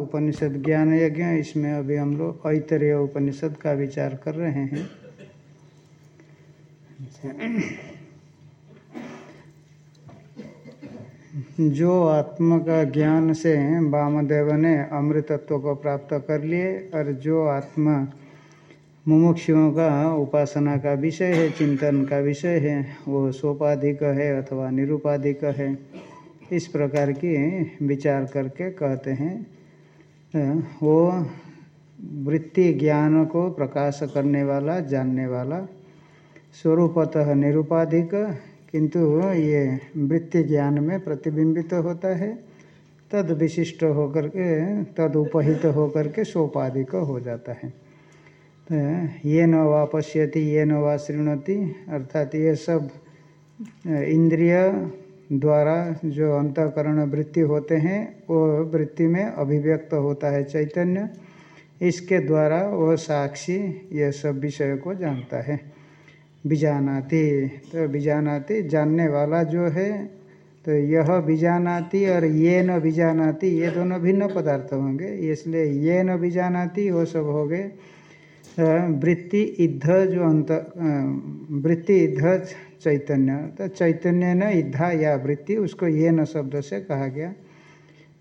उपनिषद ज्ञान यज्ञ इसमें अभी हम लोग ऐतरेय उपनिषद का विचार कर रहे हैं। जो आत्मा का ज्ञान से वामदेव ने अमृतत्व को प्राप्त कर लिए, और जो आत्मा मुमुक्षुओं का उपासना का विषय है, चिंतन का विषय है, वो सोपाधिक है अथवा निरुपाधिक है। इस प्रकार की विचार करके कहते हैं वो वृत्ति ज्ञान को प्रकाश करने वाला, जानने वाला, स्वरूपतः निरुपाधिक, किंतु ये वृत्ति ज्ञान में प्रतिबिंबित तो होता है, तद विशिष्ट होकर के, तद उपहित होकर के सोपाधिक हो जाता है। तो ये न वा पश्यति ये न वा श्रृणति अर्थात ये सब इंद्रिय द्वारा जो अंतकरण वृत्ति होते हैं, वो वृत्ति में अभिव्यक्त होता है चैतन्य। इसके द्वारा वह साक्षी यह सब विषय को जानता है। बीजानाती तो बीजानाती जानने वाला जो है तो यह बीजानाती और ये न बीजानाती, ये दोनों भिन्न पदार्थ होंगे। इसलिए ये न बीजानाती, वो सब हो गए। वृत्ति इध जो अंत वृत्ति इध चैतन्य। तो चैतन्य न इधा या वृत्ति, उसको ये न शब्द से कहा गया।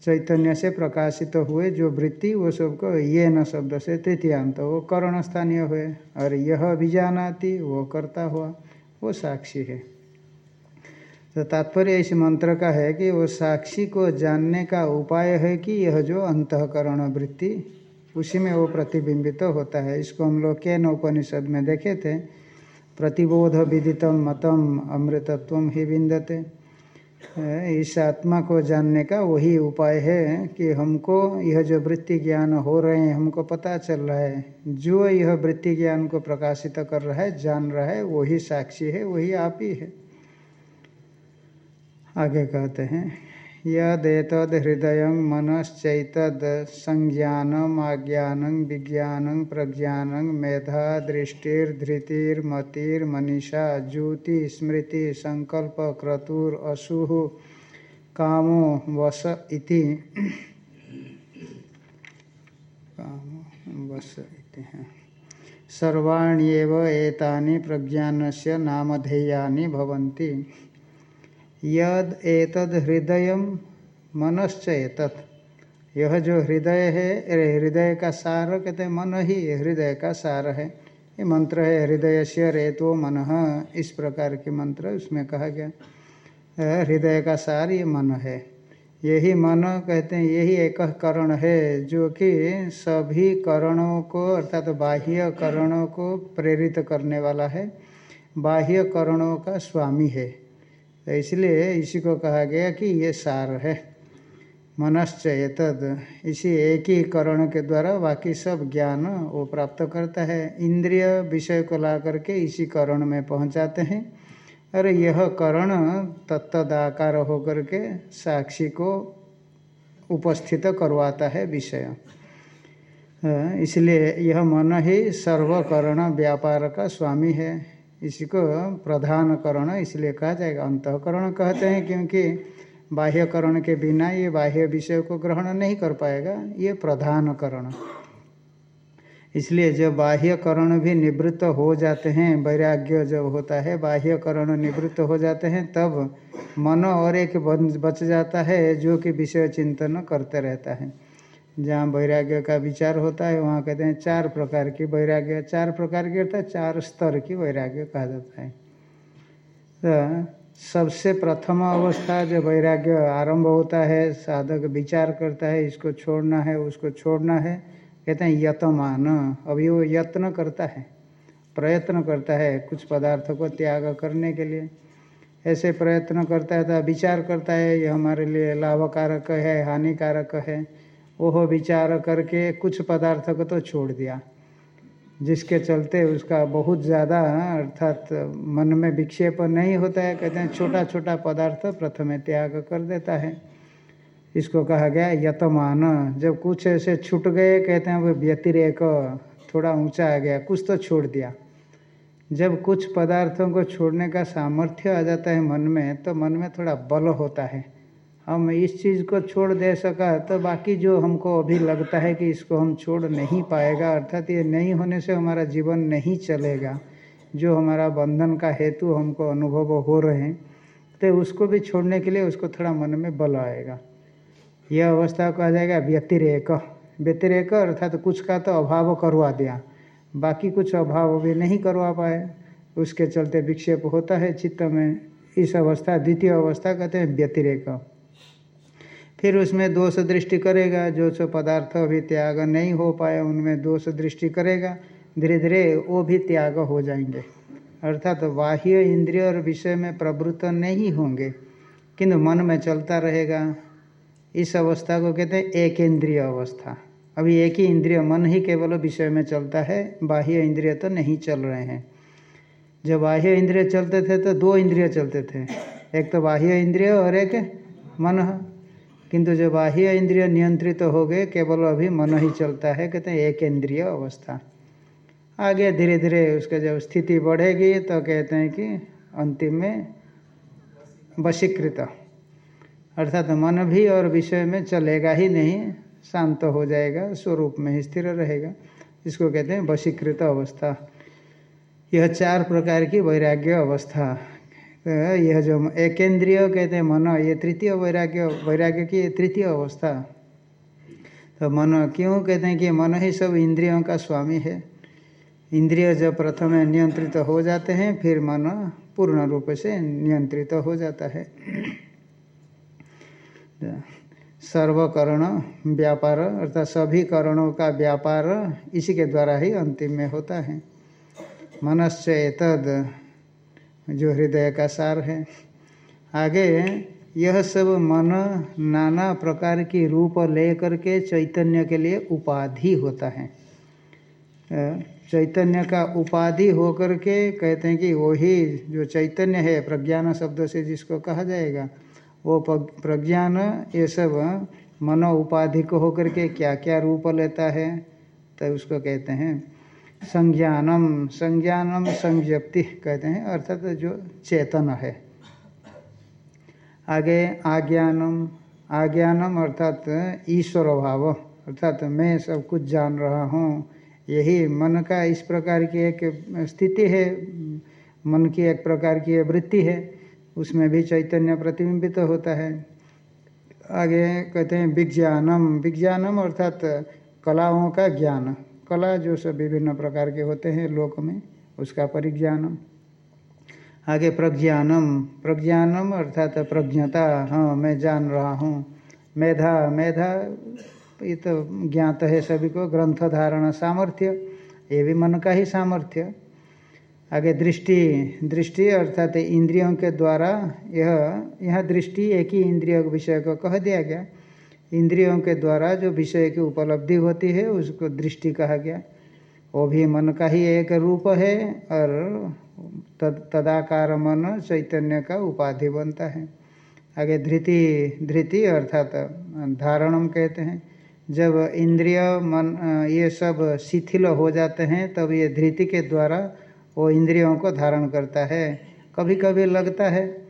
चैतन्य से प्रकाशित तो हुए जो वृत्ति, वो सबको ये न शब्द से तृतीयांत। वो करण स्थानीय हुए, और यह बीजानाती वो करता हुआ, वो साक्षी है। तो तात्पर्य इस मंत्र का है कि वो साक्षी को जानने का उपाय है कि यह जो अंतकरण वृत्ति, उसी में वो प्रतिबिंबित तो होता है। इसको हम लोग के उपनिषद में देखे थे प्रतिबोध विदितम मतम अमृतत्व ही विंदते इस आत्मा को जानने का वही उपाय है कि हमको यह जो वृत्ति ज्ञान हो रहे हैं, हमको पता चल रहा है, जो यह वृत्ति ज्ञान को प्रकाशित कर रहा है, जान रहा है, वही साक्षी है, वही आप ही है। आगे कहते हैं यदेतद हृदय मनश्चैतद संज्ञानम आज्ञान विज्ञान, प्रज्ञान मेधा दृष्टिर्धृतिर्मतिर्मनीषा ज्योति स्मृति संकल्प क्रतुर अशुः कामो वस इति। कामो वस इति सर्वाण्येव एतानि प्रज्ञानस्य नामधेयानि भवन्ति। यद एतद हृदय मनश्च एतत् यह जो हृदय है हृदय का सार कहते हैं, मन ही हृदय का सार है। ये मंत्र है हृदय से रेतो मन। इस प्रकार के मंत्र उसमें कहा गया। हृदय का सार ये मन है। यही मन कहते हैं, यही एक करण है, जो कि सभी करणों को, अर्थात तो बाह्य करणों को प्रेरित करने वाला है। बाह्य करणों का स्वामी है। तो इसलिए इसी को कहा गया कि ये सार है। मनश्च तद। इसी एक ही करण के द्वारा बाकी सब ज्ञान वो प्राप्त करता है। इंद्रिय विषय को ला करके इसी करण में पहुंचाते हैं। और यह करण तत्तदाकार होकर के साक्षी को उपस्थित करवाता है विषय। इसलिए यह मन ही सर्वकरण व्यापार का स्वामी है। इसी को प्रधान करण इसलिए कहा जाएगा, अंतकरण कहते हैं, क्योंकि बाह्यकरण के बिना ये बाह्य विषय को ग्रहण नहीं कर पाएगा, ये प्रधान करण इसलिए जब बाह्यकरण भी निवृत्त हो जाते हैं, वैराग्य जब होता है, बाह्यकरण निवृत्त हो जाते हैं, तब मन और एक बच जाता है, जो कि विषय चिंतन करते रहता है। जहाँ वैराग्य का विचार होता है, वहाँ कहते हैं चार प्रकार की वैराग्य। चार प्रकार की अर्थात चार स्तर की वैराग्य कहा जाता है। तो सबसे प्रथम अवस्था जो वैराग्य आरंभ होता है, साधक विचार करता है, इसको छोड़ना है, उसको छोड़ना है, कहते हैं यतमान। अभी वो यत्न करता है, प्रयत्न करता है कुछ पदार्थों को त्याग करने के लिए। ऐसे प्रयत्न करता है तो विचार करता है, ये हमारे लिए लाभकारक है, हानिकारक है। वह विचार करके कुछ पदार्थ को तो छोड़ दिया। जिसके चलते उसका बहुत ज़्यादा, अर्थात मन में विक्षेप नहीं होता है, कहते हैं छोटा छोटा पदार्थ प्रथम त्याग कर देता है। इसको कहा गया यतमान। जब कुछ ऐसे छूट गए, कहते हैं वो व्यतिरेक, थोड़ा ऊँचा आ गया, कुछ तो छोड़ दिया। जब कुछ पदार्थों को छोड़ने का सामर्थ्य आ जाता है मन में तो मन में थोड़ा बल होता है। हम इस चीज़ को छोड़ दे सका तो बाकी जो हमको अभी लगता है कि इसको हम छोड़ नहीं पाएगा, अर्थात ये नहीं होने से हमारा जीवन नहीं चलेगा, जो हमारा बंधन का हेतु हमको अनुभव हो रहे हैं तो उसको भी छोड़ने के लिए उसको थोड़ा मन में बल आएगा। यह अवस्था कहा जाएगा व्यतिरेक। व्यतिरेक अर्थात तो कुछ का तो अभाव करवा दिया, बाकी कुछ अभाव भी नहीं करवा पाए। उसके चलते विक्षेप होता है चित्त में। इस अवस्था, द्वितीय अवस्था कहते हैं व्यतिरेक। फिर उसमें दोष दृष्टि करेगा, जो जो पदार्थ अभी त्याग नहीं हो पाए उनमें दोष दृष्टि करेगा धीरे धीरे वो भी त्याग हो जाएँगे। अर्थात तो बाह्य इंद्रिय और विषय में प्रवृत्त नहीं होंगे, किंतु मन में चलता रहेगा। इस अवस्था को कहते हैं एक इंद्रिय अवस्था। अभी एक ही इंद्रिय, मन ही केवल विषय में चलता है, बाह्य इंद्रिय तो नहीं चल रहे हैं। जब बाह्य इंद्रिय चलते थे तो दो इंद्रिय चलते थे। एक तो बाह्य इंद्रिय और एक मन। किंतु जब बाह्य इंद्रिय नियंत्रित तो हो गए, केवल अभी मन ही चलता है, कहते हैं एक इंद्रिय अवस्था। आगे धीरे धीरे उसका जब स्थिति बढ़ेगी तो कहते हैं कि अंतिम में वशीकृत। अर्थात मन भी और विषय में चलेगा ही नहीं, शांत हो जाएगा, स्वरूप में ही स्थिर रहेगा। इसको कहते हैं वशीकृत अवस्था। यह चार प्रकार की वैराग्य अवस्था। यह जो एकेंद्रिय कहते हैं, मन, ये तृतीय वैराग्य वैराग्य की तृतीय अवस्था। तो मन, क्यों कहते हैं कि मन ही सब इंद्रियों का स्वामी है? इंद्रिय जब प्रथम नियंत्रित हो जाते हैं, फिर मन पूर्ण रूप से नियंत्रित हो जाता है। सर्वकरण, व्यापार, अर्थात सभी करणों का व्यापार इसी के द्वारा ही अंतिम में होता है। मनस्य तद जो हृदय का सार है। आगे, यह सब मन नाना प्रकार की रूप ले करके चैतन्य के लिए उपाधि होता है। चैतन्य का उपाधि होकर के कहते हैं कि वही जो चैतन्य है, प्रज्ञान शब्द से जिसको कहा जाएगा, वो प्रज्ञान ये सब मनो उपाधि को होकर के क्या क्या रूप लेता है तो उसको कहते हैं संज्ञानम संज्ञानम संज्ञप्ति कहते हैं, अर्थात जो चेतन है। आगे आज्ञानम आज्ञानम अर्थात ईश्वर भाव, अर्थात मैं सब कुछ जान रहा हूँ। यही मन का इस प्रकार की एक स्थिति है, मन की एक प्रकार की वृत्ति है, उसमें भी चैतन्य प्रतिबिंबित तो होता है। आगे कहते हैं विज्ञानम विज्ञानम अर्थात कलाओं का ज्ञान। कला जो सब विभिन्न प्रकार के होते हैं लोक में, उसका परिज्ञानम। आगे प्रज्ञानम। प्रज्ञानम अर्थात प्रज्ञता। हाँ मैं जान रहा हूँ। मेधा। मेधा, ये तो ज्ञात है सभी को। ग्रंथ धारण सामर्थ्य, ये भी मन का ही सामर्थ्य। आगे दृष्टि। दृष्टि अर्थात इंद्रियों के द्वारा यह यह दृष्टि एक ही इंद्रिय विषय को कह दिया गया। इंद्रियों के द्वारा जो विषय की उपलब्धि होती है, उसको दृष्टि कहा गया। वो भी मन का ही एक रूप है और तद, तदाकार मन चैतन्य का उपाधि बनता है। आगे धृति धृति अर्थात धारणम कहते हैं। जब इंद्रिय, मन, ये सब शिथिल हो जाते हैं, तब ये धृति के द्वारा वो इंद्रियों को धारण करता है। कभी कभी लगता है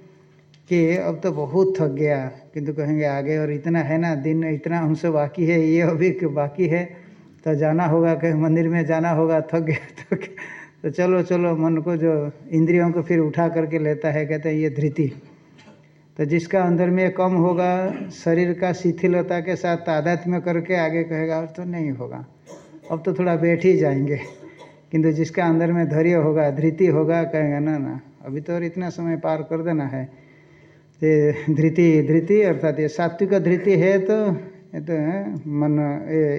कि अब तो बहुत थक गया, किंतु कहेंगे, आगे और इतना है ना, दिन इतना हमसे बाकी है, ये अभी बाकी है। तो जाना होगा, कहीं मंदिर में जाना होगा, थक गया तो तो चलो चलो, मन को जो इंद्रियों को फिर उठा करके लेता है, कहते हैं, ये धृति। तो जिसका अंदर में कम होगा, शरीर का शिथिलता के साथ तादात्म्य करके आगे कहेगा, और तो नहीं होगा, अब तो थोड़ा बैठ ही जाएँगे। किंतु जिसका अंदर में धैर्य होगा, धृति होगा, कहेगा, ना ना, अभी तो और इतना समय पार कर देना है ये धृति धृति अर्थात ये सात्विक धृति है तो ये तो मन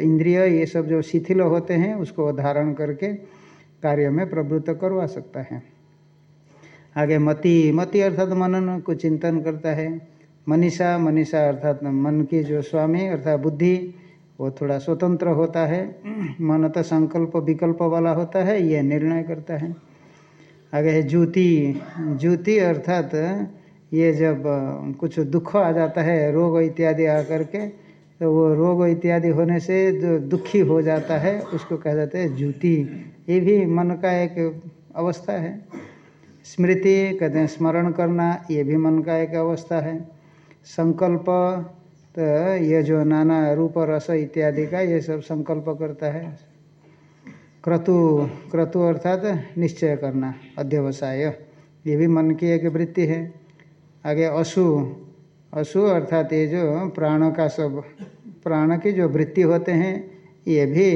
इंद्रिय, ये सब जो शिथिल होते हैं, उसको धारण करके कार्य में प्रवृत्त करवा सकता है। आगे मति मति अर्थात मनन, को चिंतन करता है। मनीषा मनीषा अर्थात मन की जो स्वामी अर्थात बुद्धि, वो थोड़ा स्वतंत्र होता है। मन तो संकल्प, विकल्प वाला होता है, ये निर्णय करता है। आगे है ज्योति ज्योति अर्थात ये जब कुछ दुख आ जाता है, रोग इत्यादि आकर के तो वो रोग इत्यादि होने से जो दुखी हो जाता है, उसको कह जाते हैं ज्योति। ये भी मन का एक अवस्था है। स्मृति कहते हैं स्मरण करना, ये भी मन का एक अवस्था है। संकल्प तो ये जो नाना रूप रस इत्यादि का, ये सब संकल्प करता है। क्रतु क्रतु अर्थात निश्चय करना, अध्यवसाय। ये भी मन की एक वृत्ति है। आगे अशु अशु अर्थात ये जो प्राण का सब, प्राण की जो वृत्ति होते हैं, ये भी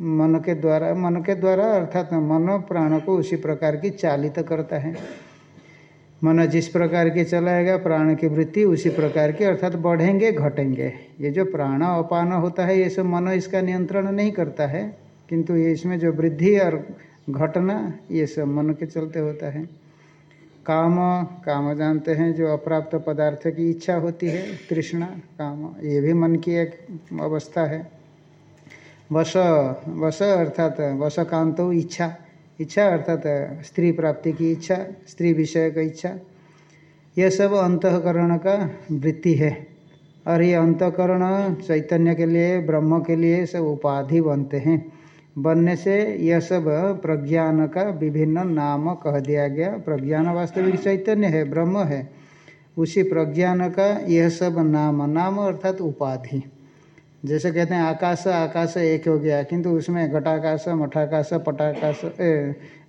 मन के द्वारा, मन के द्वारा अर्थात मन प्राण को उसी प्रकार की चालित करता है। मन जिस प्रकार की चलाएगा, प्राण की वृत्ति उसी प्रकार की अर्थात बढ़ेंगे, घटेंगे। ये जो प्राण अपान होता है, ये सब मन इसका नियंत्रण नहीं करता है, किंतु ये इसमें जो वृद्धि और घटना, ये सब मन के चलते होता है। काम काम जानते हैं जो अप्राप्त पदार्थ की इच्छा होती है, तृष्णा, काम, ये भी मन की एक अवस्था है। वस वश अर्थात वश कांतो इच्छा इच्छा अर्थात स्त्री प्राप्ति की इच्छा, स्त्री विषय का इच्छा यह सब अंतकरण का वृत्ति है। और ये अंतकरण चैतन्य के लिए, ब्रह्म के लिए सब उपाधि बनते हैं। बनने से यह सब प्रज्ञान का विभिन्न नाम कह दिया गया। प्रज्ञान वास्तविक चैतन्य है, ब्रह्म है। उसी प्रज्ञान का यह सब नाम नाम अर्थात उपाधि। जैसे कहते हैं, आकाश आकाश एक हो गया, किंतु उसमें घटाकाश, मठाकाश, पटाकाश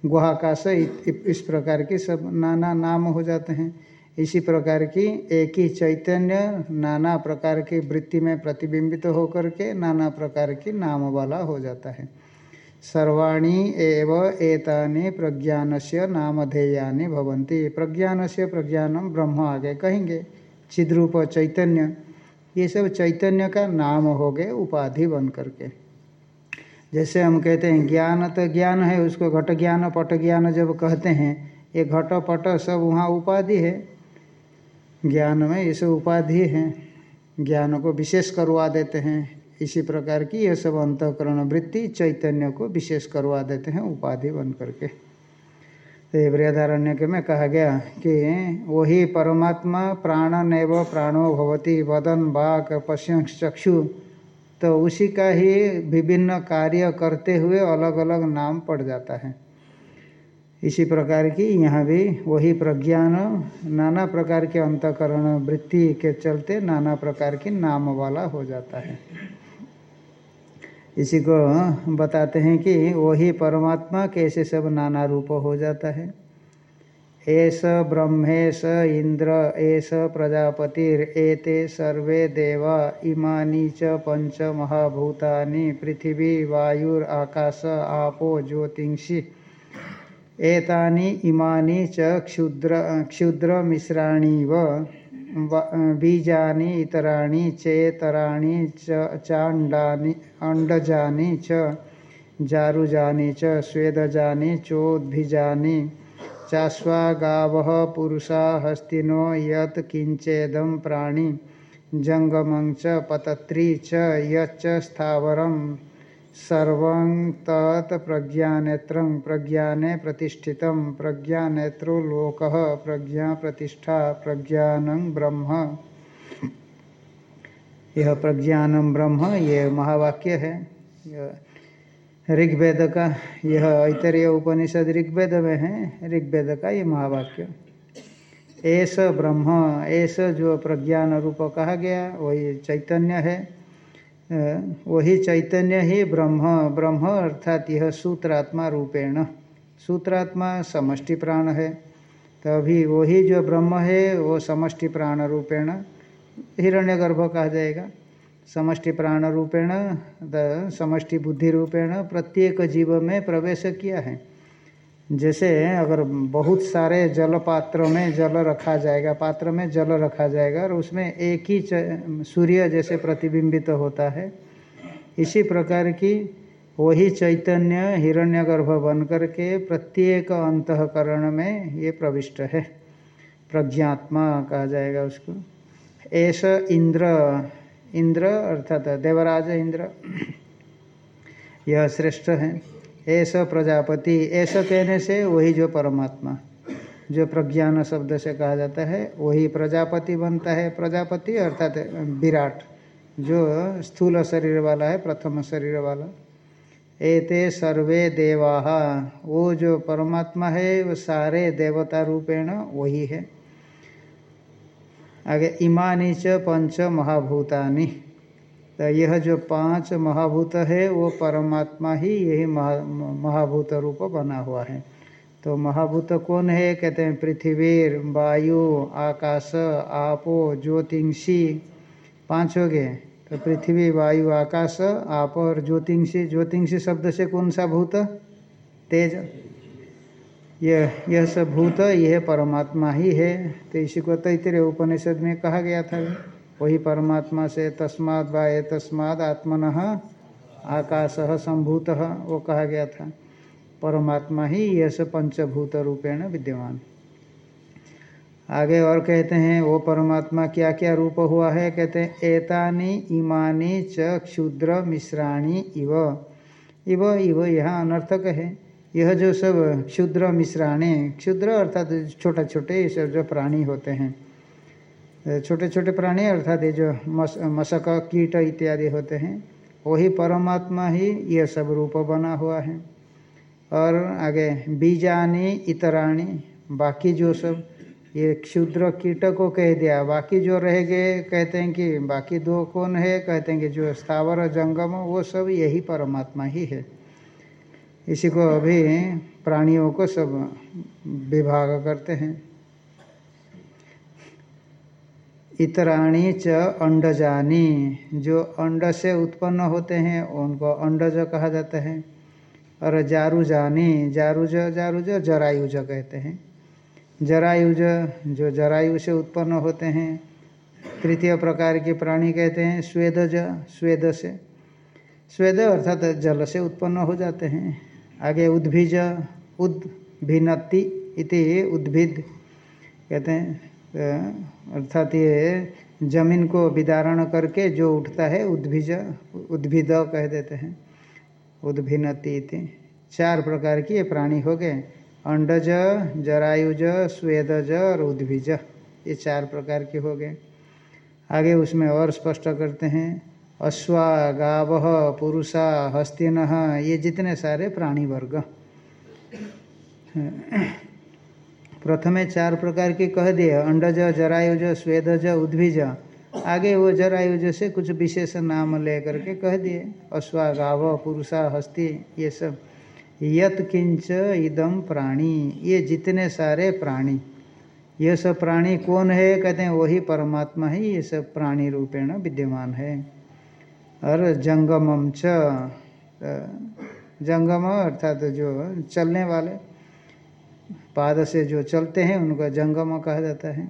गुहाकाश इस प्रकार की सब नाना नाम हो जाते हैं। इसी प्रकार की एक ही चैतन्य नाना प्रकार की वृत्ति में प्रतिबिंबित तो होकर के नाना प्रकार की नाम वाला हो जाता है। सर्वाणी एव एतानि प्रज्ञान से नामधेयानि भवन्ति। प्रज्ञान से प्रज्ञानम ब्रह्म आगे कहेंगे। चिद्रूप चैतन्य। ये सब चैतन्य का नाम हो गए उपाधि बन करके। जैसे हम कहते हैं, ज्ञान तो ज्ञान है, उसको घट ज्ञान, पट ज्ञान जब कहते हैं, ये घट, पट सब वहाँ उपाधि है। ज्ञान में ये सब उपाधि है। ज्ञान को विशेष करवा देते हैं। इसी प्रकार की यह सब अंतकरण वृत्ति चैतन्य को विशेष करवा देते हैं, उपाधि बन करके। तो बृहदारण्य में कहा गया कि वही परमात्मा प्राण नैव प्राणो भवती, वदन बाक पश्य चक्षु तो उसी का ही विभिन्न कार्य करते हुए अलग अलग नाम पड़ जाता है। इसी प्रकार की यहाँ भी वही प्रज्ञान, नाना प्रकार के अंतकरण वृत्ति के चलते नाना प्रकार की नाम वाला हो जाता है। इसी को बताते हैं कि वही परमात्मा कैसे सब नाना रूप हो जाता है। एस ब्रह्मेश इंद्र एस प्रजापतिर, एते सर्वे देवा, इमानी च पंच महाभूतानि, पृथ्वी, वायुर, आकाश, आपो, ज्योतिषि। एतानि, इमानी च, क्षुद्र क्षुद्र मिश्राणी व, बीजानि, इतराणि, चेतराणि, च अण्डजानि च, जारुजानि च, स्वेदजानि, चोद्भिजानि चाश्वा गावः पुरुषा हस्तिनो यत् प्राणि, जङ्गमं च पतत्री च यच्च सर्वं तत् प्रज्ञाने प्रतिष्ठित, प्रज्ञानेत्रो लोक, प्रज्ञा प्रतिष्ठा, प्रज्ञान ब्रह्म। यह प्रज्ञानम ब्रह्म, ये महावाक्य है। ऋग्वेद का, यह ऐतरीय उपनिषद ऋग्वेद में है। ऋग्वेद का ये महावाक्य। ऐसा ब्रह्म, ऐसा जो प्रज्ञान रूप कहा गया, वही चैतन्य है। वही चैतन्य ही ब्रह्म ब्रह्म अर्थात यह सूत्रात्मा रूपेण। सूत्रात्मा समष्टि प्राण है। तभी वही जो ब्रह्म है, वो समष्टि प्राण रूपेण हिरण्यगर्भ कहा जाएगा। समष्टि प्राण रूपेण समष्टि बुद्धि रूपेण प्रत्येक जीव में प्रवेश किया है। जैसे अगर बहुत सारे जल पात्र में जल रखा जाएगा, पात्र में जल रखा जाएगा, और उसमें एक ही सूर्य जैसे प्रतिबिंबित तो होता है, इसी प्रकार की वही चैतन्य हिरण्यगर्भ बन करके प्रत्येक अंतकरण में ये प्रविष्ट है। प्रज्ञात्मा कहा जाएगा उसको। ऐस इंद्र इंद्र अर्थात देवराज इंद्र, यह श्रेष्ठ है। ऐसा प्रजापति ऐसा कहने से वही जो परमात्मा, जो प्रज्ञान शब्द से कहा जाता है, वही प्रजापति बनता है। प्रजापति अर्थात विराट, जो स्थूल शरीर वाला है, प्रथम शरीर वाला। एते सर्वे देवा, वो जो परमात्मा है, वो सारे देवता रूपेण वही है। आगे इमानी च पंच महाभूतानि। तो यह जो पाँच महाभूत है, वो परमात्मा ही यही महा, महाभूत रूप बना हुआ है। तो महाभूत कौन है? कहते हैं पृथ्वी वायु, आकाश, आपो, ज्योतिषी। पाँच हो गए। तो पृथ्वी, वायु, आकाश, आप और ज्योतिषी। ज्योतिषी शब्द से कौन सा भूत? तेज। यह यह सब भूत, यह परमात्मा ही है। तो इसी को तैतरे उपनिषद में कहा गया था। वही परमात्मा से तस्माद वाय तस्माद आत्मन आकाश संभूत, वो कहा गया था। परमात्मा ही यह सब पंचभूत रूपेण विद्यमान। आगे और कहते हैं, वो परमात्मा क्या क्या रूप हुआ है? कहते हैं, एतानी, इमानी, च, क्षुद्र, मिश्राणी, इव। इव इव यहाँ अनर्थक है। यह जो सब क्षुद्र मिश्राणी, क्षुद्र अर्थात छोटा छोटे ये सब जो प्राणी होते हैं छोटे छोटे प्राणी अर्थात ये जो मस मशक कीट इत्यादि होते हैं, वही परमात्मा ही यह सब रूप बना हुआ है। और आगे बीजानी, इतराणी, बाकी जो सब, ये क्षुद्र कीट को कह दिया। बाकी जो रह गए, कहते हैं कि बाकी दो कौन है? कहते हैं कि जो स्थावर, जंगम, वो सब यही परमात्मा ही है। इसी को अभी प्राणियों को सब विभाग करते हैं। इतराणी च अंडजानी, जो अंड से उत्पन्न होते हैं, उनको अंडज कहा जाता है। और जारूजानी, जारूज जारूज जरायुज कहते हैं। जरायुज, जो जरायु से उत्पन्न होते हैं, तृतीय प्रकार के प्राणी कहते हैं, स्वेदज, स्वेद से। स्वेद अर्थात जल से उत्पन्न हो जाते हैं। आगे उद्भिज उद्भिन्नति इति उद्भिद। कहते हैं अर्थात ये ज़मीन को विदारण करके जो उठता है, उद्भिज, उद्भिद कह देते हैं। उद्भिन्नति इति। चार प्रकार की ये प्राणी हो गए। अंडज, जरायुज, स्वेदज और उद्भिज। ये चार प्रकार के हो गए। आगे उसमें और स्पष्ट करते हैं। अश्वा गाव पुरुषा हस्तिन, ये जितने सारे प्राणी वर्ग प्रथमे चार प्रकार के कह दिए, अंडज, जरायुज, स्वेदज, उद्भिज। आगे वो जरायुज से कुछ विशेष नाम ले करके कह दिए अश्वा गाव पुरुषा, हस्ती, ये सब। यत किंच इदम प्राणी, ये जितने सारे प्राणी। ये सब प्राणी कौन है? कहते हैं, वही परमात्मा ही, ये सब प्राणी रूपेण विद्यमान है। और जंगमम च जंगम अर्थात तो जो चलने वाले पाद से जो चलते हैं उनका जंगम कहा जाता है।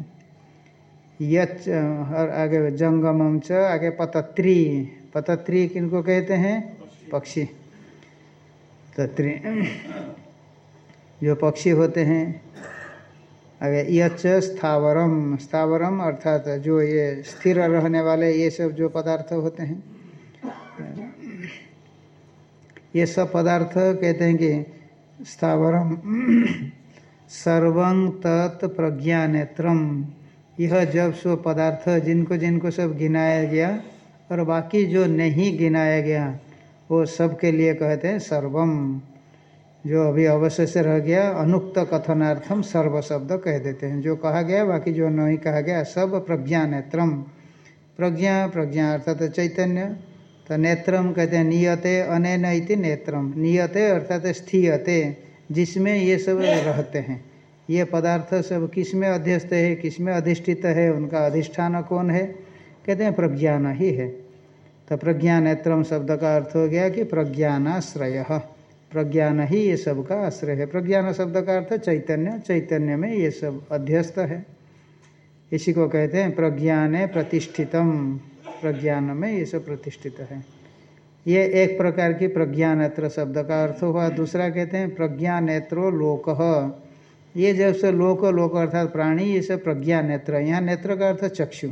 यच और आगे जंगमम च आगे पतत्री पतत्री किनको कहते हैं? पक्षी। तत्री। जो पक्षी होते हैं आगे यच स्थावरम स्थावरम अर्थात जो ये स्थिर रहने वाले ये सब जो पदार्थ होते हैं। ये सब पदार्थ कहते हैं कि स्थावरम। सर्वं तत् प्रज्ञा नेत्रम यह जब सो पदार्थ जिनको जिनको सब गिनाया गया और बाकी जो नहीं गिनाया गया, वो सब के लिए कहते हैं सर्वम। जो अभी अवश्य से रह गया, अनुक्त कथनार्थम सर्व शब्द कह देते हैं। जो कहा गया, बाकी जो नहीं कहा गया, सब प्रज्ञा नेत्रम प्रज्ञा प्रज्ञा अर्थात चैतन्य। तो नेत्रम कहते हैं, नियते अनैन इति नेत्रम। नियते अर्थात स्थीयते, जिसमें ये सब रहते हैं। ये पदार्थ सब किसमें अध्यस्त है, किसमें अधिष्ठित है, उनका अधिष्ठान कौन है? कहते हैं, प्रज्ञान ही है। तो प्रज्ञा नेत्रम शब्द का अर्थ हो गया कि प्रज्ञानाश्रय। प्रज्ञान ही ये सब का आश्रय है। प्रज्ञान शब्द का अर्थ चैतन्य चैतन्य में ये सब अध्यस्त है। इसी को कहते हैं, प्रज्ञाने प्रतिष्ठितम। प्रज्ञान में ये सब प्रतिष्ठित है। ये एक प्रकार की प्रज्ञा नेत्र शब्द का अर्थ हुआ। दूसरा कहते हैं प्रज्ञा नेत्रो लोक। ये जब से लोक लोक अर्थात प्राणी, ये सब प्रज्ञा नेत्र यहाँ नेत्र का अर्थ चक्षु।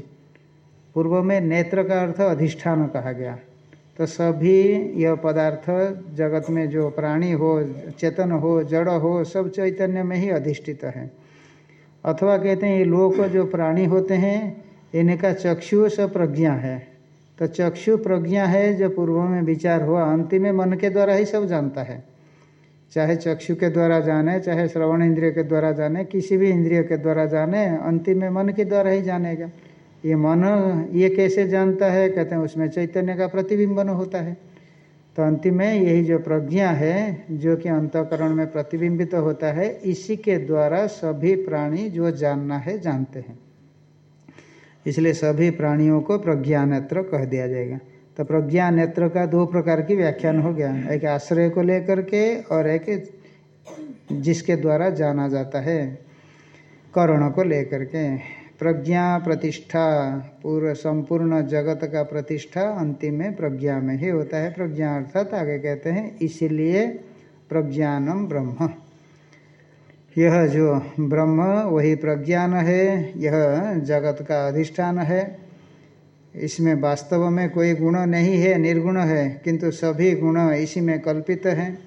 पूर्व में नेत्र का अर्थ अधिष्ठान कहा गया। तो सभी यह पदार्थ जगत में जो प्राणी हो, चेतन हो, जड़ हो, सब चैतन्य में ही अधिष्ठित है। अथवा कहते हैं ये लोक जो प्राणी होते हैं इनका चक्षु स प्रज्ञा है। तो चक्षु प्रज्ञा है जो पूर्व में विचार हुआ, अंतिम में मन के द्वारा ही सब जानता है। चाहे चक्षु के द्वारा जाने, चाहे श्रवण इंद्रिय के द्वारा जाने, किसी भी इंद्रिय के द्वारा जाने, अंतिम में मन के द्वारा ही जानेगा। ये मन, ये कैसे जानता है? कहते हैं, उसमें चैतन्य का प्रतिबिंबन होता है। तो अंतिम में यही जो प्रज्ञा है, जो कि अंतकरण में प्रतिबिंबित तो होता है, इसी के द्वारा सभी प्राणी जो जानना है, जानते हैं। इसलिए सभी प्राणियों को प्रज्ञा नेत्र कह दिया जाएगा। तो प्रज्ञा नेत्र का दो प्रकार की व्याख्यान हो गया। एक आश्रय को लेकर के और एक जिसके द्वारा जाना जाता है, करण को लेकर के। प्रज्ञा प्रतिष्ठा पूर्ण संपूर्ण जगत का प्रतिष्ठा अंतिम में प्रज्ञा में ही होता है। प्रज्ञा अर्थात आगे कहते हैं, इसीलिए प्रज्ञानम ब्रह्म। यह जो ब्रह्म, वही प्रज्ञान है, यह जगत का अधिष्ठान है। इसमें वास्तव में कोई गुण नहीं है, निर्गुण है, किंतु सभी गुण इसी में कल्पित हैं।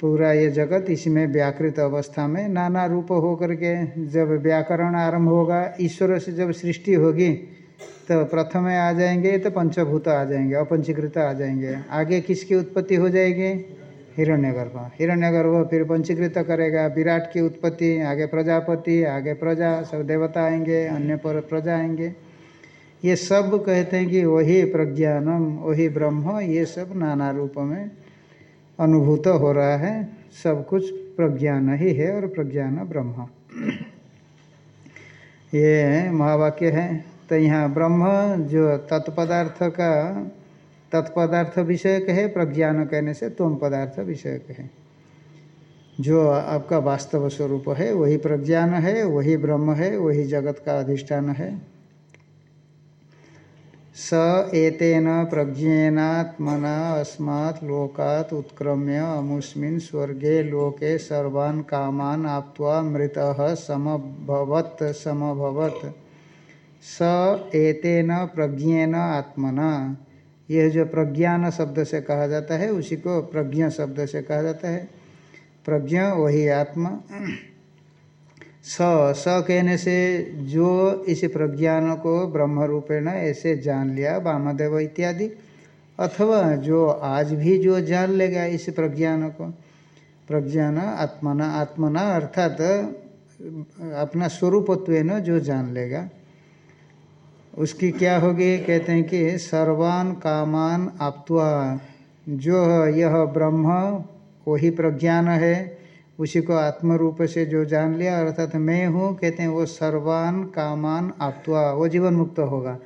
पूरा ये जगत इसी में व्याकृत अवस्था में नाना रूप हो करके जब व्याकरण आरंभ होगा, ईश्वर से जब सृष्टि होगी तो प्रथम आ जाएँगे तो पंचभूत आ जाएँगे, अपंचीकृत आ जाएँगे। आगे किसकी उत्पत्ति हो जाएगी? हिरण्यगर्भ। हिरण्यगर्भ फिर पंचीकृत करेगा, विराट की उत्पत्ति, आगे प्रजापति, आगे प्रजा, सब देवता आएँगे, अन्य पर प्रजा आएँगे। ये सब कहते हैं कि वही प्रज्ञानम, वही ब्रह्म, ये सब नाना रूप में अनुभूत हो रहा है। सब कुछ प्रज्ञान ही है और प्रज्ञान ब्रह्म। ये महावाक्य है। तो यहाँ ब्रह्म जो तत्पदार्थ का तत्पदार्थ विषय है, प्रज्ञान कहने से तुम पदार्थ विषय है। जो आपका वास्तव स्वरूप है, वही प्रज्ञान है, वही ब्रह्म है, वही जगत का अधिष्ठान है। स एतेन प्रज्ञेनात्मना अस्मात् लोकात् उत्क्रम्य, अमुस्मिन् स्वर्गे लोके सर्वान् कामान् आप्त्वा मृतः समभवत् समभवत्। स एतेन प्रज्ञेन आत्मना। यह जो प्रज्ञान शब्द से कहा जाता है, उसी को प्रज्ञा शब्द से कहा जाता है। प्रज्ञा वही आत्मा। स स कहने से जो इस प्रज्ञान को ब्रह्म रूपेण ऐसे जान लिया, वामदेव इत्यादि, अथवा जो आज भी जो जान लेगा इस प्रज्ञान को, प्रज्ञान आत्मना आत्मना अर्थात अपना स्वरूपत्व जो जान लेगा। उसकी क्या होगी? कहते हैं कि सर्वान कामान आप्वा जो यह ब्रह्म वही प्रज्ञान है, उसी को आत्म रूप से जो जान लिया, अर्थात मैं हूँ, कहते हैं वो सर्वान कामान आप्वा वो जीवन मुक्त होगा।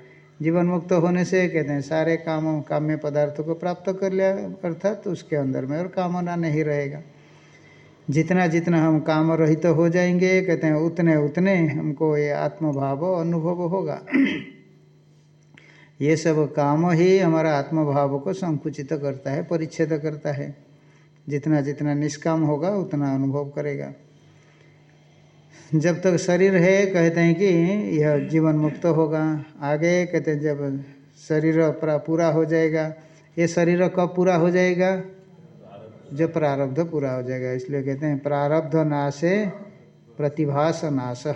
जीवन मुक्त होने से, कहते हैं, सारे कामों, काम्य पदार्थों को प्राप्त कर लिया, अर्थात उसके अंदर में और कामना नहीं रहेगा। जितना जितना हम काम रहित तो हो जाएँगे, कहते हैं, उतने उतने हमको ये आत्मभाव, अनुभव होगा। ये सब काम ही हमारा आत्मभाव को संकुचित करता है, परिच्छेद करता है। जितना जितना निष्काम होगा, उतना अनुभव करेगा। जब तक शरीर है, कहते हैं कि यह जीवन मुक्त होगा। आगे कहते हैं, जब शरीर पूरा हो जाएगा, ये शरीर कब पूरा हो जाएगा? जब प्रारब्ध पूरा हो जाएगा। इसलिए कहते हैं, प्रारब्ध नाशे प्रतिभास नाश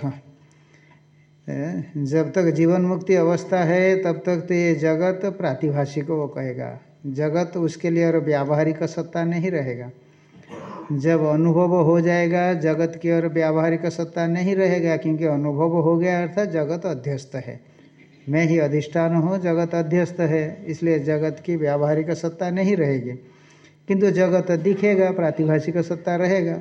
जब तक जीवन मुक्ति अवस्था है, तब तक तो ये जगत प्रातिभाषिक वो कहेगा। जगत उसके लिए और व्यावहारिक सत्ता नहीं रहेगा। जब अनुभव हो जाएगा, जगत की और व्यावहारिक सत्ता नहीं रहेगा, क्योंकि अनुभव हो गया अर्थात जगत अध्यस्त है। मैं ही अधिष्ठान हूँ, जगत अध्यस्त है, इसलिए जगत की व्यावहारिक सत्ता नहीं रहेगी। किंतु जगत दिखेगा, प्रातिभाषिक सत्ता रहेगा।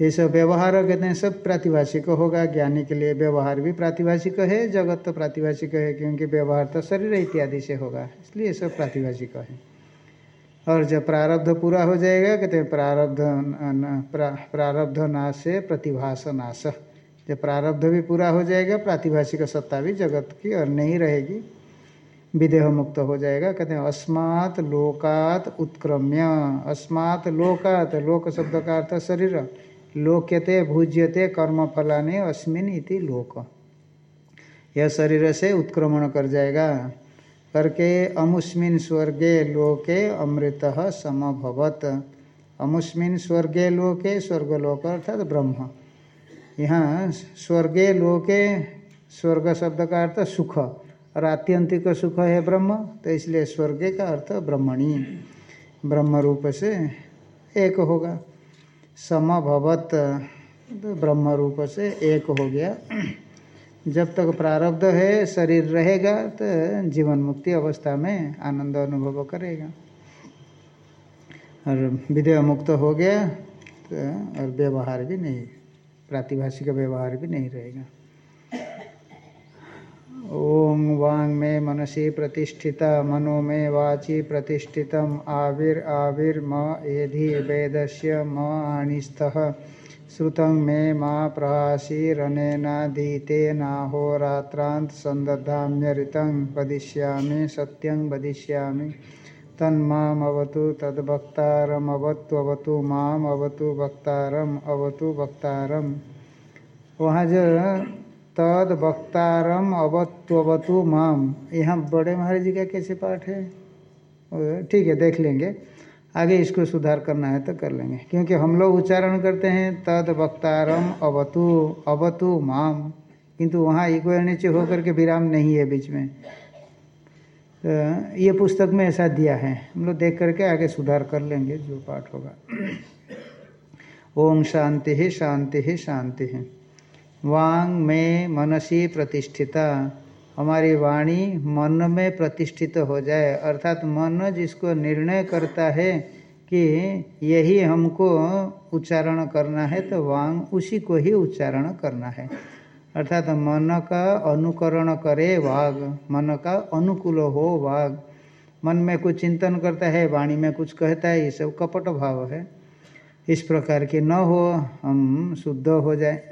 ये सब व्यवहार कहते हैं, सब प्रातिभाषिक होगा। ज्ञानी के लिए व्यवहार भी प्रातिभाषिक है, जगत तो प्रातिभाषिक है, क्योंकि व्यवहार तो शरीर इत्यादि से होगा, इसलिए सब प्रातिभाषिक है। और जब प्रारब्ध पूरा हो जाएगा, कहते हैं, प्रारब्ध प्रारब्ध नाश से प्रतिभाष नाश। जब प्रारब्ध भी पूरा हो जाएगा, प्रातिभाषिक सत्ता भी जगत की और नहीं रहेगी, विदेह मुक्त हो जाएगा। कहते हैं, अस्मात् लोकात उत्क्रम्य, अस्मात् लोकात, लोक शब्द का अर्थ शरीर। लोक्यते भूज्यते कर्म फलाने अस्मिन इति लोक। यह शरीर से उत्क्रमण कर जाएगा। करके अमुस्मिन स्वर्गे लोके अमृत समभवत। अमुस्मिन स्वर्गे लोके स्वर्गलोक अर्थात ब्रह्म। यहाँ स्वर्गे लोके स्वर्ग शब्द का अर्थ सुख और आत्यंतिक सुख है ब्रह्म तो इसलिए स्वर्गे का अर्थ ब्रह्मणी। ब्रह्म रूप से एक होगा। समभवत ब्रह्म रूप से एक हो गया। जब तक प्रारब्ध है, शरीर रहेगा तो जीवन मुक्ति अवस्था में आनंद अनुभव करेगा। और विधेय मुक्त हो गया तो और व्यवहार भी नहीं, प्रातिभाषिक व्यवहार भी नहीं रहेगा। ओम वांग में मनसी प्रतिष्ठिता, मनो में वाची प्रतिष्ठित, आविर आविर म एधि वेदस्य म आणिस्थ श्रुत मे माँ प्रहासीरनेनादीते नाहोरात्रांत संदधाम्यृत वदिष्यामि, सत्यं वदिष्यामि। तन्मामवतु तद्वक्तारमवत्वतु माम अवतु अवतु वक्तारम वहाँ जो तद वक्तारम अवत्वतु माम। यहाँ बड़े महाराज जी का कैसे पाठ है? ठीक है, देख लेंगे। आगे इसको सुधार करना है तो कर लेंगे। क्योंकि हम लोग उच्चारण करते हैं तद वक्तारम अवतु अवतु माम। किंतु वहाँ इक्वल नीचे होकर के विराम नहीं है बीच में। तो ये पुस्तक में ऐसा दिया है। हम लोग देख करके आगे सुधार कर लेंगे जो पाठ होगा। ओम शांति ही शांति ही शांति। है वांग में मनसी प्रतिष्ठिता। हमारी वाणी मन में प्रतिष्ठित हो जाए। अर्थात मन जिसको निर्णय करता है कि यही हमको उच्चारण करना है तो वांग उसी को ही उच्चारण करना है। अर्थात मन का अनुकरण करे वाघ मन का अनुकूल हो वाघ मन में कुछ चिंतन करता है, वाणी में कुछ कहता है, ये सब कपट भाव है। इस प्रकार की न हो, हम शुद्ध हो जाए।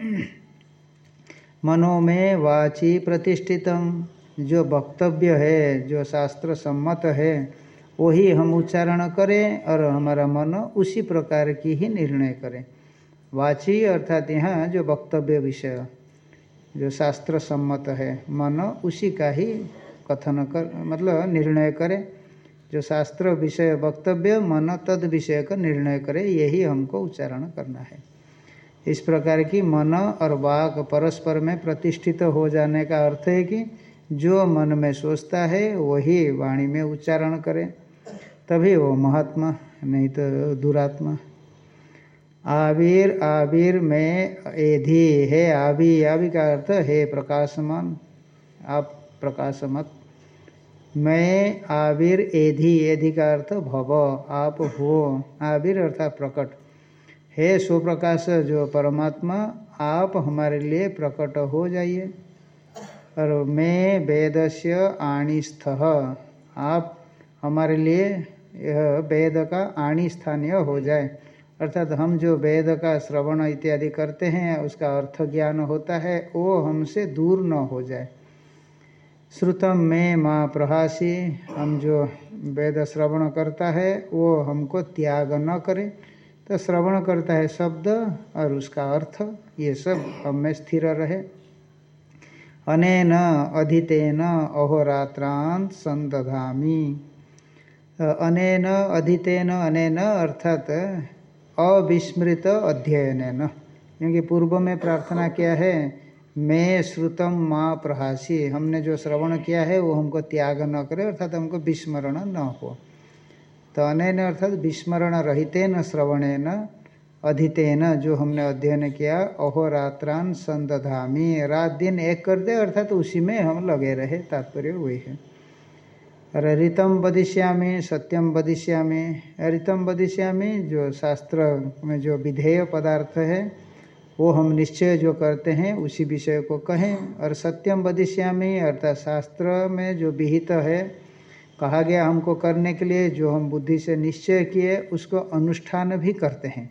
मनो में वाची प्रतिष्ठितम। जो वक्तव्य है, जो शास्त्र सम्मत है, वही हम उच्चारण करें और हमारा मन उसी प्रकार की ही निर्णय करें। वाची अर्थात यहाँ जो वक्तव्य विषय, जो शास्त्र सम्मत है, मन उसी का ही कथन कर मतलब निर्णय करे। जो शास्त्र विषय वक्तव्य, मन तद विषय का निर्णय करे, यही हमको उच्चारण करना है। इस प्रकार की मन और वाक परस्पर में प्रतिष्ठित हो जाने का अर्थ है कि जो मन में सोचता है, वही वाणी में उच्चारण करे। तभी वो महात्मा, नहीं तो दुरात्मा। आविर आविर में एधि है आभि आभि का अर्थ है प्रकाशमान। आप प्रकाशमत। मैं, आविर, एधि एधि का अर्थ भव। आप हो। आविर अर्थात प्रकट। हे स्वप्रकाश जो परमात्मा, आप हमारे लिए प्रकट हो जाइए। और मैं वेद से आणिस्थ, आप हमारे लिए यह वेद का आणी स्थानीय हो जाए। अर्थात हम जो वेद का श्रवण इत्यादि करते हैं, उसका अर्थ ज्ञान होता है, वो हमसे दूर न हो जाए। श्रुतम में माँ प्रहासी, हम जो वेद श्रवण करता है, वो हमको त्याग न करें। तो श्रवण करता है शब्द और उसका अर्थ, ये सब हम में स्थिर रहे। अनेन अधितेन अहोरात्रांत संदधामी। अनेन अधितेन अनेन अर्थात अविस्मृत अध्ययन क्योंकि पूर्व में प्रार्थना किया है, मैं श्रुतम माँ प्रहासी। हमने जो श्रवण किया है, वो हमको त्याग न करे, अर्थात हमको विस्मरण न हो। तो अनैन अर्थात विस्मरण रहितेन श्रवणेन अधितेन, जो हमने अध्ययन किया अहोरात्रान संदधामी रात दिन एक कर दे अर्थात उसी में हम लगे रहे, तात्पर्य वही है। और ऋतम बदिश्यामी सत्यम बदिश्यामी ऋतम बदिश्यामी जो शास्त्र में जो विधेय पदार्थ है, वो हम निश्चय जो करते हैं, उसी विषय को कहें। और सत्यम बदिश्यामी अर्थात शास्त्र में जो विहित है कहा गया हमको करने के लिए, जो हम बुद्धि से निश्चय किए, उसको अनुष्ठान भी करते हैं।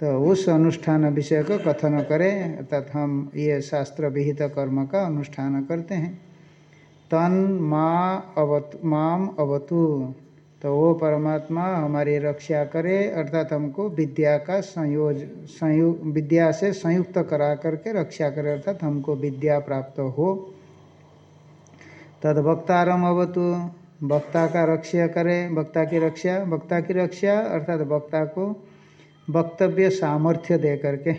तो उस अनुष्ठान विषय का कथन करें, अर्थात हम ये शास्त्र विहित कर्म का अनुष्ठान करते हैं। तन, माँ, अवत, माम, अवतु तो वो परमात्मा हमारी रक्षा करे, अर्थात हमको विद्या का संयोज संयुक्त विद्या से संयुक्त करा करके रक्षा करे, अर्थात हमको विद्या प्राप्त हो। तद वक्तारम अवतु वक्ता का रक्षा करें, वक्ता की रक्षा, वक्ता की रक्षा, अर्थात वक्ता को वक्तव्य सामर्थ्य दे करके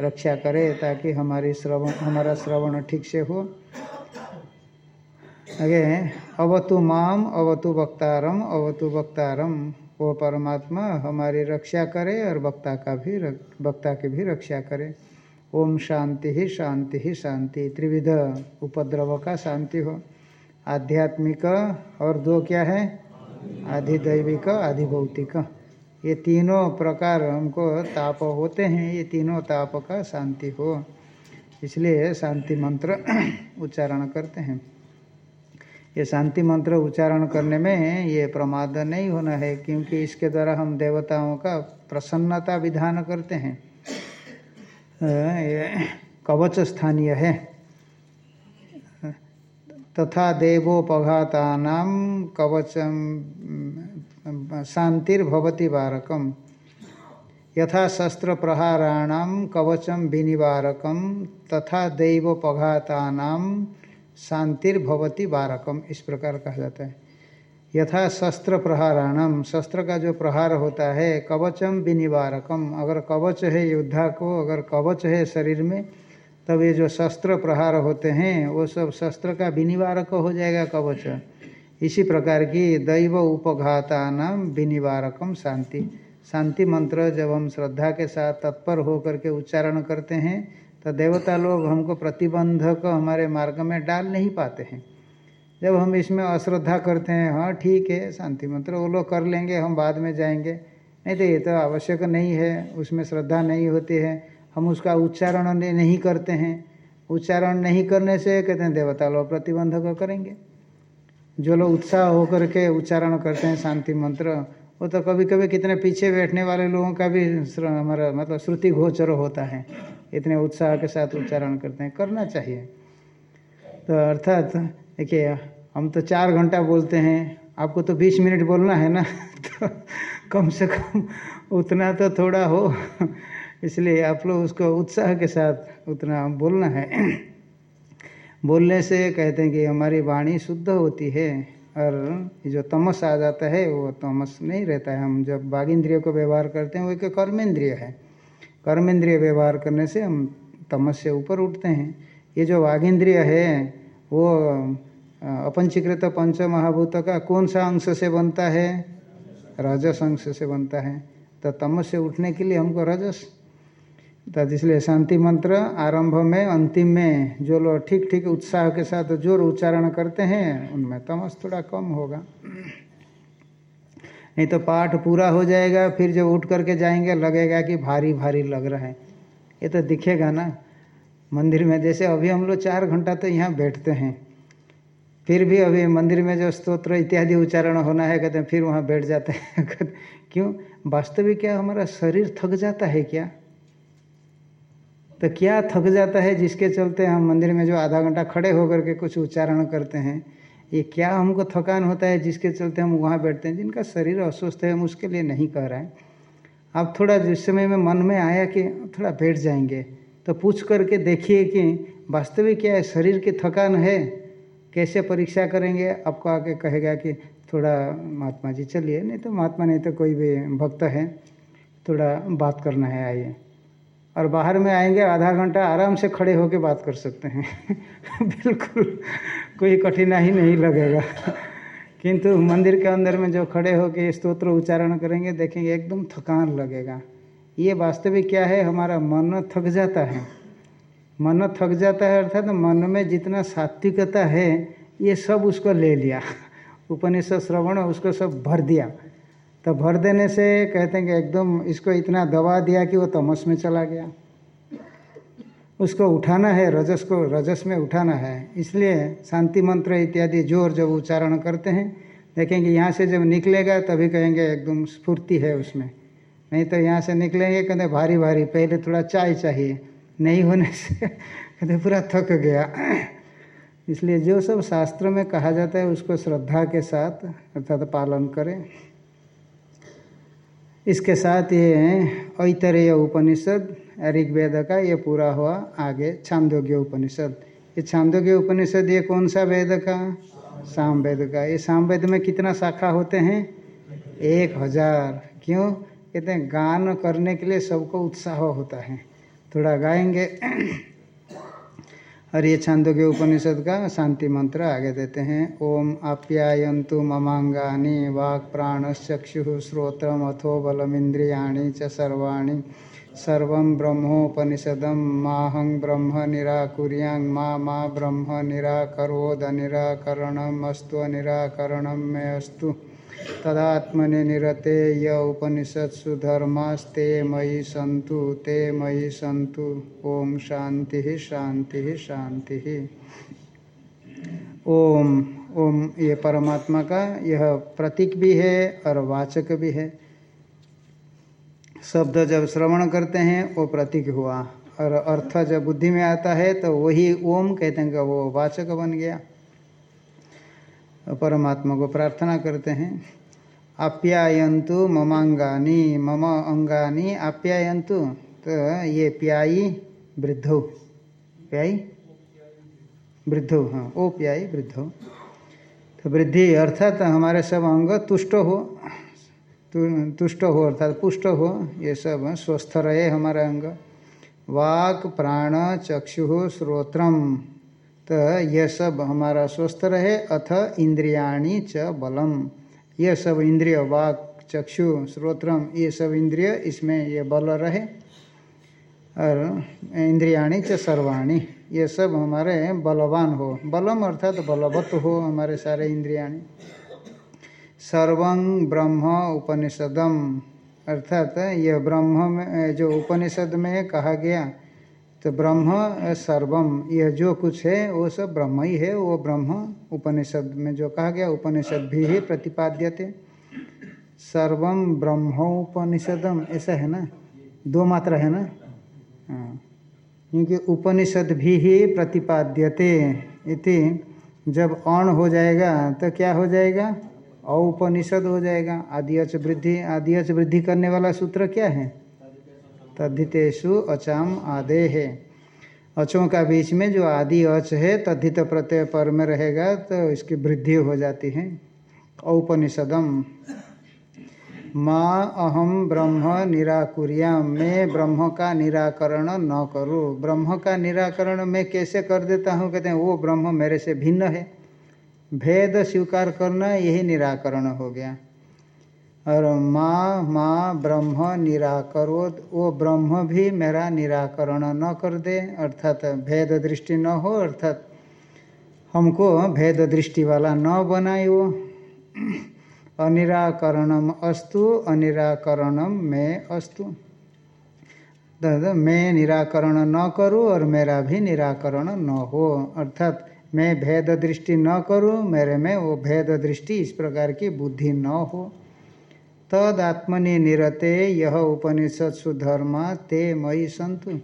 रक्षा करे ताकि हमारी श्रवण, हमारा श्रवण ठीक से हो। आगे अवतु माम, अवतु वक्तारम अवतु वक्तारम, वो परमात्मा हमारी रक्षा करे और वक्ता का भी वक्ता की भी रक्षा करे। ओम शांति ही शांति ही शांति, त्रिविध उपद्रव का शांति हो। आध्यात्मिक और दो क्या है? आधिदैविक, आधिभौतिक। ये तीनों प्रकार हमको ताप होते हैं, ये तीनों ताप का शांति हो। इसलिए शांति मंत्र उच्चारण करते हैं। ये शांति मंत्र उच्चारण करने में ये प्रमाद नहीं होना है, क्योंकि इसके द्वारा हम देवताओं का प्रसन्नता विधान करते हैं। ये कवच स्थानीय है। तथा देवोपघाता कवच शांतिर्भवती बारकम यथा शस्त्र प्रहाराण कवचम विनिवारकम तथा दैवोपघाता शांतिर्भवती बारकम इस प्रकार कहा जाता है। यथा शस्त्र प्रहाराणम शस्त्र का जो प्रहार होता है कवचम विनिवारकम अगर कवच है योद्धा को, अगर कवच है शरीर में तब ये जो शस्त्र प्रहार होते हैं, वो सब शस्त्र का विनिवारक हो जाएगा कवच। इसी प्रकार की दैव उपघाता नाम विनिवारकम शांति। शांति मंत्र जब हम श्रद्धा के साथ तत्पर होकर के उच्चारण करते हैं तो देवता लोग हमको प्रतिबंधक हमारे मार्ग में डाल नहीं पाते हैं। जब हम इसमें अश्रद्धा करते हैं हाँ ठीक है, शांति मंत्र वो लोग कर लेंगे, हम बाद में जाएँगे। नहीं तो ये तो आवश्यक नहीं है, उसमें श्रद्धा नहीं होती है। हम उसका उच्चारण नहीं करते हैं। उच्चारण नहीं करने से, कहते हैं, देवता लोग प्रतिबंधक करेंगे। जो लोग उत्साह होकर के उच्चारण करते हैं, शांति मंत्र, वो तो कभी कभी कितने पीछे बैठने वाले लोगों का भी हमारा मतलब श्रुति गोचर होता है। इतने उत्साह के साथ उच्चारण करते हैं। करना चाहिए। तो अर्थात, देखिए, हम तो चार घंटा बोलते हैं। आपको तो बीस मिनट बोलना है ना? तो कम से कम उतना तो थोड़ा हो। इसलिए आप लोग उसको उत्साह के साथ उतना बोलना है। बोलने से कहते हैं कि हमारी वाणी शुद्ध होती है और जो तमस आ जाता है, वो तमस नहीं रहता है। हम जब बाघ इंद्रिय को व्यवहार करते हैं, वो एक कर्मेंद्रिय है। कर्मेंद्रिय व्यवहार करने से हम तमस से ऊपर उठते हैं। ये जो वाघेंद्रिय है, वो अपंचीकृत पंच महाभूत का कौन सा अंश से बनता है? रजस अंश से बनता है। तो तमस से उठने के लिए हमको रजस तो इसलिए शांति मंत्र आरंभ में, अंतिम में जो लोग ठीक ठीक उत्साह के साथ ज़ोर उच्चारण करते हैं, उनमें तमस थोड़ा कम होगा। नहीं तो पाठ पूरा हो जाएगा, फिर जब उठ करके जाएँगे, लगेगा कि भारी भारी लग रहा है। ये तो दिखेगा ना। मंदिर में जैसे अभी हम लोग चार घंटा तो यहाँ बैठते हैं। फिर भी अभी मंदिर में जो स्तोत्र इत्यादि उच्चारण होना है, कहते हैं, फिर वहाँ बैठ जाते हैं। क्यों? वास्तविक क्या हमारा शरीर थक जाता है क्या? तो क्या थक जाता है जिसके चलते हम मंदिर में जो आधा घंटा खड़े होकर के कुछ उच्चारण करते हैं? ये क्या हमको थकान होता है जिसके चलते हम वहाँ बैठते हैं? जिनका शरीर अस्वस्थ है, हम उसके लिए नहीं कह रहे हैं। आप थोड़ा जिस समय में मन में आया कि थोड़ा बैठ जाएँगे तो पूछ करके देखिए कि वास्तविक क्या है शरीर की थकान है? कैसे परीक्षा करेंगे? आपको आके कहेगा कि थोड़ा महात्मा जी चलिए, नहीं तो महात्मा नहीं तो कोई भी भक्त है, थोड़ा बात करना है, आइए। और बाहर में आएँगे, आधा घंटा आराम से खड़े होकर बात कर सकते हैं। बिल्कुल, कोई कठिनाई नहीं लगेगा। किंतु मंदिर के अंदर में जो खड़े होकर स्तोत्र उच्चारण करेंगे, देखेंगे एकदम थकान लगेगा। ये वास्तविक क्या है? हमारा मन थक जाता है। मन थक जाता है अर्थात तो मन में जितना सात्विकता है, ये सब उसको ले लिया। उपनिषद, श्रवण, उसको सब भर दिया। तो भर देने से कहते हैं कि एकदम इसको इतना दबा दिया कि वो तमस में चला गया। उसको उठाना है, रजस को, रजस में उठाना है। इसलिए शांति मंत्र इत्यादि ज़ोर जब उच्चारण करते हैं, देखेंगे यहाँ से जब निकलेगा तभी कहेंगे एकदम स्फूर्ति है उसमें। नहीं तो यहाँ से निकलेंगे, कहते भारी भारी, पहले थोड़ा चाय चाहिए। नहीं होने से कहते पूरा थक गया। इसलिए जो सब शास्त्र में कहा जाता है, उसको श्रद्धा के साथ अर्थात पालन करें। इसके साथ ये ऐतरेय उपनिषद ऋग्वेद का ये पूरा हुआ आगे, छांदोग्य उपनिषद। ये छांदोग्य उपनिषद ये कौन सा वेद का साम वेद का ये साम वेद में कितना शाखा होते हैं? एक हज़ार। क्यों? कहते हैं, गान करने के लिए सबको उत्साह होता है। थोड़ा गाएँगे। और ये छांदोग्य उपनिषद का शांति मंत्र आगे देते हैं। ओम आप्यायंतु ममांगानी वाक् प्राणश्चक्षु श्रोत्रम अथो बलमिंद्रियाणी च सर्वाणी। सर्व ब्रह्मोपनिषद माहं ब्रह्म निराकुरियाँ मा मा ब्रह्म निराकरोद निराकरणमस्तु निराकरणं मे अस्तु तदात्मनि निरते य उपनिषत्सु धर्मास्ते मयि सन्तु, ते मयि सन्तु। ओम शांति शांति शांति ओम ओम ये परमात्मा का यह प्रतीक भी है और वाचक भी है। शब्द जब श्रवण करते हैं, वो प्रतीक हुआ। और अर्थ जब बुद्धि में आता है तो वही ओम कहते हैं कि वो वाचक बन गया। परमात्मा को प्रार्थना करते हैं। आप्यायंतु ममांगानी, मम अंगानी, आप्यायंतु तो ये प्याई, वृद्धो। प्याई? वृद्धो हाँ ओ प्यायी वृद्धो। तो वृद्धि अर्थात हमारे सब अंग तुष्ट हो तुष्ट हो, अर्थात पुष्ट हो, ये सब स्वस्थ रहे हमारा अंग। वाक, प्राण, चक्षु, श्रोत्रम। तो यह सब हमारा स्वस्थ रहे, अथ इंद्रियाणी च बलम। यह सब इंद्रिय, वाक, चक्षु, श्रोत्रम, ये सब इंद्रिय, इसमें ये बल रहे, और इंद्रियाणी च सर्वाणी। ये सब हमारे बलवान हो। बलम अर्थात बलवत् हो हमारे सारे इंद्रियाणी। सर्व ब्रह्म उपनिषदम। अर्थात यह ब्रह्म में, जो उपनिषद में कहा गया तो ब्रह्म सर्वम। यह जो कुछ है, वो सब ब्रह्म ही है, वो ब्रह्म। उपनिषद में जो कहा गया, उपनिषद भी ही प्रतिपाद्यते। सर्वम ब्रह्मोपनिषदम ऐसा है ना? दो मात्रा है ना? हाँ। क्योंकि उपनिषद भी ही प्रतिपाद्यते इति। जब अण हो जाएगा तो क्या हो जाएगा? औपनिषद हो जाएगा। आदिअच वृद्धि आदिअच वृद्धि करने वाला सूत्र क्या है? तद्धितेशु अचाम आदे। है अचों का बीच में जो आदि अच है, तद्धित प्रत्यय पर में रहेगा तो इसकी वृद्धि हो जाती है। औपनिषदम। माँ अहम ब्रह्म निराकुरिया मैं ब्रह्म का निराकरण न करूँ। ब्रह्म का निराकरण मैं कैसे कर देता हूँ? कहते हैं, वो ब्रह्म मेरे से भिन्न है। भेद स्वीकार करना यही निराकरण हो गया। और माँ माँ, ब्रह्म निराकरोत वो ब्रह्म भी मेरा निराकरण न कर दे, अर्थात भेद दृष्टि न हो, अर्थात हमको भेद दृष्टि वाला न बनाए वो अनिराकरणम अस्तु, अनिराकरणम में अस्तु। मैं निराकरण न करूँ और मेरा भी निराकरण न हो, अर्थात मैं भेद दृष्टि न करूँ, मेरे में वो भेद दृष्टि इस प्रकार की बुद्धि न हो। तद आत्मनि निरते यह उपनिषद सुधर्मा, ते मई संतु।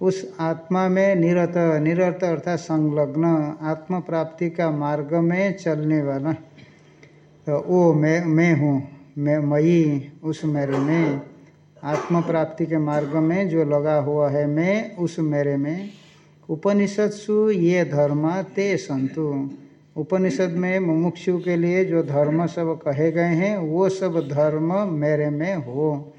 उस आत्मा में निरत निरत अर्थात संलग्न आत्म प्राप्ति का मार्ग में चलने वाला। तो वो मैं मैं हूँ, मैं मई उस मेरे में। आत्म प्राप्ति के मार्ग में जो लगा हुआ है मैं, उस मेरे में। उपनिषत्सु ये धर्म, ते संतु। उपनिषद में मुमुक्षु के लिए जो धर्म सब कहे गए हैं, वो सब धर्म मेरे में हो।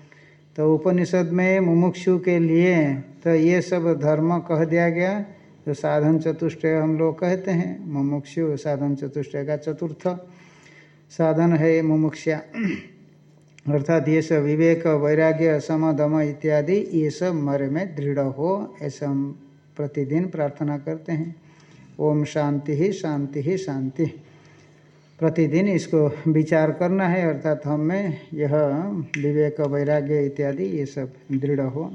तो उपनिषद में मुमुक्षु के लिए तो ये सब धर्म कह दिया गया, जो साधन चतुष्टय हम लोग कहते हैं, मुमुक्षु साधन चतुष्टय का चतुर्थ साधन है मुमुक्षा अर्थात ये सब विवेक, वैराग्य, समदम इत्यादि, ये सब मरे में दृढ़ हो, ऐसा हम प्रतिदिन प्रार्थना करते हैं। ओम शांति ही शांति ही शांति। प्रतिदिन इसको विचार करना है, अर्थात हमें यह विवेक, वैराग्य इत्यादि, ये सब दृढ़ हो।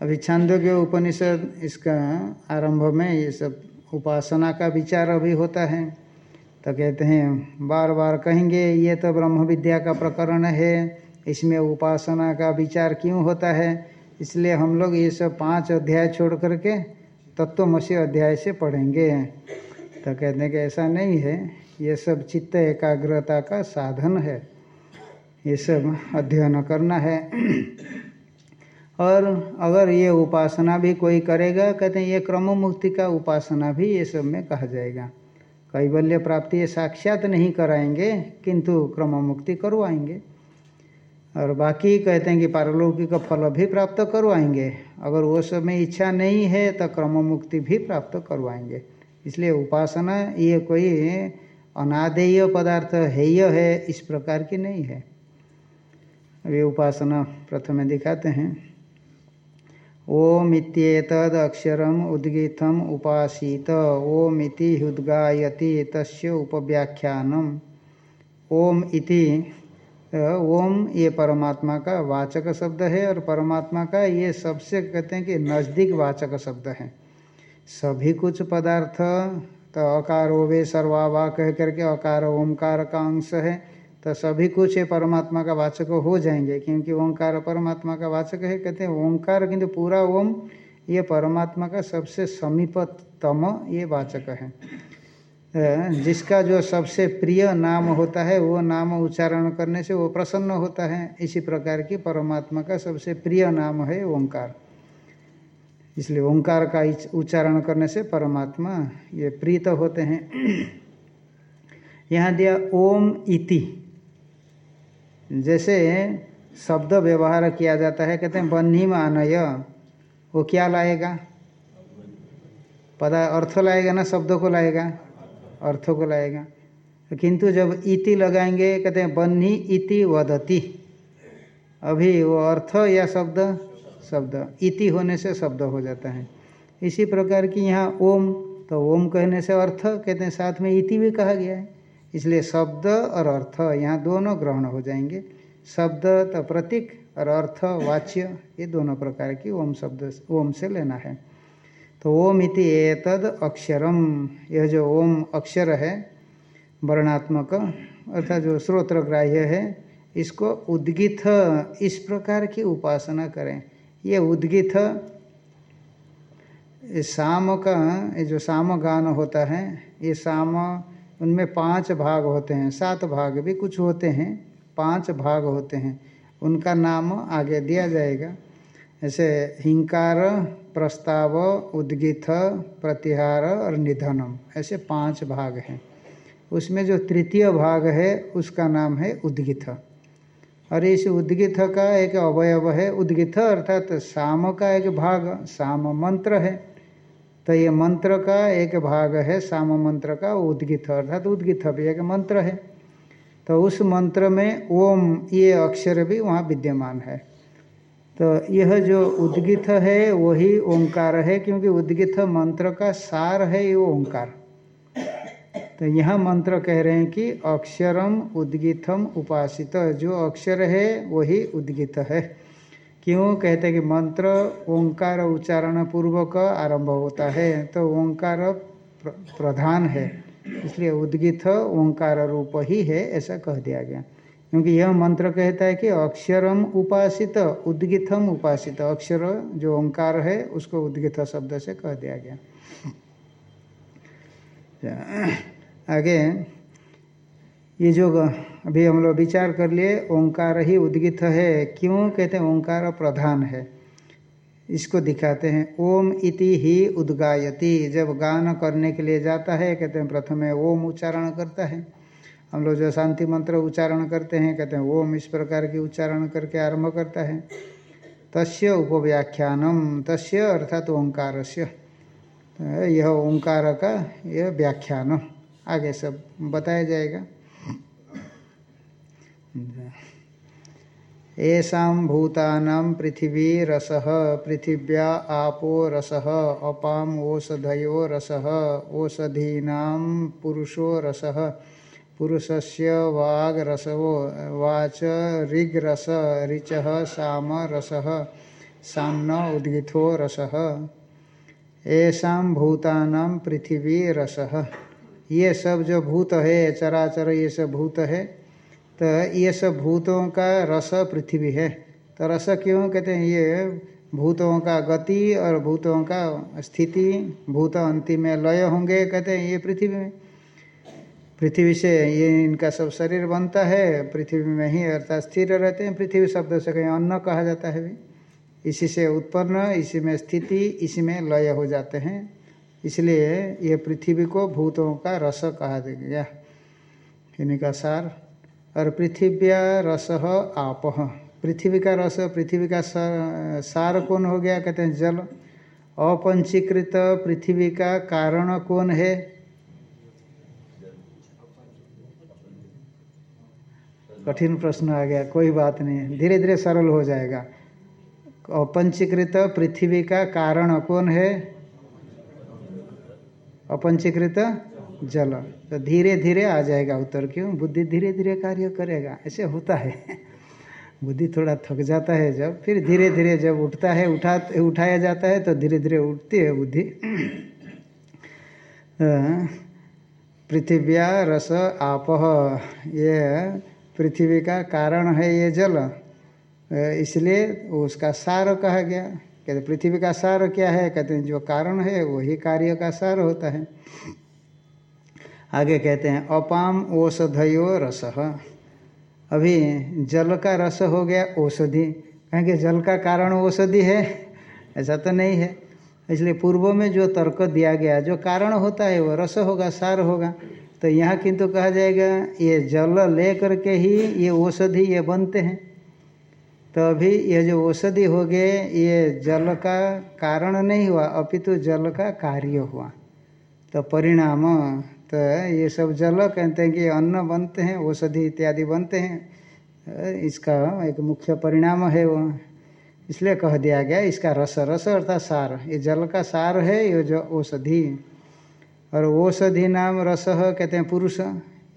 अभी छांदोग्य उपनिषद इसका आरंभ में ये सब उपासना का विचार अभी होता है। तो कहते हैं बार बार कहेंगे, ये तो ब्रह्म विद्या का प्रकरण है, इसमें उपासना का विचार क्यों होता है? इसलिए हम लोग ये सब पाँच अध्याय छोड़ करके तत्वमसी अध्याय से पढ़ेंगे। तो कहते हैं कि ऐसा नहीं है। ये सब चित्त एकाग्रता का साधन है। ये सब अध्ययन करना है। और अगर ये उपासना भी कोई करेगा, कहते हैं ये क्रम मुक्ति का उपासना भी ये सब में कहा जाएगा। कैवल्य प्राप्ति ये साक्षात नहीं कराएँगे, किंतु क्रम मुक्ति करवाएँगे। और बाकी कहते हैं कि पारलौकिक फल भी प्राप्त करवाएँगे। अगर वो में इच्छा नहीं है तो क्रम मुक्ति भी प्राप्त करवाएँगे। इसलिए उपासना ये कोई अनादेय पदार्थ हेय है, इस प्रकार की नहीं है। अभी उपासना प्रथम दिखाते हैं। ओम इत्येतद अक्षरम उद्गीतम उपासीत। ओम हृदगायति तस्य उपव्याख्यानम। ओम इति ओम, ये परमात्मा का वाचक शब्द है और परमात्मा का ये सबसे कहते हैं कि नज़दीक वाचक शब्द है। सभी कुछ पदार्थ तो अकार वे सर्वावा कह करके अकार ओंकार का अंश है तो सभी कुछ ये परमात्मा का वाचक हो जाएँगे, क्योंकि ओंकार परमात्मा का वाचक है, कहते हैं ओंकार, किंतु पूरा ओम, ये परमात्मा का सबसे समीपतम ये वाचक है। जिसका जो सबसे प्रिय नाम होता है, वो नाम उच्चारण करने से वो प्रसन्न होता है। इसी प्रकार की परमात्मा का सबसे प्रिय नाम है ओंकार। इसलिए ओंकार का उच्चारण करने से परमात्मा ये प्रीत होते हैं। यहाँ दिया ओम इति। जैसे शब्द व्यवहार किया जाता है, कहते हैं बन्ही मानय वो क्या लाएगा? पता अर्थ लाएगा ना, शब्दों को लाएगा? अर्थ को लाएगा। किंतु जब इति लगाएँगे, कहते हैं, बन्ही इति वदति। अभी वो अर्थ या शब्द? शब्द। इति होने से शब्द हो जाता है। इसी प्रकार की यहाँ ओम तो ओम कहने से अर्थ, कहते हैं, साथ में इति भी कहा गया है। इसलिए शब्द और अर्थ यहाँ दोनों ग्रहण हो जाएँगे। शब्द तो प्रतीक और अर्थ वाच्य, ये दोनों प्रकार की ओम शब्द ओम से लेना है। तो ओम इति एतद अक्षरम। यह जो ओम अक्षर है, वर्णात्मक, अर्थात जो स्रोत्र ग्राह्य है, इसको उद्गित इस प्रकार की उपासना करें। ये उद्गित शाम का, ये जो साम गान होता है, ये साम, उनमें पाँच भाग होते हैं। सात भाग भी कुछ होते हैं, पाँच भाग होते हैं। उनका नाम आगे दिया जाएगा। ऐसे हिंकार प्रस्ताव उद्गित प्रतिहार और निधनम। ऐसे पाँच भाग हैं। उसमें जो तृतीय भाग है, उसका नाम है उद्गित और इस उद्गित का एक अवयव है। उद्गित अर्थात साम का एक भाग, साम मंत्र है। तो ये मंत्र का एक भाग है, साम मंत्र का उद्गित अर्थात उद्गित भी एक मंत्र है। तो उस मंत्र में ओम, ये अक्षर भी वहाँ विद्यमान है। तो यह जो उद्गित है, वही ओंकार है, क्योंकि उद्गित मंत्र का सार है, ये ओंकार। तो यह मंत्र कह रहे हैं कि अक्षरम उद्गितम उपासित। जो अक्षर है, वही उद्गित है। क्यों? कहते हैं कि मंत्र ओंकार उच्चारण पूर्वक आरंभ होता है तो ओंकार प्रधान है। इसलिए उद्गित ओंकार रूप ही है, ऐसा कह दिया गया। क्योंकि यह मंत्र कहता है कि अक्षरम उपासित उद्गितम उपासित। अक्षर जो ओंकार है, उसको उद्गित शब्द से कह दिया गया। आगे, ये जो अभी हम लोग विचार कर लिए, ओंकार ही उद्गित है, क्यों कहते हैं? ओंकार प्रधान है। इसको दिखाते हैं, ओम इति ही उद्गायति। जब गान करने के लिए जाता है, कहते हैं, प्रथमे ओम उच्चारण करता है। हम लोग जो शांति मंत्र उच्चारण करते हैं, कहते हैं, ओम इस प्रकार की उच्चारण करके आरंभ करता है। तस्य उपव्याख्यानम, तस्य अर्थात ओंकार से यह ओंकार का यह व्याख्यान। आगे सब बताया जाएगा। भूतानां पृथिवी रस, पृथिव्या आपो रस अपाम ओषधयो रस ओषधीना पुरुषो रस। पुरुषस्य वाग्रसवो, वाच ऋग्रस, ऋच, साम, रस, सामन, उद्गिथो, रस। ऐसा भूतानां पृथिवी रस। ये सब जो भूत है, चराचर ये सब भूत है तो ये सब भूतों का रस पृथ्वी है। तो रस क्यों कहते हैं? ये भूतों का गति और भूतों का स्थिति, भूत अंतिम में लय होंगे कहते हैं ये पृथ्वी में। पृथ्वी से ये इनका सब शरीर बनता है, पृथ्वी में ही अर्थात स्थिर रहते हैं, पृथ्वी शब्द से कहीं अन्न कहा जाता है भी। इसी से उत्पन्न, इसी में स्थिति, इसी में लय हो जाते हैं। इसलिए ये पृथ्वी को भूतों का रस कहा गया। इन्हीं का सार, और पृथिव्या रस आप। पृथ्वी का रस, पृथ्वी का सार कौन हो गया? कहते हैं जल। अपंचीकृत पृथ्वी का कारण कौन है? कठिन प्रश्न आ गया, कोई बात नहीं धीरे धीरे सरल हो जाएगा। अपंचीकृत पृथ्वी का कारण कौन है? अपंचीकृत जल। तो धीरे धीरे आ जाएगा उत्तर क्यों? बुद्धि धीरे धीरे कार्य करेगा, ऐसे होता है। बुद्धि थोड़ा थक जाता है जब, फिर धीरे धीरे जब उठता है, उठा, उठाया जाता है तो धीरे धीरे उठती है बुद्धि। पृथिव्या रस आप ये पृथ्वी का कारण है ये जल इसलिए उसका सार कहा गया। कहते पृथ्वी का सार क्या है? कहते हैं, जो कारण है, वही कार्य का सार होता है। आगे कहते हैं, अपाम औषधयो रस। अभी जल का रस हो गया, औषधि। कहेंगे जल का कारण औषधि है? ऐसा तो नहीं है। इसलिए पूर्व में जो तर्क दिया गया, जो कारण होता है, वो रस होगा, सार होगा। तो यहाँ किंतु कहा जाएगा, ये जल ले करके ही ये औषधि ये बनते हैं। तो अभी ये जो औषधि हो गए, ये जल का कारण नहीं हुआ, अपितु जल का कार्य हुआ। तो परिणाम तो ये सब जल कहते हैं कि अन्न बनते हैं, औषधि इत्यादि बनते हैं। इसका एक मुख्य परिणाम है वो। इसलिए कह दिया गया, इसका रस रस अर्थात सार, ये जल का सार है, ये जो औषधि और औषधि नाम रस कहते हैं पुरुष।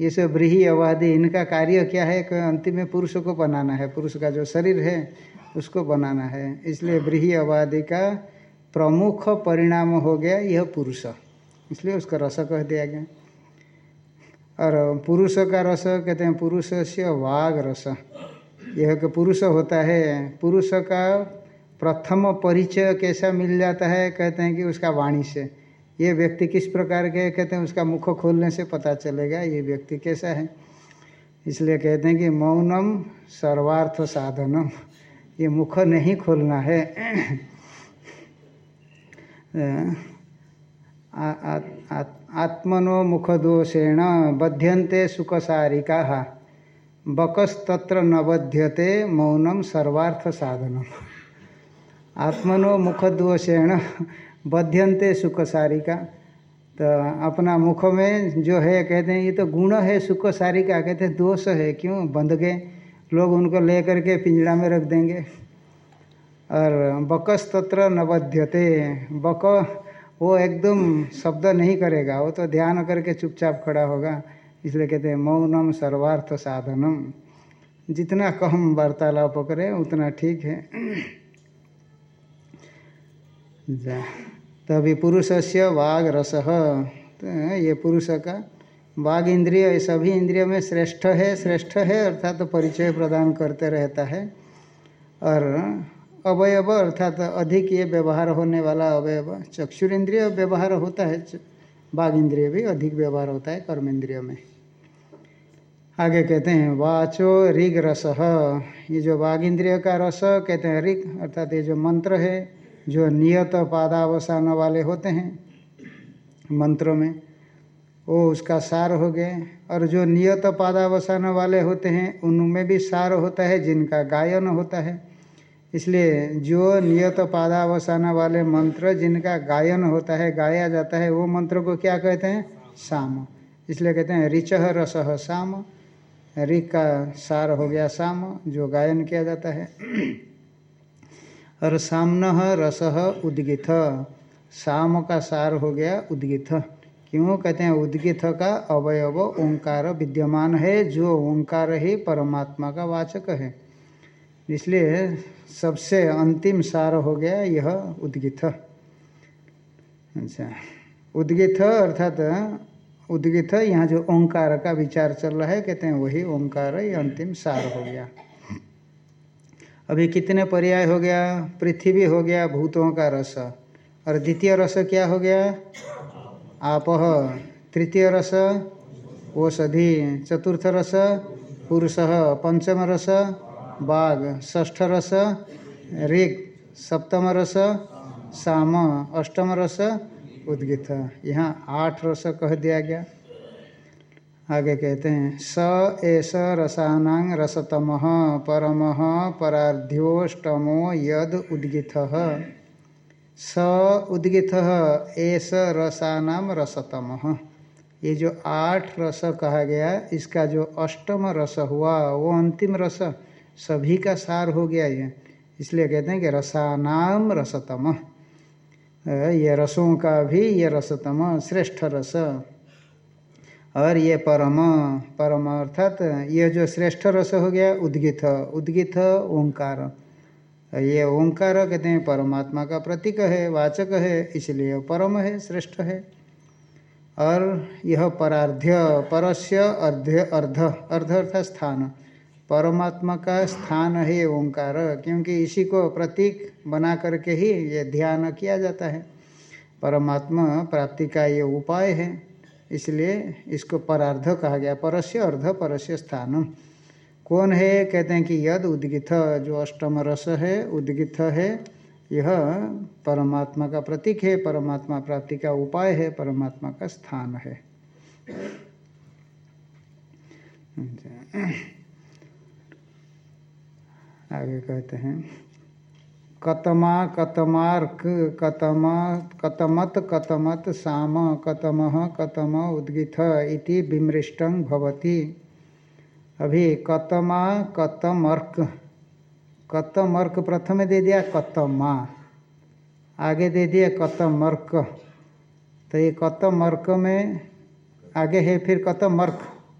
ये सब ब्रीही अवादि, इनका कार्य क्या है कि अंतिम में पुरुष को बनाना है। पुरुष का जो शरीर है, उसको बनाना है। इसलिए ब्रीही अवादि का प्रमुख परिणाम हो गया यह पुरुष। इसलिए उसका रस कह दिया गया। और पुरुष का रस, कहते हैं पुरुष से वाघ रस। यह कि पुरुष होता है, पुरुष का प्रथम परिचय कैसा मिल जाता है, कहते हैं कि उसका वाणी से। ये व्यक्ति किस प्रकार के कहते हैं, उसका मुख खोलने से पता चलेगा ये व्यक्ति कैसा है। इसलिए कहते हैं कि मौनम सर्वार्थ साधनम। ये मुख नहीं खोलना है। आत्मनो मुखदोषेण बध्यन्ते सुखसारिका। बकस्तत्र न बध्यते, मौनम सर्वार्थ साधनम। आत्मनो मुखदोषेण बध्यंते सुख सारिका तो अपना मुख में जो है, कहते हैं, ये तो गुण है सुख सारिका कहते हैं, दोष है, क्यों? बंध गए लोग उनको ले करके पिंजड़ा में रख देंगे। और बकस तत्र न बध्यते। बक वो एकदम शब्द नहीं करेगा। वो तो ध्यान करके चुपचाप खड़ा होगा। इसलिए कहते हैं, मौनम सर्वार्थ साधनम। जितना कम वार्तालाप करें, उतना ठीक है। जा। तभी पुरुष से वाघ रस तो ये पुरुष का वाघ इंद्रिय सभी इंद्रिय में श्रेष्ठ है श्रेष्ठ है, अर्थात तो परिचय प्रदान करते रहता है। और अवयव, अर्थात अधिक ये व्यवहार होने वाला अवयव, चक्षुर इंद्रिय व्यवहार होता है बाघ इंद्रिय भी अधिक व्यवहार होता है कर्म इंद्रिय में। आगे कहते हैं, वाचो ऋग रस ये जो बाघ इंद्रिय का रस, कहते हैं ऋग, अर्थात ये जो मंत्र है जो नियत पादावसान वाले होते हैं, मंत्रों में, वो उसका सार हो गए। और जो नियत पादावसान वाले होते हैं, उनमें भी सार होता है, जिनका गायन होता है। इसलिए जो नियत पादावसान वाले मंत्र जिनका गायन होता है, गाया जाता है, वो मंत्र को क्या कहते हैं? साम। इसलिए कहते हैं, ऋच रस साम। ऋक का सार हो गया साम, जो गायन किया जाता है। और सामन रस उद्गित साम का सार हो गया उद्गित क्यों कहते हैं उद्गित का अवयव ओंकार विद्यमान है, जो ओंकार ही परमात्मा का वाचक है। इसलिए सबसे अंतिम सार हो गया यह उद्गित अच्छा उद्गित अर्थात उद्गित यहाँ जो ओंकार का विचार चल रहा है, कहते हैं वही ओंकार ही अंतिम सार हो गया। अभी कितने पर्याय हो गया? पृथ्वी हो गया, भूतों का रस। और द्वितीय रस क्या हो गया? आप तृतीय रस औषधि चतुर्थ रस, पुरुष पंचम रस, बाघ ष्ठ रस, ऋग सप्तम रस, साम अष्टम रस उद्गित यहाँ आठ रस कह दिया गया। आगे कहते हैं, स एस रसानांग रसतम परम पराध्योष्टमो यद उद्गित। स उद्गित एस रसानाम रसतम। ये जो आठ रस कहा गया, इसका जो अष्टम रस हुआ, वो अंतिम रस सभी का सार हो गया ये। इसलिए कहते हैं कि रसानाम रसतम। ये रसों का भी ये रसतम, श्रेष्ठ रस। और ये परम परम अर्थात ये जो श्रेष्ठ रस हो गया, उद्गित उद्गित ओंकार। ये ओंकार कहते हैं, परमात्मा का प्रतीक है, वाचक है, इसलिए परम है, श्रेष्ठ है। और यह परार्ध्य, परस्य अर्ध्य, अर्ध अर्ध अर्थात स्थान। परमात्मा का स्थान है ओंकार, क्योंकि इसी को प्रतीक बना करके ही ये ध्यान किया जाता है। परमात्मा प्राप्ति का ये उपाय है। इसलिए इसको परार्ध कहा गया, परस्य अर्ध, परस्य स्थानम। कौन है? कहते हैं कि यद उद्गित जो अष्टम रस है उद्गित है। यह परमात्मा का प्रतीक है, परमात्मा प्राप्ति का उपाय है, परमात्मा का स्थान है। आगे कहते हैं। कतमा कतमार्क कतम कतमत कतमत साम कतम कतम उद्गित इति विमृष्टं भवति। अभी कतमा कतमर्क। कतमर्क प्रथम दे दिया कतमा। आगे दे दिया कतमर्क। तो ये कतमर्क में आगे है फिर कतमर्क।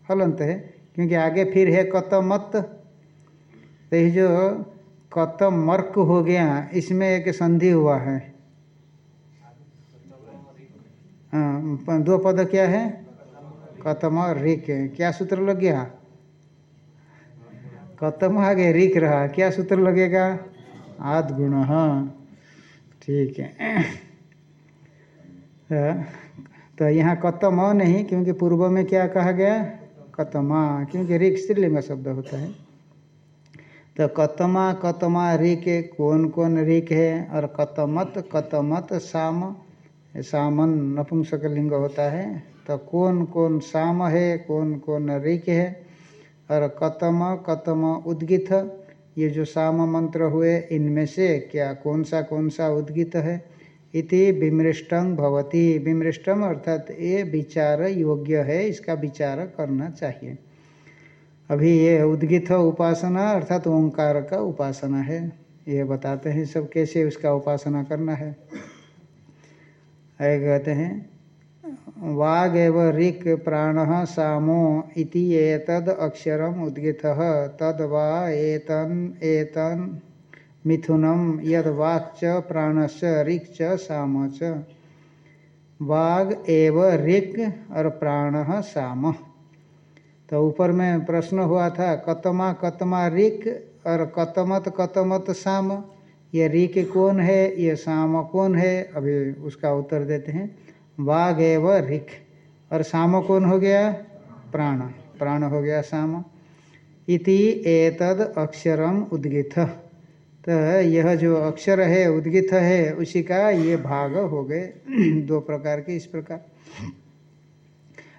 हलंत है, क्योंकि आगे फिर है कतमत। तो ये जो कतम मर्क हो गया, इसमें एक संधि हुआ है। हाँ दो पद क्या है? कतम और रिक। क्या सूत्र लग गया? कतम आ गया रिक रहा, क्या सूत्र लगेगा? आद गुण हाँ। ठीक है। तो यहाँ कतम नहीं, क्योंकि पूर्व में क्या कहा गया? कतमा क्योंकि रिक स्त्रीलिंग शब्द होता है। तो कतमा कतमा रिक, कौन कौन रिक है और कतमत कतमत साम सामन नपुंसक लिंग होता है। तो कौन कौन साम है, कौन कौन रिक है और कतम कतम उद्गित, ये जो साम मंत्र हुए, इनमें से क्या कौन सा कौन सा उद्गित है? इति विमृष्टं भवती। विमृष्टम अर्थात ये विचार योग्य है, इसका विचार करना चाहिए। अभी ये उद्गित उपासना अर्थात ओंकार का उपासना है। ये बताते हैं सब कैसे उसका उपासना करना है। आगे कहते हैं वाग एव ऋक प्राण सामो इति एतद अक्षरम उद्गित, तद वा एतन एतन मिथुनम यद वाक् च प्राणश्च, ऋक् साम च। वाग एव ऋक् और प्राण साम। तो ऊपर में प्रश्न हुआ था, कतमा कतमा रिक और कतमत कतमत साम। ये रिक कौन है, ये साम कौन है? अभी उसका उत्तर देते हैं। वाघ एव रिक। और साम कौन हो गया? प्राण। प्राण हो गया साम। इति एतद अक्षरम उद्गित तो यह जो अक्षर है उद्गित है, उसी का ये भाग हो गए। दो प्रकार के इस प्रकार।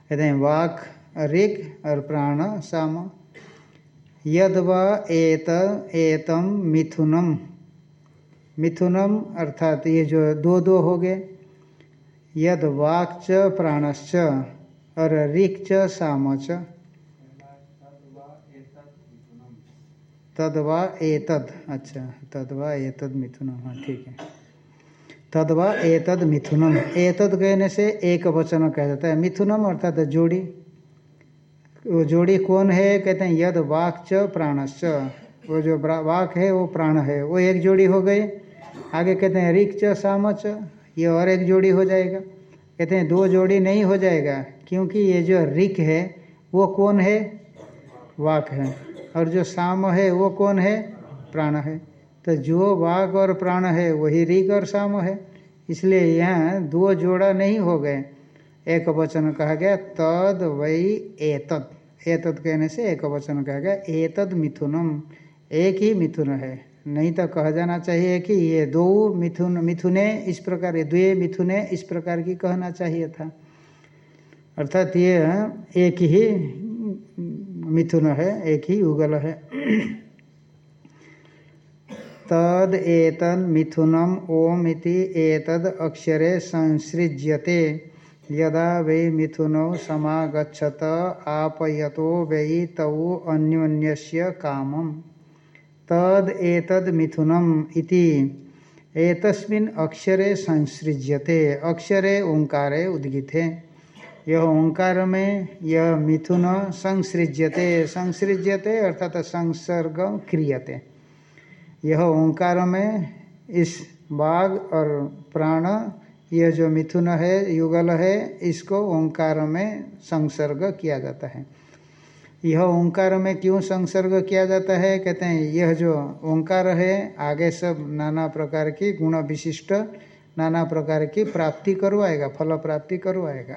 कहते हैं, वाक ऋग और प्राण साम। यद एत, एतम मिथुनम। मिथुनम अर्थात ये जो दो दो हो गए। यद वाक् च प्राणश्च और साम च तदवा एतद अच्छा तदवा एतद मिथुनम हाँ ठीक है। तदवा एतद मिथुनम। एतद कहने से एक वचन कह जाता है, मिथुनम अर्थात जोड़ी। वो जोड़ी कौन है? कहते हैं, यद वाक च प्राणश्च। वो जो वाक है, वो प्राण है। वो एक जोड़ी हो गई। आगे कहते हैं रिक च, साम च। ये और एक जोड़ी हो जाएगा। कहते हैं, दो जोड़ी नहीं हो जाएगा, क्योंकि ये जो रिक है, वो कौन है? वाक है। और जो साम है, वो कौन है? प्राण है। तो जो वाक और प्राण है, वही रिक और साम है। इसलिए यहाँ दो जोड़ा नहीं हो गए। एक वचन कहा गया, तद वही एतद। एतद कहने से एक वचन कहा गया, एतद मिथुनम। एक ही मिथुन है। नहीं तो कहा जाना चाहिए कि ये दो मिथुन, मिथुने इस प्रकार, ये द्वे मिथुने इस प्रकार की कहना चाहिए था। अर्थात ये एक ही मिथुन है, एक ही उगल है। तद एतन मिथुनम ओम इति एतद अक्षरे संसृज्यते। यदा वै मिथुनौ समागछत आपयतो वै तौ अन्योन्यस्य कामम। तद एतद मिथुनम इति एतस्मिन अक्षरे संसृज्यते, अक्षरे ओंकारे उद्गिते। यह ओंकार में यह मिथुन संसृज्यते संसृज्यते अर्थात संसर्ग क्रियते। यह ओंकार में इस बाघ और प्राण यह जो मिथुन है, युगल है, इसको ओंकार में संसर्ग किया जाता है। यह ओंकार में क्यों संसर्ग किया जाता है? कहते हैं, यह जो ओंकार है, आगे सब नाना प्रकार की गुण विशिष्ट, नाना प्रकार की प्राप्ति करवाएगा, फल प्राप्ति करवाएगा।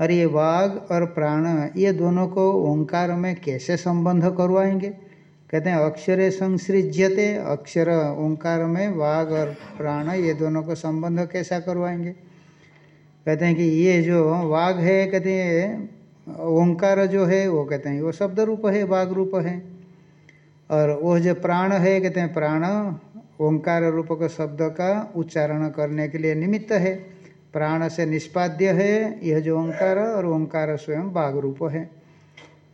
और ये वाघ और प्राण, ये दोनों को ओंकार में कैसे संबंध करवाएँगे? कहते हैं, अक्षरे संसृज्यते, अक्षर ओंकार में वाघ और प्राण, ये दोनों को संबंध कैसा करवाएँगे? कहते हैं कि ये जो वाघ है, कहते हैं, ओंकार जो है, वो कहते हैं, वो शब्द रूप है वाघ रूप है। और वो जो प्राण है, कहते हैं, प्राण, ओंकार रूप का शब्द का उच्चारण करने के लिए निमित्त है। प्राण से निष्पाद्य है, यह जो ओंकार और ओंकार स्वयं बाघ रूप है।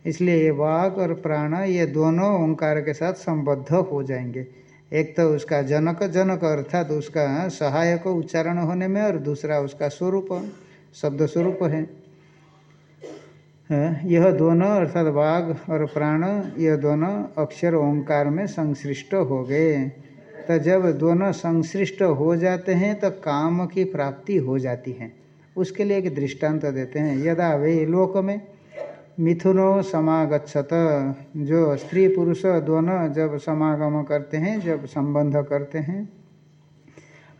इसलिए ये बाघ और प्राण, ये दोनों ओंकार के साथ संबद्ध हो जाएँगे। एक तो उसका जनक जनक अर्थात उसका सहायक उच्चारण होने में और दूसरा उसका स्वरूप, शब्द स्वरूप है। यह दोनों अर्थात वाघ और प्राण, यह दोनों अक्षर ओंकार में संश्लिष्ट हो गए। तो जब दोनों संश्लिष्ट हो जाते हैं तो काम की प्राप्ति हो जाती है। उसके लिए एक दृष्टांत देते हैं। यदा वे लोक में मिथुनो समागछत जो स्त्री पुरुष दोनों जब समागम करते हैं, जब संबंध करते हैं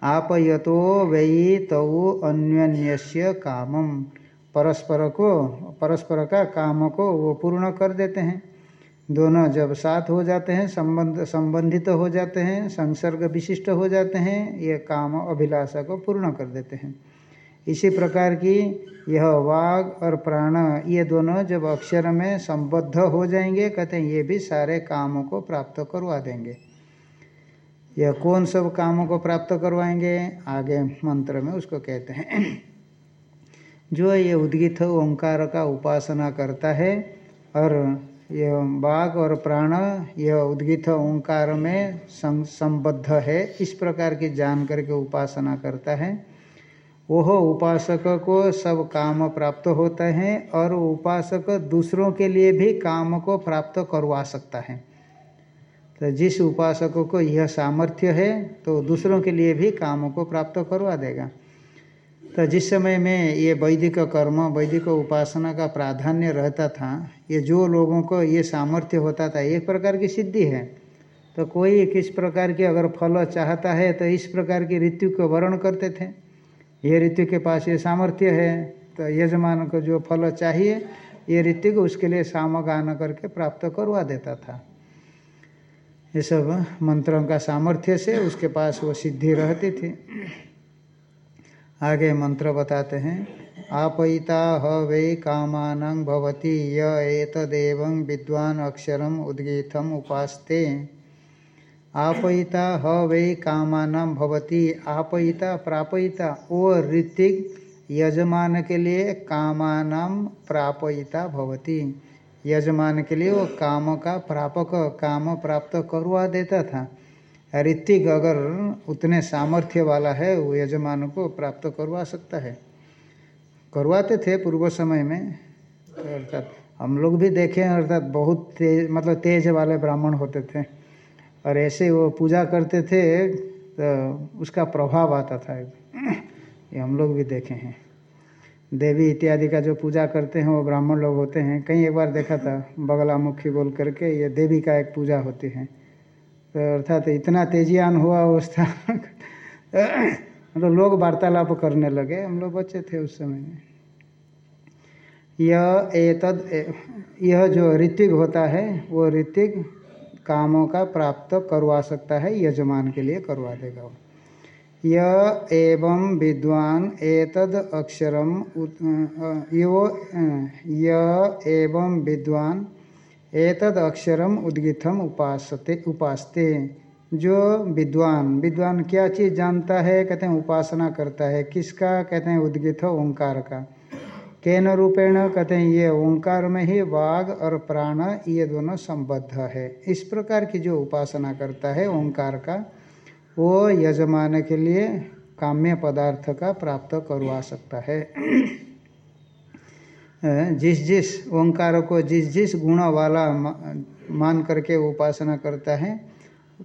आप यतो वही तौ अन्य कामम। परस्पर को, परस्पर का काम को वो पूर्ण कर देते हैं। दोनों जब साथ हो जाते हैं, संबंध, संबंधित तो हो जाते हैं, संसर्ग विशिष्ट हो जाते हैं, ये काम अभिलाषा को पूर्ण कर देते हैं। इसी प्रकार की यह वाघ और प्राण, ये दोनों जब अक्षर में संबद्ध हो जाएँगे, कहते हैं, ये भी सारे कामों को प्राप्त करवा देंगे। यह कौन सब कामों को प्राप्त करवाएँगे? आगे मंत्र में उसको कहते हैं। जो ये उद्गित ओंकार का उपासना करता है, और यह बाघ और प्राण, यह उद्गित ओंकार में संबद्ध है, इस प्रकार की जान करके उपासना करता है। वह उपासक को सब काम प्राप्त होते हैं और उपासक दूसरों के लिए भी काम को प्राप्त करवा सकता है। तो जिस उपासक को यह सामर्थ्य है तो दूसरों के लिए भी काम को प्राप्त करवा देगा। तो जिस समय में ये वैदिक कर्म, वैदिक उपासना का प्राधान्य रहता था, ये जो लोगों को ये सामर्थ्य होता था, एक प्रकार की सिद्धि है। तो कोई किस प्रकार की अगर फल चाहता है तो इस प्रकार की ऋतु को वर्ण करते थे। ये ऋतु के पास ये सामर्थ्य है तो यजमान को जो फल चाहिए, ये ऋतु को उसके लिए सामगान करके प्राप्त करवा देता था। ये सब मंत्रों का सामर्थ्य से उसके पास वो सिद्धि रहती थी। आगे मंत्र बताते हैं, आपयिता वै कामान भवती येतदेव विद्वान अक्षरम उद्गीतम उपास्ते। आपयिता ह वै कामान भवती। आपयिता, प्रापयिता वो ऋतिक यजमान के लिए कामान प्रापयिता भवती। यजमान के लिए वो काम का प्रापक, काम प्राप्त करवा देता था। ऋतिक अगर उतने सामर्थ्य वाला है, वो यजमान को प्राप्त करवा सकता है। करवाते थे पूर्व समय में। अर्थात हम लोग भी देखे अर्थात बहुत तेज मतलब तेज वाले ब्राह्मण होते थे। और ऐसे वो पूजा करते थे तो उसका प्रभाव आता था। ये हम लोग भी देखे हैं। देवी इत्यादि का जो पूजा करते हैं, वो ब्राह्मण लोग होते हैं। कई एक बार देखा था, बगला मुखी बोल करके, ये देवी का एक पूजा होती है। तो अर्थात तो इतना तेजियान हुआ अवस्था। मतलब लोग वार्तालाप करने लगे, हम लोग बच्चे थे उस समय में। यह एतद यह जो ऋतिक होता है, वो ऋतिक कामों का प्राप्त करवा सकता है, यजमान के लिए करवा देगा वो। य एवं विद्वान एतद अक्षरम यो य एवं विद्वान एतद अक्षरम उद्गितम उपासते उपासते। जो विद्वान विद्वान क्या चीज़ जानता है? कहते हैं उपासना करता है। किसका? कहते हैं उद्गित ओंकार का। केन रूपेण कहते हैं ये ओंकार में ही वाग और प्राण ये दोनों संबद्ध है। इस प्रकार की जो उपासना करता है ओंकार का, वो यजमान के लिए काम्य पदार्थ का प्राप्त करवा सकता है। जिस जिस ओंकार को जिस जिस गुण वाला मान करके उपासना करता है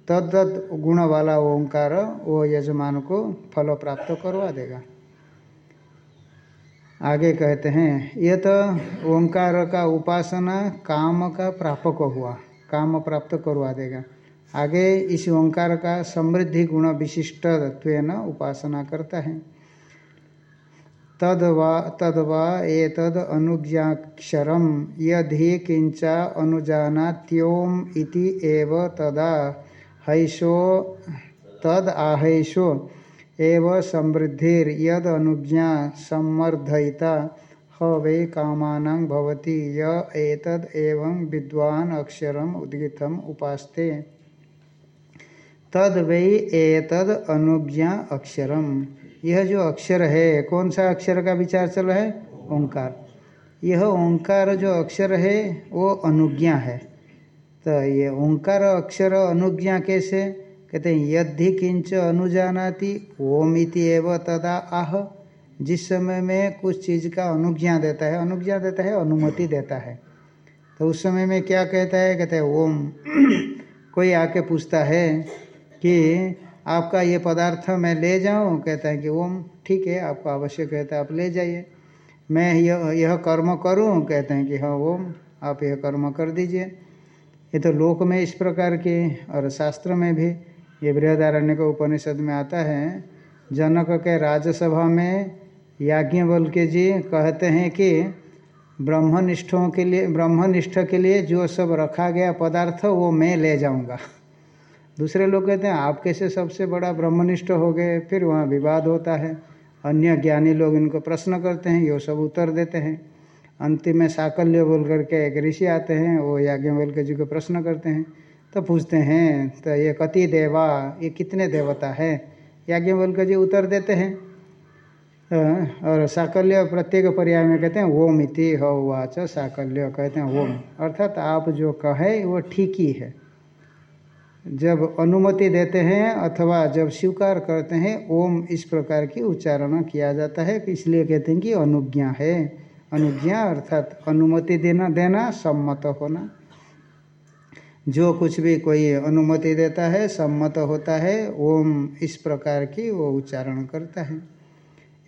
तद गुण वाला ओंकार वो यजमान को फल प्राप्त करवा देगा। आगे कहते हैं, ये तो ओंकार का उपासना काम का प्रापक हुआ, काम प्राप्त करवा देगा। आगे इस ओंकार का समृद्धि गुण विशिष्ट न उपासना करता है। तदवा तद वा तद अनुज्ञाक्षरम, यदि किंचा अनुजानात्योम इति एव तदा हैशो, तद आहैशो एव समृद्धिर यद अनुज्ञा सम्मर्धयिता ह वै कामान भवति य एतद एवं विद्वान अक्षरम उद्गितम उपास्ते। तद वै एतद अनुज्ञा अक्षरम। यह जो अक्षर है, कौन सा अक्षर का विचार चल रहा है? ओंकार। यह ओंकार जो अक्षर है, वो अनुज्ञा है। तो ये ओंकार अक्षर अनुज्ञा कैसे? कहते हैं यदि किंच अनुजानाति ओम इति एव तदा आह। जिस समय में कुछ चीज़ का अनुज्ञा देता है, अनुज्ञा देता है, अनुमति देता है। तो उस समय में क्या कहता है? कहते हैं, ओम। कोई आके पूछता है कि आपका ये पदार्थ मैं ले जाऊँ? कहता है कि, ओम, ठीक है, आपको आवश्यक है आप ले जाइए। मैं यह यह कर्म करूँ? कहते हैं कि हाँ ओम, आप यह कर्म कर दीजिए। ये तो लोक में इस प्रकार के और शास्त्र में भी ये बृहदारण्य को उपनिषद में आता है, जनक के राज्यसभा में याज्ञवल्क्य जी कहते हैं कि ब्रह्मनिष्ठों के लिए, ब्रह्मनिष्ठ के लिए जो सब रखा गया पदार्थ, वो मैं ले जाऊँगा। दूसरे लोग कहते हैं, आप कैसे सबसे बड़ा ब्रह्मनिष्ठ हो गए? फिर वहाँ विवाद होता है। अन्य ज्ञानी लोग इनको प्रश्न करते हैं, ये सब उत्तर देते हैं। अंतिम में साकल्य बोल करके एक ऋषि आते हैं, वो याज्ञवल्क्य जी को प्रश्न करते हैं। तो पूछते हैं तो ये कति देवा, ये कितने देवता है? याज्ञवल्क जी, उत्तर देते हैं। और साकल्य प्रत्येक पर्याय में कहते हैं, ओम इति हवाच साकल्य, कहते हैं, ओम। अर्थात आप जो कहे, वो ठीक ही। है जब अनुमति देते हैं, अथवा जब स्वीकार करते हैं, ओम इस प्रकार की उच्चारण किया जाता है इसलिए कहते हैं कि अनुज्ञा है। अनुज्ञा अर्थात अनुमति देना देना, सम्मत होना। जो कुछ भी कोई अनुमति देता है, सम्मत होता है, ओम इस प्रकार की वो उच्चारण करता है।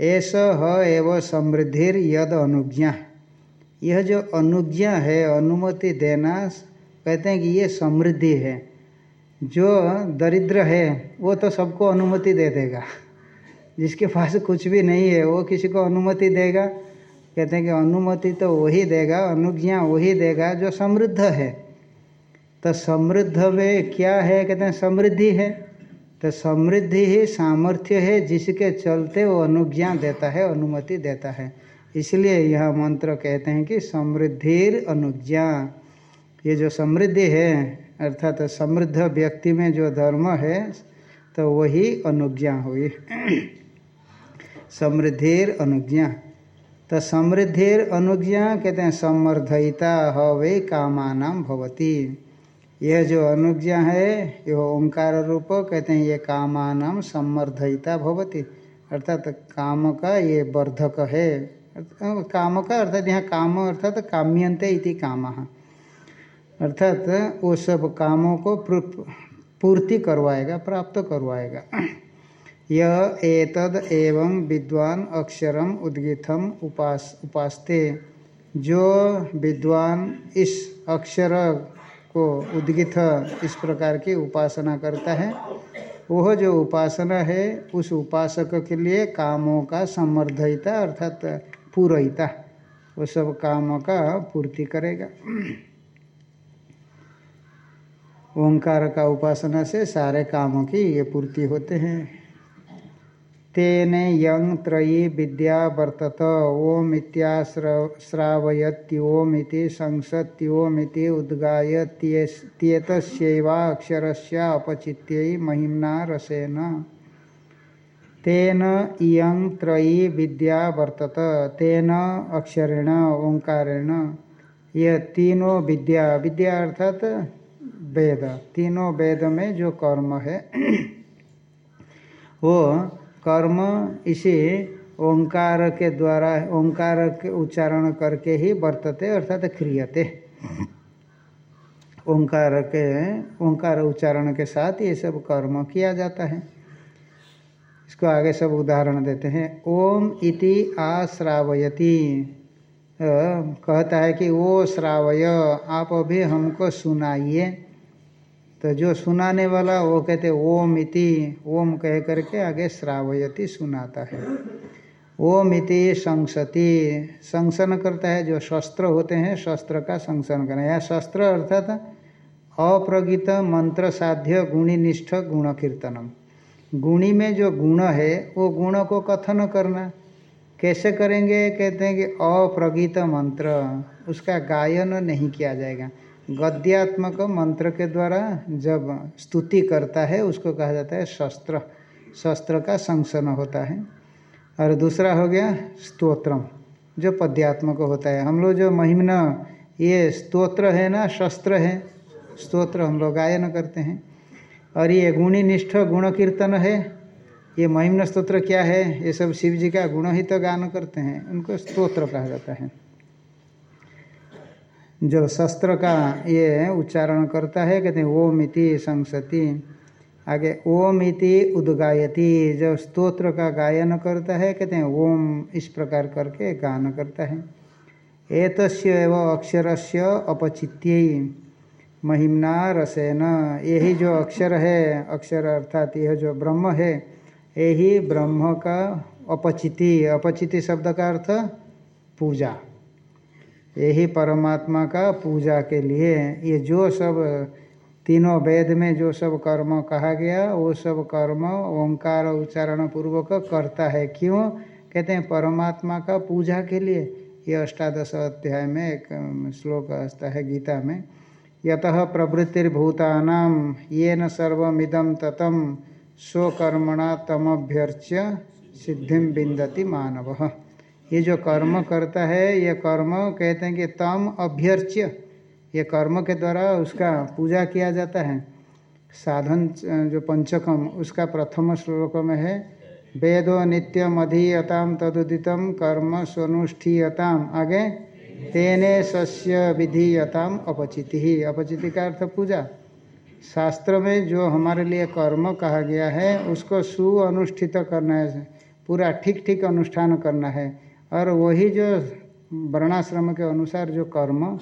ऐसा ह, एवं, समृद्धिर, यद, अनुज्ञा। यह जो अनुज्ञा है, अनुमति देना, कहते हैं कि ये समृद्धि है। जो दरिद्र है, वो तो सबको अनुमति दे देगा। जिसके पास कुछ भी नहीं है, वो किसी को अनुमति देगा। कहते हैं कि अनुमति तो वही देगा, अनुज्ञा वही देगा जो समृद्ध है। तो समृद्ध में क्या है? कहते हैं, समृद्धि है। तो समृद्धि ही सामर्थ्य है, जिसके चलते वो अनुज्ञा देता है, अनुमति देता है। इसलिए यह मंत्र कहते हैं कि समृद्धिर अनुज्ञा ये जो समृद्धि है, अर्थात तो समृद्ध व्यक्ति में जो धर्म है तो वही अनुज्ञा हुई। समृद्धिर अनुज्ञा तो समृद्धिर अनुज्ञा कहते हैं समर्धयिता हवे कामानाम भवती। यह जो अनुज्ञा है यह ओंकार रूप कहते हैं, ये कामानाम सम्मर्धयिता भवती। अर्थात काम का ये वर्धक है। काम का अर्थात यहाँ काम अर्थात काम्यंते इति काम। अर्थात वो सब कामों को पूर्ति करवाएगा, प्राप्त करवाएगा। यह एतद एवं विद्वान अक्षरम उद्गितम उपास, उपासते। जो विद्वान इस अक्षर को उद्गित इस प्रकार की उपासना करता है। वह जो उपासना है, उस उपासक के लिए कामों का समर्धयिता अर्थात पूरयिता, वो सब कामों का पूर्ति करेगा। ओंकार का उपासना से सारे कामों की ये पूर्ति होते हैं। तेन यंग त्रयी विद्या वर्तत ओम इत्याश्रावयत्योमिति संसत्योमिति उद्गायत्येतस्यैवाक्षरस्य अपचित्यै महिम्ना रसेन। तेन इयं त्रयी विद्या वर्तत, तेन अक्षरेण ओंकारेण यह तीनों विद्या विद्या अर्थात वेद। तीनों वेद में जो कर्म है, वो कर्म इसी ओंकार के द्वारा ओंकार के उच्चारण करके ही वर्तते अर्थात क्रियते। ओंकार के ओंकार उच्चारण के साथ ये सब कर्म किया जाता है। इसको आगे सब उदाहरण देते हैं। ओम इति आश्रावयति। कहता है कि वो श्रावय आप अभी हमको सुनाइए। तो जो सुनाने वाला, वो कहते, ओम इति, ओम कह करके आगे श्रावयति सुनाता है। ओम इति संसति, संसन करता है, जो शस्त्र होते हैं, शस्त्र का संसन करना यह शस्त्र अर्थात अप्रगित मंत्र साध्य गुणी निष्ठ गुण कीर्तनम। गुणी में जो गुण है, वो गुण को कथन करना। कैसे करेंगे? कहते हैं कि अप्रगित मंत्र, उसका गायन नहीं किया जाएगा। गद्यात्मक मंत्र के द्वारा जब स्तुति करता है, उसको कहा जाता है शस्त्र। शस्त्र का संसन होता है। और दूसरा हो गया स्तोत्रम, जो पद्यात्मक होता है। हम लोग जो महिमना, ये स्तोत्र है ना, शस्त्र है, स्तोत्र हम लोग गायन करते हैं। और ये गुणी निष्ठ गुण कीर्तन है, ये महिमन स्तोत्र क्या है, ये सब शिव जी का गुण ही तो गान करते हैं, उनको स्तोत्र कहा जाता है। जो शस्त्र का ये उच्चारण करता है, कहते हैं ओम इति संसति। आगे ओम इति उदगायति, जो स्तोत्र का गायन करता है, कहते हैं, ओम इस प्रकार करके गान करता है। एतस्य एवं अक्षर से अपचित्य, महिमना रसेन। यही जो अक्षर है, अक्षर अर्थात यह जो ब्रह्म है, यही ब्रह्म का अपचिति। अपचिति शब्द का अर्थ पूजा। यही परमात्मा का पूजा के लिए ये जो सब, तीनों वेद में जो सब कर्म कहा गया, वो सब कर्म ओंकार उच्चारण पूर्वक करता है। क्यों? कहते हैं परमात्मा का पूजा के लिए। ये अष्टादश अध्याय में एक श्लोक आता है गीता में। यत प्रवृत्तिर्भूतानाम ये न सर्विदम ततम स्वकर्मणा तमभ्यर्च्य सिद्धि विंदती मानव। ये जो कर्म करता है, ये कर्म कहते हैं कि तम अभ्यर्च्य। ये कर्म के द्वारा उसका पूजा किया जाता है। साधन, जो पंचकम, उसका प्रथम श्लोक में है, वेदो नित्यम अधीयताम तदुदितम कर्म स्वनुष्ठीयताम। आगे, तेने सस्य विधीयताम अपचिति ही। अपचिति का अर्थ पूजा। शास्त्र में जो हमारे लिए कर्म कहा गया है, उसको सुअनुष्ठित करना है। पूरा ठीक ठीक अनुष्ठान करना है। और वही जो वर्णाश्रम के अनुसार जो कर्म,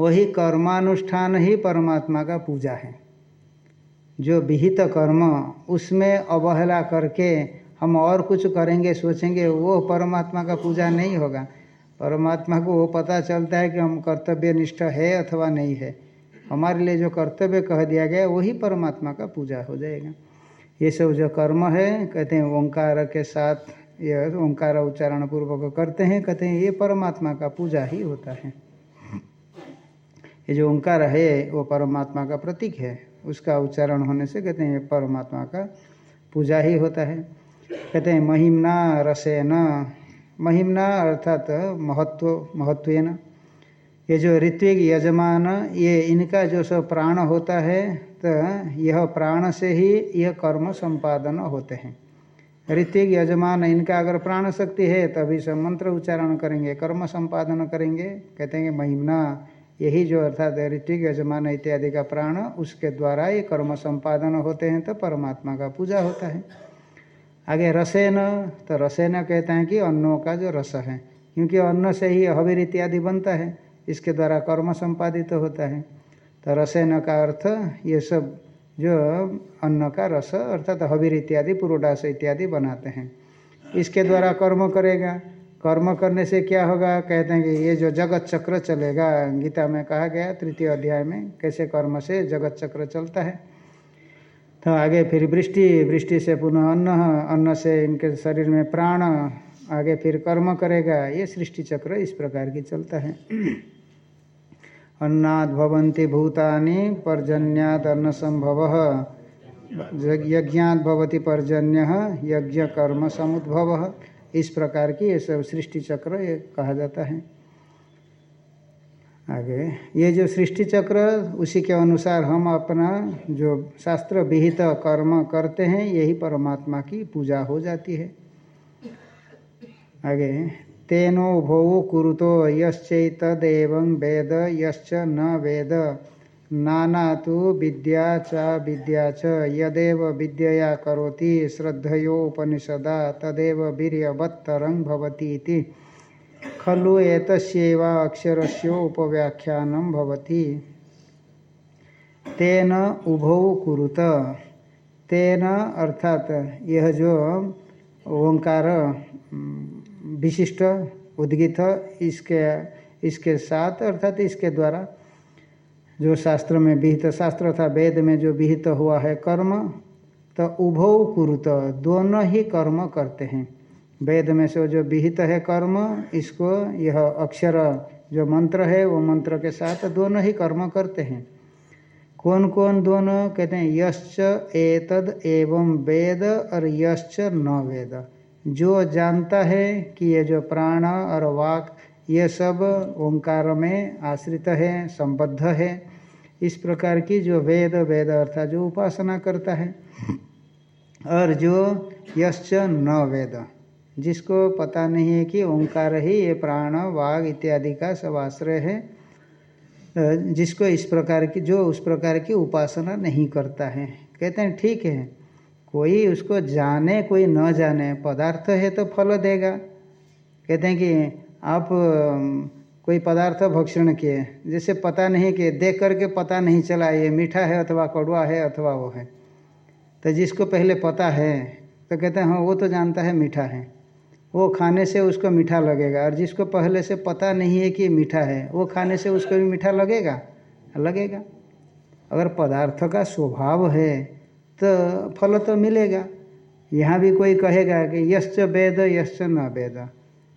वही कर्मानुष्ठान ही परमात्मा का पूजा है। जो विहित कर्म, उसमें अवहेला करके हम और कुछ करेंगे, सोचेंगे, वो परमात्मा का पूजा नहीं होगा। परमात्मा को वो पता चलता है कि हम कर्तव्य निष्ठ है अथवा नहीं है। हमारे लिए जो कर्तव्य कह दिया गया, वही परमात्मा का पूजा हो जाएगा। ये सब जो कर्म है, कहते हैं ओंकार के साथ ये ओंकार उच्चारण पूर्वक करते हैं, कहते हैं, ये परमात्मा का पूजा ही होता है। ये जो ओंकार है, वो परमात्मा का प्रतीक है। उसका उच्चारण होने से कहते हैं, ये परमात्मा का पूजा ही होता है। कहते हैं, महिमना रसेन, महिमना अर्थात महत्व, महत्वेन। ये जो ऋत्विक यजमान, ये इनका जो सब प्राण होता है तो यह प्राण से ही यह कर्म संपादन होते हैं। ऋत्विक यजमान, इनका अगर प्राण शक्ति है, तभी सब मंत्र उच्चारण करेंगे, कर्म संपादन करेंगे। कहते हैं महिमना, यही जो अर्थात ऋतिक यजमान इत्यादि का प्राण, उसके द्वारा ये कर्म संपादन होते हैं तो परमात्मा का पूजा होता है। आगे रसेन तो रसेन कहते हैं कि अन्नों का जो रस है, क्योंकि अन्न से ही हवीर इत्यादि बनता है, इसके द्वारा कर्म संपादित तो होता है। तो रसेन का अर्थ, ये सब जो अन्न का रस, अर्थात हबीर इत्यादि पुरोडास इत्यादि बनाते हैं। इसके द्वारा कर्म करेगा। कर्म करने से क्या होगा? कहते हैं कि ये जो जगत चक्र चलेगा, गीता में कहा गया, तृतीय अध्याय में, कैसे कर्म से जगत चक्र चलता है। तो आगे फिर वृष्टि वृष्टि से पुनः अन्न अन्न से इनके शरीर में प्राण, आगे फिर कर्म करेगा। ये सृष्टि चक्र इस प्रकार की चलता है। अन्नाद भवंती भूतानि पर्जन्याद अन्न संभव यज्ञात भवती पर्जन्य यज्ञ कर्म समुद्भव इस प्रकार की ये सब सृष्टि चक्र ये कहा जाता है। आगे, ये जो सृष्टि चक्र उसी के अनुसार हम अपना जो शास्त्र विहित कर्म करते हैं, यही परमात्मा की पूजा हो जाती है। आगे तेनो भो कुरुतो यश्चैतदेव वेद, यश्च न वेद। नाना तो विद्या च विद्या च, यदेव विद्यया करोति, श्रद्धयोपनिषदा तदेव वीर्यवत्तरं भवती खलु एतस्यैव अक्षरस्योपव्याख्यानं भवति। तेन उभौ कुरुत। तेन अर्थात यह जो ओंकार विशिष्ट, उद्गित इसके इसके साथ, अर्थात इसके द्वारा जो शास्त्र में विहित शास्त्र था वेद में जो विहित हुआ है कर्म तो उभौ कुरुत, दोनों ही कर्म करते हैं। वेद में से जो विहित है कर्म, इसको यह अक्षर जो मंत्र है, वो मंत्र के साथ दोनों ही कर्म करते हैं। कौन कौन दोनों, कहते हैं, यश्च एतद एवं वेद और यश्च न वेद। जो जानता है कि ये जो प्राण और वाक, ये सब ओंकार में आश्रित है, संबद्ध है। इस प्रकार की जो वेद वेद अर्थात जो उपासना करता है। और जो यश्च न वेद, जिसको पता नहीं है कि ओंकार ही ये प्राण वाघ इत्यादि का सब आश्रय है, जिसको इस प्रकार की, जो उस प्रकार की उपासना नहीं करता है। कहते हैं, ठीक है। कोई उसको जाने, कोई न जाने, पदार्थ है तो फल देगा। कहते हैं कि आप कोई पदार्थ भक्षण किए, जैसे पता नहीं कि देख करके पता नहीं चला ये मीठा है अथवा कड़वा है अथवा वो है। तो जिसको पहले पता है तो कहते हैं हाँ वो तो जानता है मीठा है। वो खाने से उसको मीठा लगेगा, और जिसको पहले से पता नहीं है कि मीठा है, वो खाने से उसको भी मीठा लगेगा? लगेगा। अगर पदार्थ का स्वभाव है तो फल तो मिलेगा। यहाँ भी कोई कहेगा कि यश्च वेद, यश्च न वेद।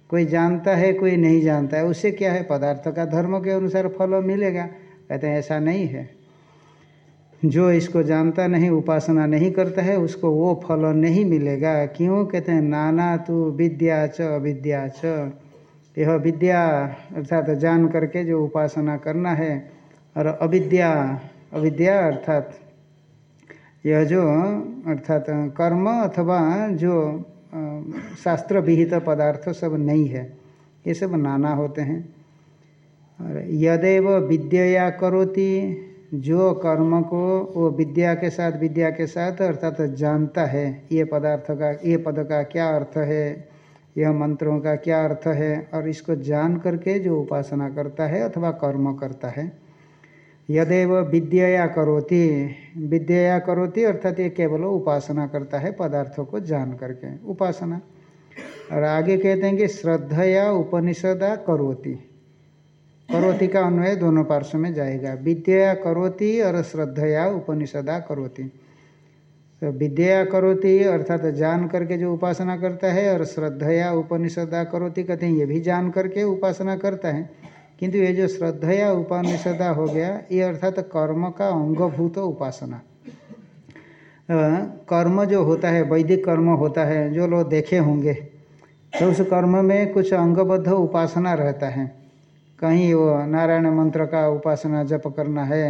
कोई जानता है, कोई नहीं जानता है उससे क्या है? पदार्थ का धर्म के अनुसार फल मिलेगा। कहते हैं, ऐसा नहीं है। जो इसको जानता नहीं, उपासना नहीं करता है, उसको वो फल नहीं मिलेगा। क्यों? कहते हैं, नाना तो विद्या च अविद्या च। यह विद्या, अर्थात जान करके जो उपासना करना है, और अविद्या अविद्या अर्थात यह जो, अर्थात कर्म अथवा, जो शास्त्र विहित पदार्थ सब नहीं है, ये सब नाना होते हैं। और यदेव विद्या करोति, जो कर्म को वो विद्या के साथ, विद्या के साथ, अर्थात जानता है, ये पदार्थ का, ये पद का क्या अर्थ है, यह मंत्रों का क्या अर्थ है, और इसको जान करके जो उपासना करता है अथवा कर्म करता है यदेव विद्या करोति। विद्या करोति अर्थात ये केवल उपासना करता है पदार्थों को जान करके। उपासना। और आगे कहते हैं कि श्रद्धया उपनिषदा करोति। करोति का अन्वय दोनों पार्श्व में जाएगा। विद्या करोति और श्रद्धया उपनिषदा करोति। तो विद्या करोति अर्थात जान करके जो उपासना करता है और श्रद्धया उपनिषदा करोति कहते हैं, ये भी जान करके उपासना करता है। किंतु ये जो श्रद्धा या उपानिषदा हो गया, ये अर्थात कर्म का अंगभूत उपासना। कर्म जो होता है, वैदिक कर्म होता है, जो लोग देखे होंगे तो उस कर्म में कुछ अंगबद्ध उपासना रहता है। कहीं वो नारायण मंत्र का उपासना जप करना है,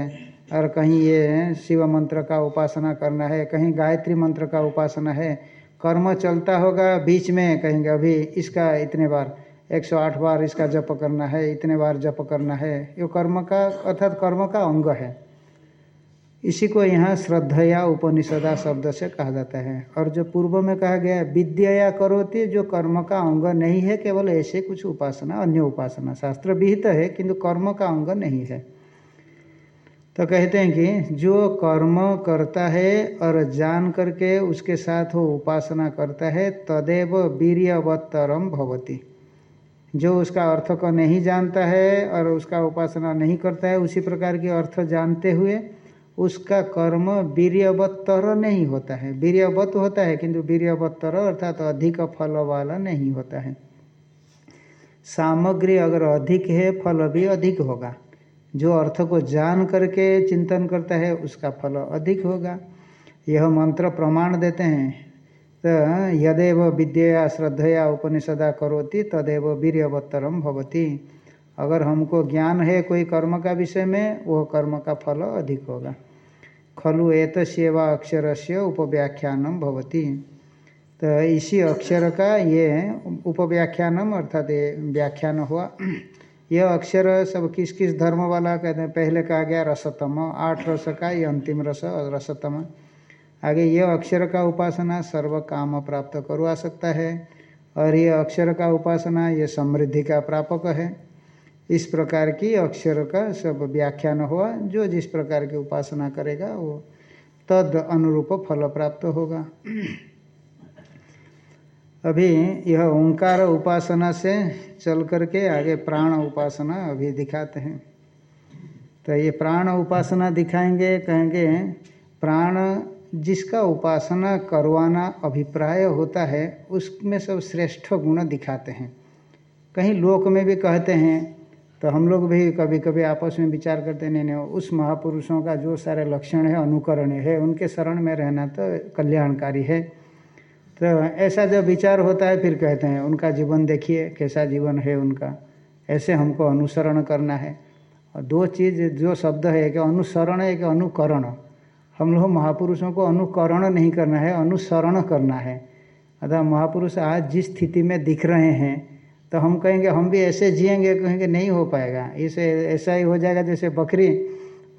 और कहीं ये शिव मंत्र का उपासना करना है, कहीं गायत्री मंत्र का उपासना है। कर्म चलता होगा, बीच में कहेंगे, अभी इसका इतने बार 108 बार इसका जप करना है, इतने बार जप करना है। ये कर्म का, अर्थात कर्म का अंग है। इसी को यहाँ श्रद्धया उपनिषदा शब्द से कहा जाता है। और जो पूर्व में कहा गया है विद्या करोति, जो कर्म का अंग नहीं है, केवल ऐसे कुछ उपासना, अन्य उपासना। शास्त्र विहित है, किंतु कर्म का अंग नहीं है। तो कहते हैं कि जो कर्म करता है और जान करके उसके साथ वो उपासना करता है, तदेव वीर्यवत्तरम भवती। जो उसका अर्थ को नहीं जानता है और उसका उपासना नहीं करता है, उसी प्रकार के अर्थ जानते हुए उसका कर्म वीर्यवत्तर नहीं होता है। वीर्यवत होता है, किंतु वीर्यवत्तर अर्थात तो अधिक फल वाला नहीं होता है। सामग्री अगर अधिक है, फल भी अधिक होगा। जो अर्थ को जान करके चिंतन करता है, उसका फल अधिक होगा। यह मंत्र प्रमाण देते हैं। तो यदेव विद्या श्रद्धया उपनिषदा करोति, तदेव वीरवत्तरम भवती। अगर हमको ज्ञान है कोई कर्म का विषय में, वह कर्म का फल अधिक होगा। खलु एत सेवा अक्षर से उपव्याख्यानम भवती। तो इसी अक्षर का ये उपव्याख्यानम, अर्थात ये व्याख्यान हुआ। यह अक्षर सब किस किस धर्म वाला कहते हैं? पहले कहा गया रसतम, आठ रस का ये अंतिम रस, रसतम। आगे यह अक्षर का उपासना सर्व काम प्राप्त करवा सकता है। और ये अक्षर का उपासना, ये समृद्धि का प्रापक है। इस प्रकार की अक्षर का सब व्याख्यान हुआ, जो जिस प्रकार की उपासना करेगा, वो तद अनुरूप फल प्राप्त होगा। अभी यह ओंकार उपासना से चल करके आगे प्राण उपासना अभी दिखाते हैं। तो ये प्राण उपासना दिखाएँगे, कहेंगे, प्राण जिसका उपासना करवाना अभिप्राय होता है, उसमें सब श्रेष्ठ गुण दिखाते हैं। कहीं लोक में भी कहते हैं तो हम लोग भी कभी कभी आपस में विचार करते नहीं नहीं, उस महापुरुषों का जो सारे लक्षण है, अनुकरण है, उनके शरण में रहना तो कल्याणकारी है। तो ऐसा जब विचार होता है, फिर कहते हैं, उनका जीवन देखिए, कैसा जीवन है उनका। ऐसे हमको अनुसरण करना है। और दो चीज़, जो शब्द है कि अनुसरण है कि अनुकरण। हम लोग महापुरुषों को अनुकरण नहीं करना है, अनुसरण करना है। अतः महापुरुष आज जिस स्थिति में दिख रहे हैं तो हम कहेंगे, हम भी ऐसे जिएँगे, कहेंगे, नहीं हो पाएगा। इसे ऐसा ही हो जाएगा जैसे बकरी,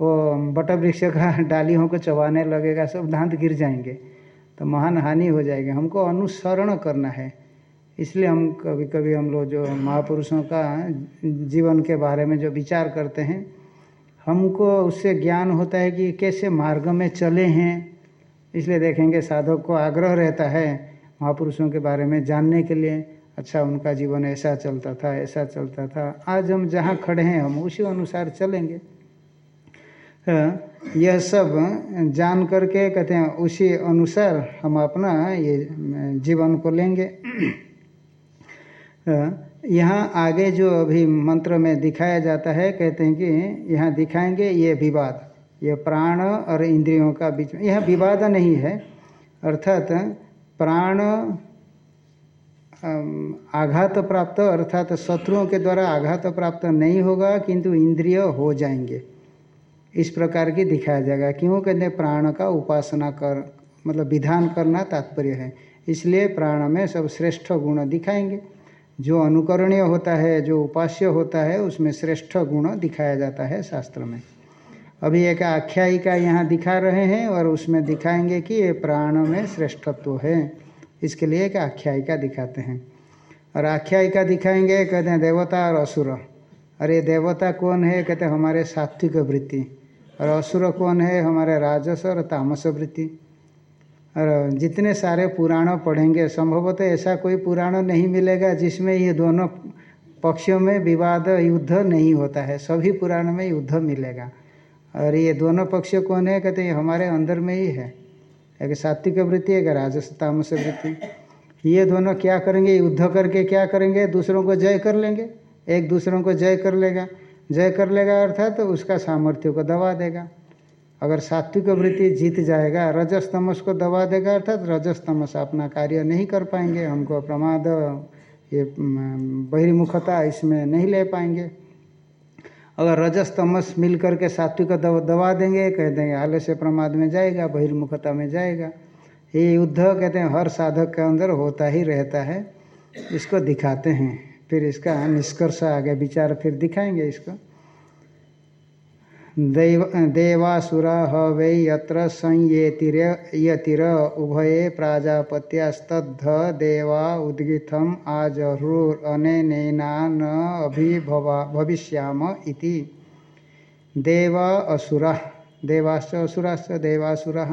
वो बटा वृक्ष का डालियों को चबाने लगेगा, सब दांत गिर जाएँगे तो महान हानि हो जाएगी। हमको अनुसरण करना है। इसलिए हम कभी कभी हम लोग जो महापुरुषों का जीवन के बारे में जो विचार करते हैं हमको उससे ज्ञान होता है कि कैसे मार्ग में चले हैं। इसलिए देखेंगे साधक को आग्रह रहता है महापुरुषों के बारे में जानने के लिए। अच्छा उनका जीवन ऐसा चलता था, ऐसा चलता था। आज हम जहाँ खड़े हैं, हम उसी अनुसार चलेंगे। तो यह सब जान करके कहते हैं, उसी अनुसार हम अपना ये जीवन को लेंगे। यहाँ आगे जो अभी मंत्र में दिखाया जाता है, कहते हैं कि यहाँ दिखाएँगे ये विवाद। ये प्राण और इंद्रियों का बीच में, यह विवाद नहीं है। अर्थात प्राण आघात प्राप्त, अर्थात शत्रुओं के द्वारा आघात प्राप्त नहीं होगा, किंतु इंद्रिय हो जाएँगे। इस प्रकार की दिखाया जाएगा। क्यों? कहते प्राण का उपासना कर मतलब विधान करना तात्पर्य है। इसलिए प्राण में सब श्रेष्ठ गुण दिखाएँगे। जो अनुकरणीय होता है, जो उपास्य होता है, उसमें श्रेष्ठ गुण दिखाया जाता है शास्त्र में। अभी एक आख्यायिका यहाँ दिखा रहे हैं और उसमें दिखाएँगे कि ये प्राण में श्रेष्ठत्व है। इसके लिए एक आख्यायिका दिखाते हैं। और आख्यायिका दिखाएँगे, कहते हैं, देवता और असुर। और ये देवता कौन है? कहते हैं, हमारे सात्विक वृत्ति। और असुर कौन है? हमारे राजस और तामस वृत्ति। और जितने सारे पुराण पढ़ेंगे, संभवतः ऐसा कोई पुराण नहीं मिलेगा जिसमें ये दोनों पक्षों में विवाद, युद्ध नहीं होता है। सभी पुराण में युद्ध मिलेगा। और ये दोनों पक्ष कौन है कहते हैं हमारे अंदर में ही है। एक सात्विक वृत्ति, एक राजस तामस वृत्ति। ये दोनों क्या करेंगे? युद्ध करके क्या करेंगे? दूसरों को जय कर लेंगे। एक दूसरों को जय कर लेगा। जय कर लेगा, अर्थात तो उसका सामर्थ्य को दबा देगा। अगर सात्विक वृत्ति जीत जाएगा रजस तमस को दबा देगा, अर्थात रजस तमस अपना कार्य नहीं कर पाएँगे, हमको प्रमाद, ये बहिर्मुखता इसमें नहीं ले पाएँगे। अगर रजस तमस मिल करके सात्विक दबा देंगे, कह देंगे, आलस्य प्रमाद में जाएगा, बहिर्मुखता में जाएगा। ये युद्ध, कहते हैं, हर साधक के अंदर होता ही रहता है। इसको दिखाते हैं, फिर इसका निष्कर्ष आगे, विचार फिर दिखाएँगे इसको। देव, देवासुरा वै यत्र संयेतिर यतिर उभये प्राजापत्यास्तद्ध देवा उद्गितम आजरूर अनेना न अभिभवा, भविष्याम इति। देव असुरा, देवाश्च असुराश्च देवासुरा।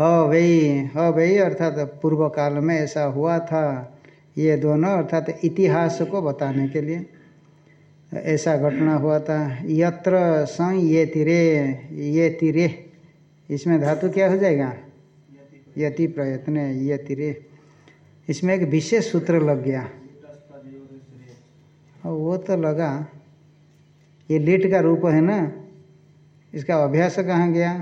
ह वै ह वै अर्थात पूर्व काल में ऐसा हुआ था, ये दोनों अर्थात इतिहास को बताने के लिए। ऐसा घटना हुआ था। यत्र सं ये तिरे ये तिरे इसमें धातु क्या हो जाएगा? यति प्रयत्न ये तिरे इसमें एक विशेष सूत्र लग गया। वो तो लगा। ये लीट का रूप है ना? इसका अभ्यास कहाँ गया?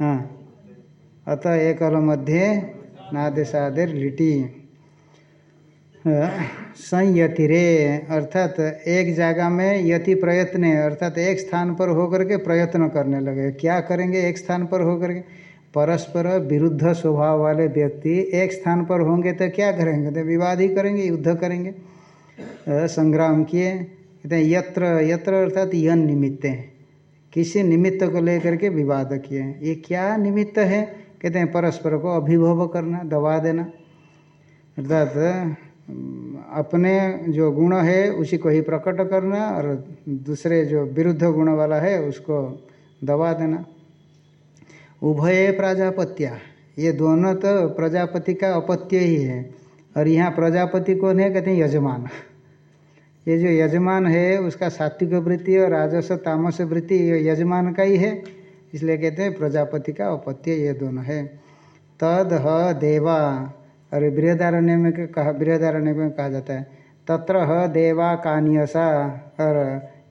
हाँ अतः एक मध्य नादेशादेर लिटी। संयतिरे, अर्थात एक जगह में यति प्रयत्न, अर्थात एक स्थान पर होकर के प्रयत्न करने लगे। क्या करेंगे एक स्थान पर होकर के? परस्पर विरुद्ध स्वभाव वाले व्यक्ति एक स्थान पर होंगे तो क्या करेंगे? तो विवाद ही करेंगे, युद्ध करेंगे। संग्राम किए। कहते हैं, यत्र यत्र अर्थात यन निमित्त। किसी निमित्त को लेकर के विवाद किए। ये क्या निमित्त है? कहते हैं, परस्पर को अभिभव करना, दबा देना। अर्थात अपने जो गुण है, उसी को ही प्रकट करना और दूसरे जो विरुद्ध गुण वाला है, उसको दबा देना। उभय प्रजापत्या, ये दोनों तो प्रजापति का अपत्य ही है। और यहाँ प्रजापति कौन है कहते हैं यजमान। ये जो यजमान है, उसका सात्विक वृत्ति और राजस तामस वृत्ति, ये यजमान का ही है। इसलिए कहते हैं प्रजापति का अपत्य ये दोनों है। तद ह देवा और बृहदारण्य में कहा बृहदारण्य में कहा जाता है। तत्र देवा कानियसा और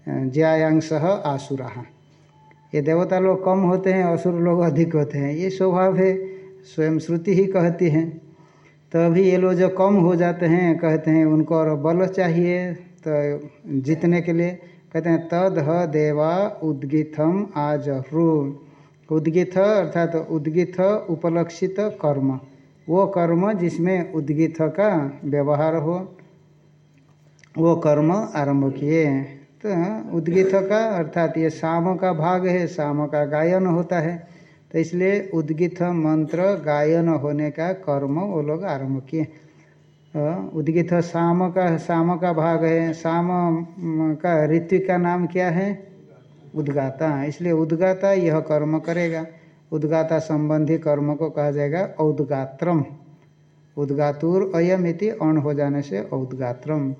ज्यायांश आसुरा। ये देवता लोग कम होते हैं, असुर लोग अधिक होते हैं। ये स्वभाव है, स्वयं श्रुति ही कहती हैं। तो ये लोग जो कम हो जाते हैं, कहते हैं, उनको और बल चाहिए तो जीतने के लिए कहते हैं, तद ह देवा उद्गिथम आजह्रु। उद्गिथ अर्थात तो उद्गिथ उपलक्षित कर्म। वो कर्म जिसमें उद्गीत का व्यवहार हो, वो कर्म आरंभ किए। तो उद्गिथ का अर्थात ये शाम का भाग है शाम का गायन होता है। तो इसलिए उद्गिथ मंत्र गायन होने का कर्म वो लोग आरंभ किए। उद्गित शाम का शाम का भाग है शाम का ऋतु का नाम क्या है? उद्गाता। इसलिए उद्गाता यह कर्म करेगा। उद्गाता संबंधी कर्म को कहा जाएगा औदगात्रम। उद्गातुर अयम इति अण हो जाने से औदगात्रम।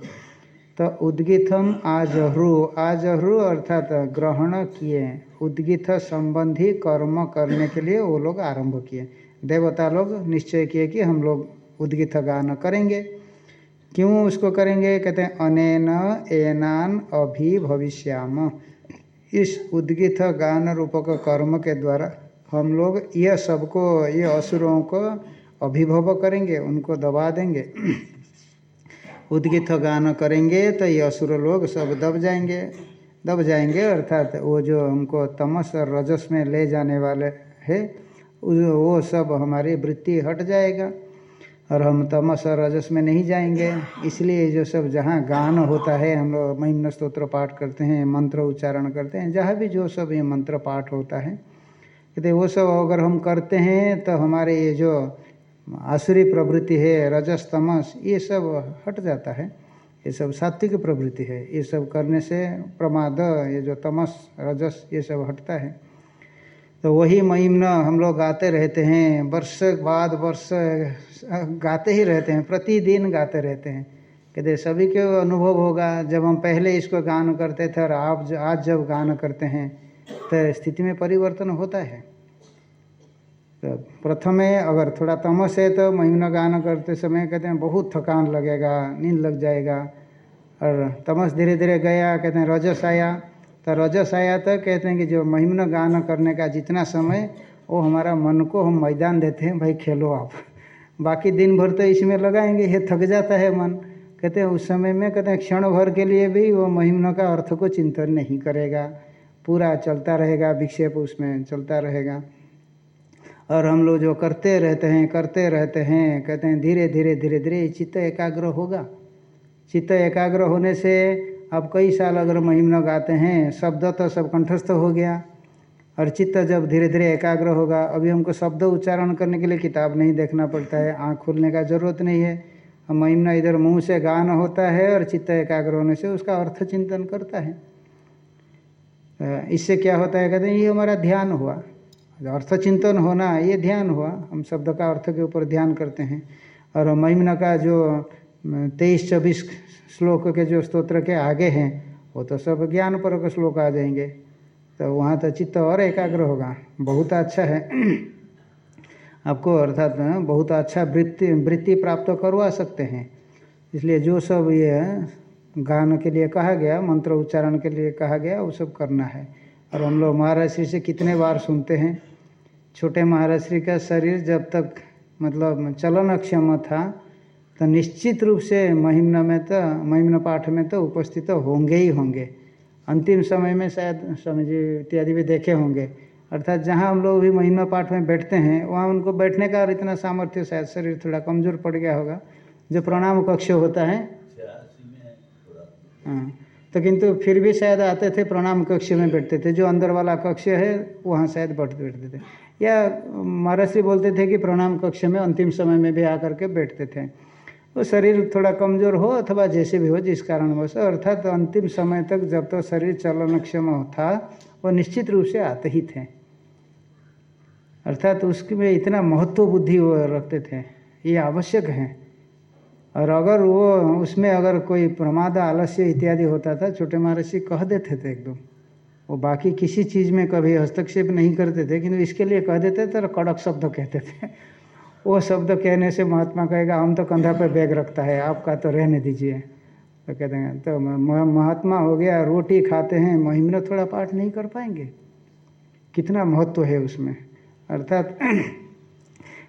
तो उद्गितम आजह्रु। आजह्रु अर्थात ग्रहण किए। उद्गित संबंधी कर्म करने के लिए वो लोग आरंभ किए। देवता लोग निश्चय किए कि हम लोग उद्गित गान करेंगे। क्यों उसको करेंगे? कहते हैं, अनेन एनान अभि भविष्याम इस उद्गित गान रूपक कर्म के द्वारा हम लोग यह सबको, ये असुरों को अभिभव करेंगे, उनको दबा देंगे। उद्गित गान करेंगे तो ये असुर लोग सब दब जाएँगे। दब जाएँगे, अर्थात वो जो हमको तमस और रजस में ले जाने वाले है वो सब हमारी वृत्ति हट जाएगा और हम तमस और रजस में नहीं जाएँगे। इसलिए जो सब जहाँ गान होता है, हम लोग महिमन स्त्रोत्र पाठ करते हैं, मंत्र उच्चारण करते हैं, जहाँ भी जो सब ये मंत्र पाठ होता है कहते वो सब अगर हम करते हैं तो हमारे ये जो आसुरी प्रवृत्ति है, रजस, तमस, ये सब हट जाता है। ये सब सात्विक प्रवृत्ति है। ये सब करने से प्रमाद, ये जो तमस, रजस, ये सब हटता है। तो वही महिमना हम लोग गाते रहते हैं, वर्ष बाद वर्ष गाते ही रहते हैं, प्रतिदिन गाते रहते हैं। कहते सभी को अनुभव होगा, जब हम पहले इसको गान करते थे, और आप आज जब गान करते हैं तो स्थिति में परिवर्तन होता है। तो प्रथम अगर थोड़ा तमस है तो महिमा गान करते समय कहते हैं, बहुत थकान लगेगा, नींद लग जाएगा। और तमस धीरे धीरे गया, कहते हैं, रजस आया। तो रजस आया तो कहते हैं कि जो महिमन गान करने का जितना समय, वो हमारा मन को हम मैदान देते हैं, भाई खेलो आप। बाकी दिन भर तो इसमें लगाएँगे, ये थक जाता है मन। कहते हैं, उस समय में कहते हैं, क्षण भर के लिए भी वो महिमन का अर्थ को चिंतन नहीं करेगा। पूरा चलता रहेगा, विक्षेप उसमें चलता रहेगा। और हम लोग जो करते रहते हैं, करते रहते हैं, कहते हैं धीरे धीरे धीरे धीरे चित्त एकाग्र होगा। चित्त एकाग्र होने से अब कई साल अगर महिमन गाते हैं, शब्द तो सब कंठस्थ हो गया। और चित्त जब धीरे धीरे एकाग्र होगा, अभी हमको शब्द उच्चारण करने के लिए किताब नहीं देखना पड़ता है, आँख खुलने का ज़रूरत नहीं है। हम महिमना इधर मुँह से गान होता है और चित्त एकाग्र होने से उसका अर्थ चिंतन करता है। इससे क्या होता है, कहते हैं, ये हमारा ध्यान हुआ। अर्थ चिंतन होना, ये ध्यान हुआ। हम शब्द का अर्थ के ऊपर ध्यान करते हैं। और महिमना का जो तेईस चौबीस श्लोक के जो स्तोत्र के आगे हैं, वो तो सब ज्ञान पर श्लोक आ जाएँगे। तो वहाँ तो चित्त और एकाग्र होगा। बहुत अच्छा है। आपको अर्थात बहुत अच्छा वृत्ति वृत्ति प्राप्त करवा सकते हैं। इसलिए जो सब ये गान के लिए कहा गया, मंत्र उच्चारण के लिए कहा गया, वो सब करना है। और हम लोग महाराष्ट्री से कितने बार सुनते हैं? छोटे महाराष्ट्री का शरीर जब तक मतलब चलन क्षम था तो निश्चित रूप से महिम्न में तो महिम्न पाठ में तो उपस्थित तो होंगे ही होंगे। अंतिम समय में शायद स्वामी जी इत्यादि भी देखे होंगे। अर्थात जहाँ हम लोग भी महिमा पाठ में बैठते हैं, वहाँ उनको बैठने का और इतना सामर्थ्य, शायद शरीर थोड़ा कमज़ोर पड़ गया होगा। जो प्रणाम कक्ष होता है हाँ। तो किंतु फिर भी शायद आते थे, प्रणाम कक्ष में बैठते थे। जो अंदर वाला कक्ष है, वहाँ शायद बैठ बैठते थे। या महर्षि बोलते थे कि प्रणाम कक्ष में अंतिम समय में भी आकर के बैठते थे। वो शरीर थोड़ा कमज़ोर हो अथवा जैसे भी हो, जिस कारण बस अर्थात तो अंतिम समय तक जब तक तो शरीर चलन क्षम था, वो निश्चित रूप से आते ही थे। अर्थात तो उसमें इतना महत्व बुद्धि वो रखते थे। ये आवश्यक है। और अगर वो उसमें अगर कोई प्रमाद, आलस्य इत्यादि होता था, छोटे महर्षि कह देते थे एकदम। वो बाकी किसी चीज़ में कभी हस्तक्षेप नहीं करते थे, किंतु इसके लिए कह देते थे तो कड़क शब्द कहते थे। वो शब्द कहने से महात्मा कहेगा, हम तो कंधा पर बैग रखता है, आपका तो रहने दीजिए। तो कहते हैं तो महात्मा हो गया, रोटी खाते हैं महिमन थोड़ा पाठ नहीं कर पाएँगे। कितना महत्व है उसमें। अर्थात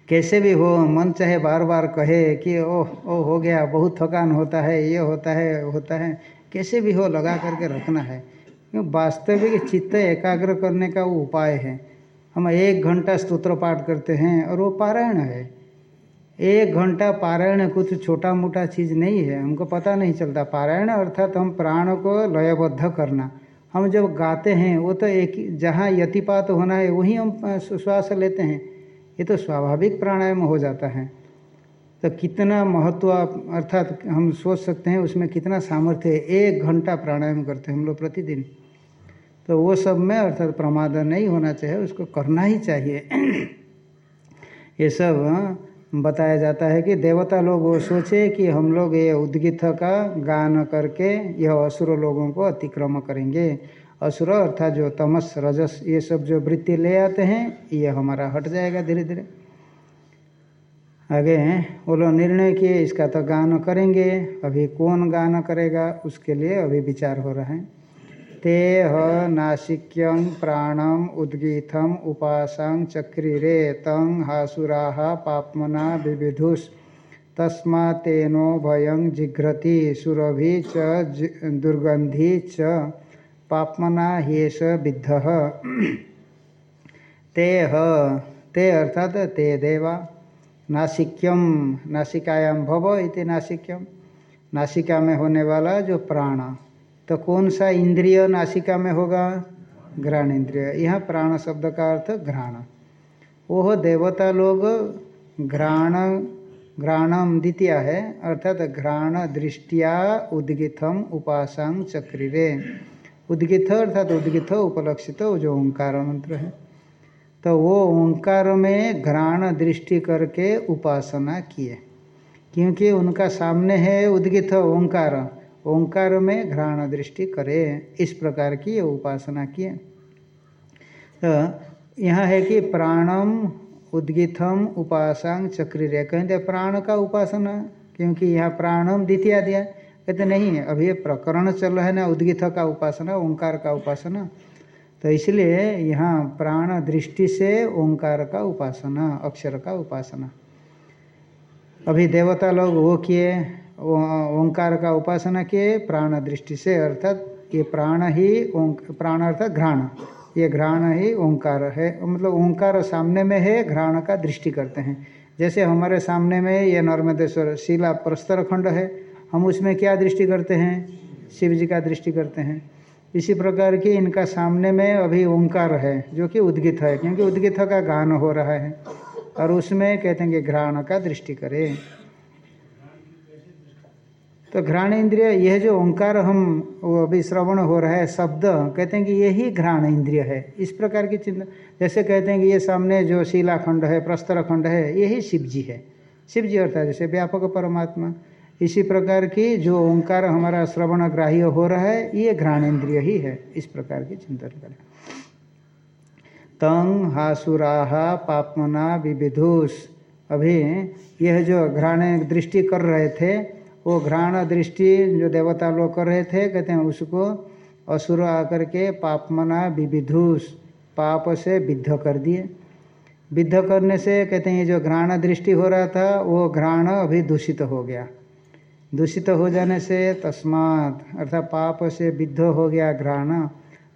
कैसे भी हो, मन चाहे बार बार कहे कि, ओह ओ हो गया, बहुत थकान होता है, ये होता है होता है। कैसे भी हो, लगा करके रखना है। वास्तविक चित्त एकाग्र करने का वो उपाय है। हम एक घंटा स्तोत्र पाठ करते हैं और वो पारायण है। एक घंटा पारायण कुछ छोटा मोटा चीज़ नहीं है। हमको पता नहीं चलता। पारायण अर्थात हम प्राण को लयबद्ध करना। हम जब गाते हैं, वो तो एक जहाँ यतिपात होना है, वहीं हम श्वास लेते हैं। ये तो स्वाभाविक प्राणायाम हो जाता है। तो कितना महत्व अर्थात हम सोच सकते हैं उसमें कितना सामर्थ्य है? एक घंटा प्राणायाम करते हैं हम लोग प्रतिदिन। तो वो सब में अर्थात प्रमाद नहीं होना चाहिए उसको करना ही चाहिए। ये सब हाँ, बताया जाता है कि देवता लोग वो सोचे कि हम लोग ये उद्गित का गान करके यह असुर लोगों को अतिक्रम करेंगे। असुर अर्थात जो तमस, रजस, ये सब जो वृत्ति ले आते हैं, ये हमारा हट जाएगा धीरे धीरे। आगे वो लोग निर्णय किए, इसका तो गान करेंगे। अभी कौन गान करेगा, उसके लिए अभी विचार हो रहा है। ते नासिक्यं प्राणम उद्गीथम उपासं चक्रिरे तंग हासुरा पापमना विविधुष। तस्मा तेनो भयं जिघ्रति, सुरभि च दुर्गंधि च। पापमना हेश विद्ध। ते ह अर्थात ते देवा नासिक्यम नासिकायाम भव इति नासिक्यम नासिका में होने वाला जो प्राण तो कौन सा इंद्रिय नासिका में होगा? घ्राण इंद्रिय। यहाँ प्राण शब्द का अर्थ घ्राण। वो देवता लोग घ्राण घ्राणम द्वितीय है, अर्थात घ्राण दृष्टिया उद्गितम उपासंग चक्रिरे। उद्गित अर्थात उद्गित उपलक्षित जो ओंकार मंत्र है। तो वो ओंकार में घ्राण दृष्टि करके उपासना किए। क्योंकि उनका सामने है उद्गित ओंकार ओंकार में घ्राण दृष्टि करे। इस प्रकार की ये उपासना किए। तो यहाँ है कि प्राणम उद्गितम उपासना चक्री रे कहते प्राण का उपासना, क्योंकि यहाँ प्राणम द्वितीय दिया कहते, नहीं है अभी प्रकरण चल रहा है ना, उद्गित का उपासना, ओंकार का उपासना। तो इसलिए यहाँ प्राण दृष्टि से ओंकार का उपासना, अक्षर का उपासना। अभी देवता लोग वो किए ओंकार का उपासना किए, प्राण दृष्टि से, अर्थात ये प्राण ही प्राण अर्थात घ्राण। ये घ्राण ही ओंकार है मतलब ओंकार सामने में है, घ्राण का दृष्टि करते हैं। जैसे हमारे सामने में ये नर्मदेश्वर शिला प्रस्तर खंड है हम उसमें क्या दृष्टि करते हैं? शिव जी का दृष्टि करते हैं। इसी प्रकार की इनका सामने में अभी ओंकार है, जो कि उद्गित है, क्योंकि उद्गित का गान हो रहा है, और उसमें कहते हैं कि घ्राण का दृष्टि करें। तो घ्राण इंद्रिय, यह जो ओंकार हम, वो अभी श्रवण हो रहा है, शब्द, कहते हैं कि यही घ्राण इंद्रिय है। इस प्रकार की चिंता, जैसे कहते हैं कि ये सामने जो शिला खंड है प्रस्तर खंड है, यही शिव जी है। शिव जी अर्थात जैसे व्यापक परमात्मा। इसी प्रकार की जो ओंकार हमारा श्रवण ग्राह्य हो रहा है, ये घ्राणेन्द्रिय ही है। इस प्रकार की चिंतन करें। तंग हासुराहा पापमना विविधुष। अभी यह जो घ्राण दृष्टि कर रहे थे, वो घ्राण दृष्टि जो देवता लोग कर रहे थे, कहते हैं उसको असुर आकर के पापमना विविधुष, पाप से विद्ध कर दिए। विद्ध करने से कहते हैं ये जो घ्राण दृष्टि हो रहा था, वो घ्राण अभी दूषित हो गया। दूषित हो जाने से तस्मात, अर्थात पाप से विद्ध हो गया घ्राण,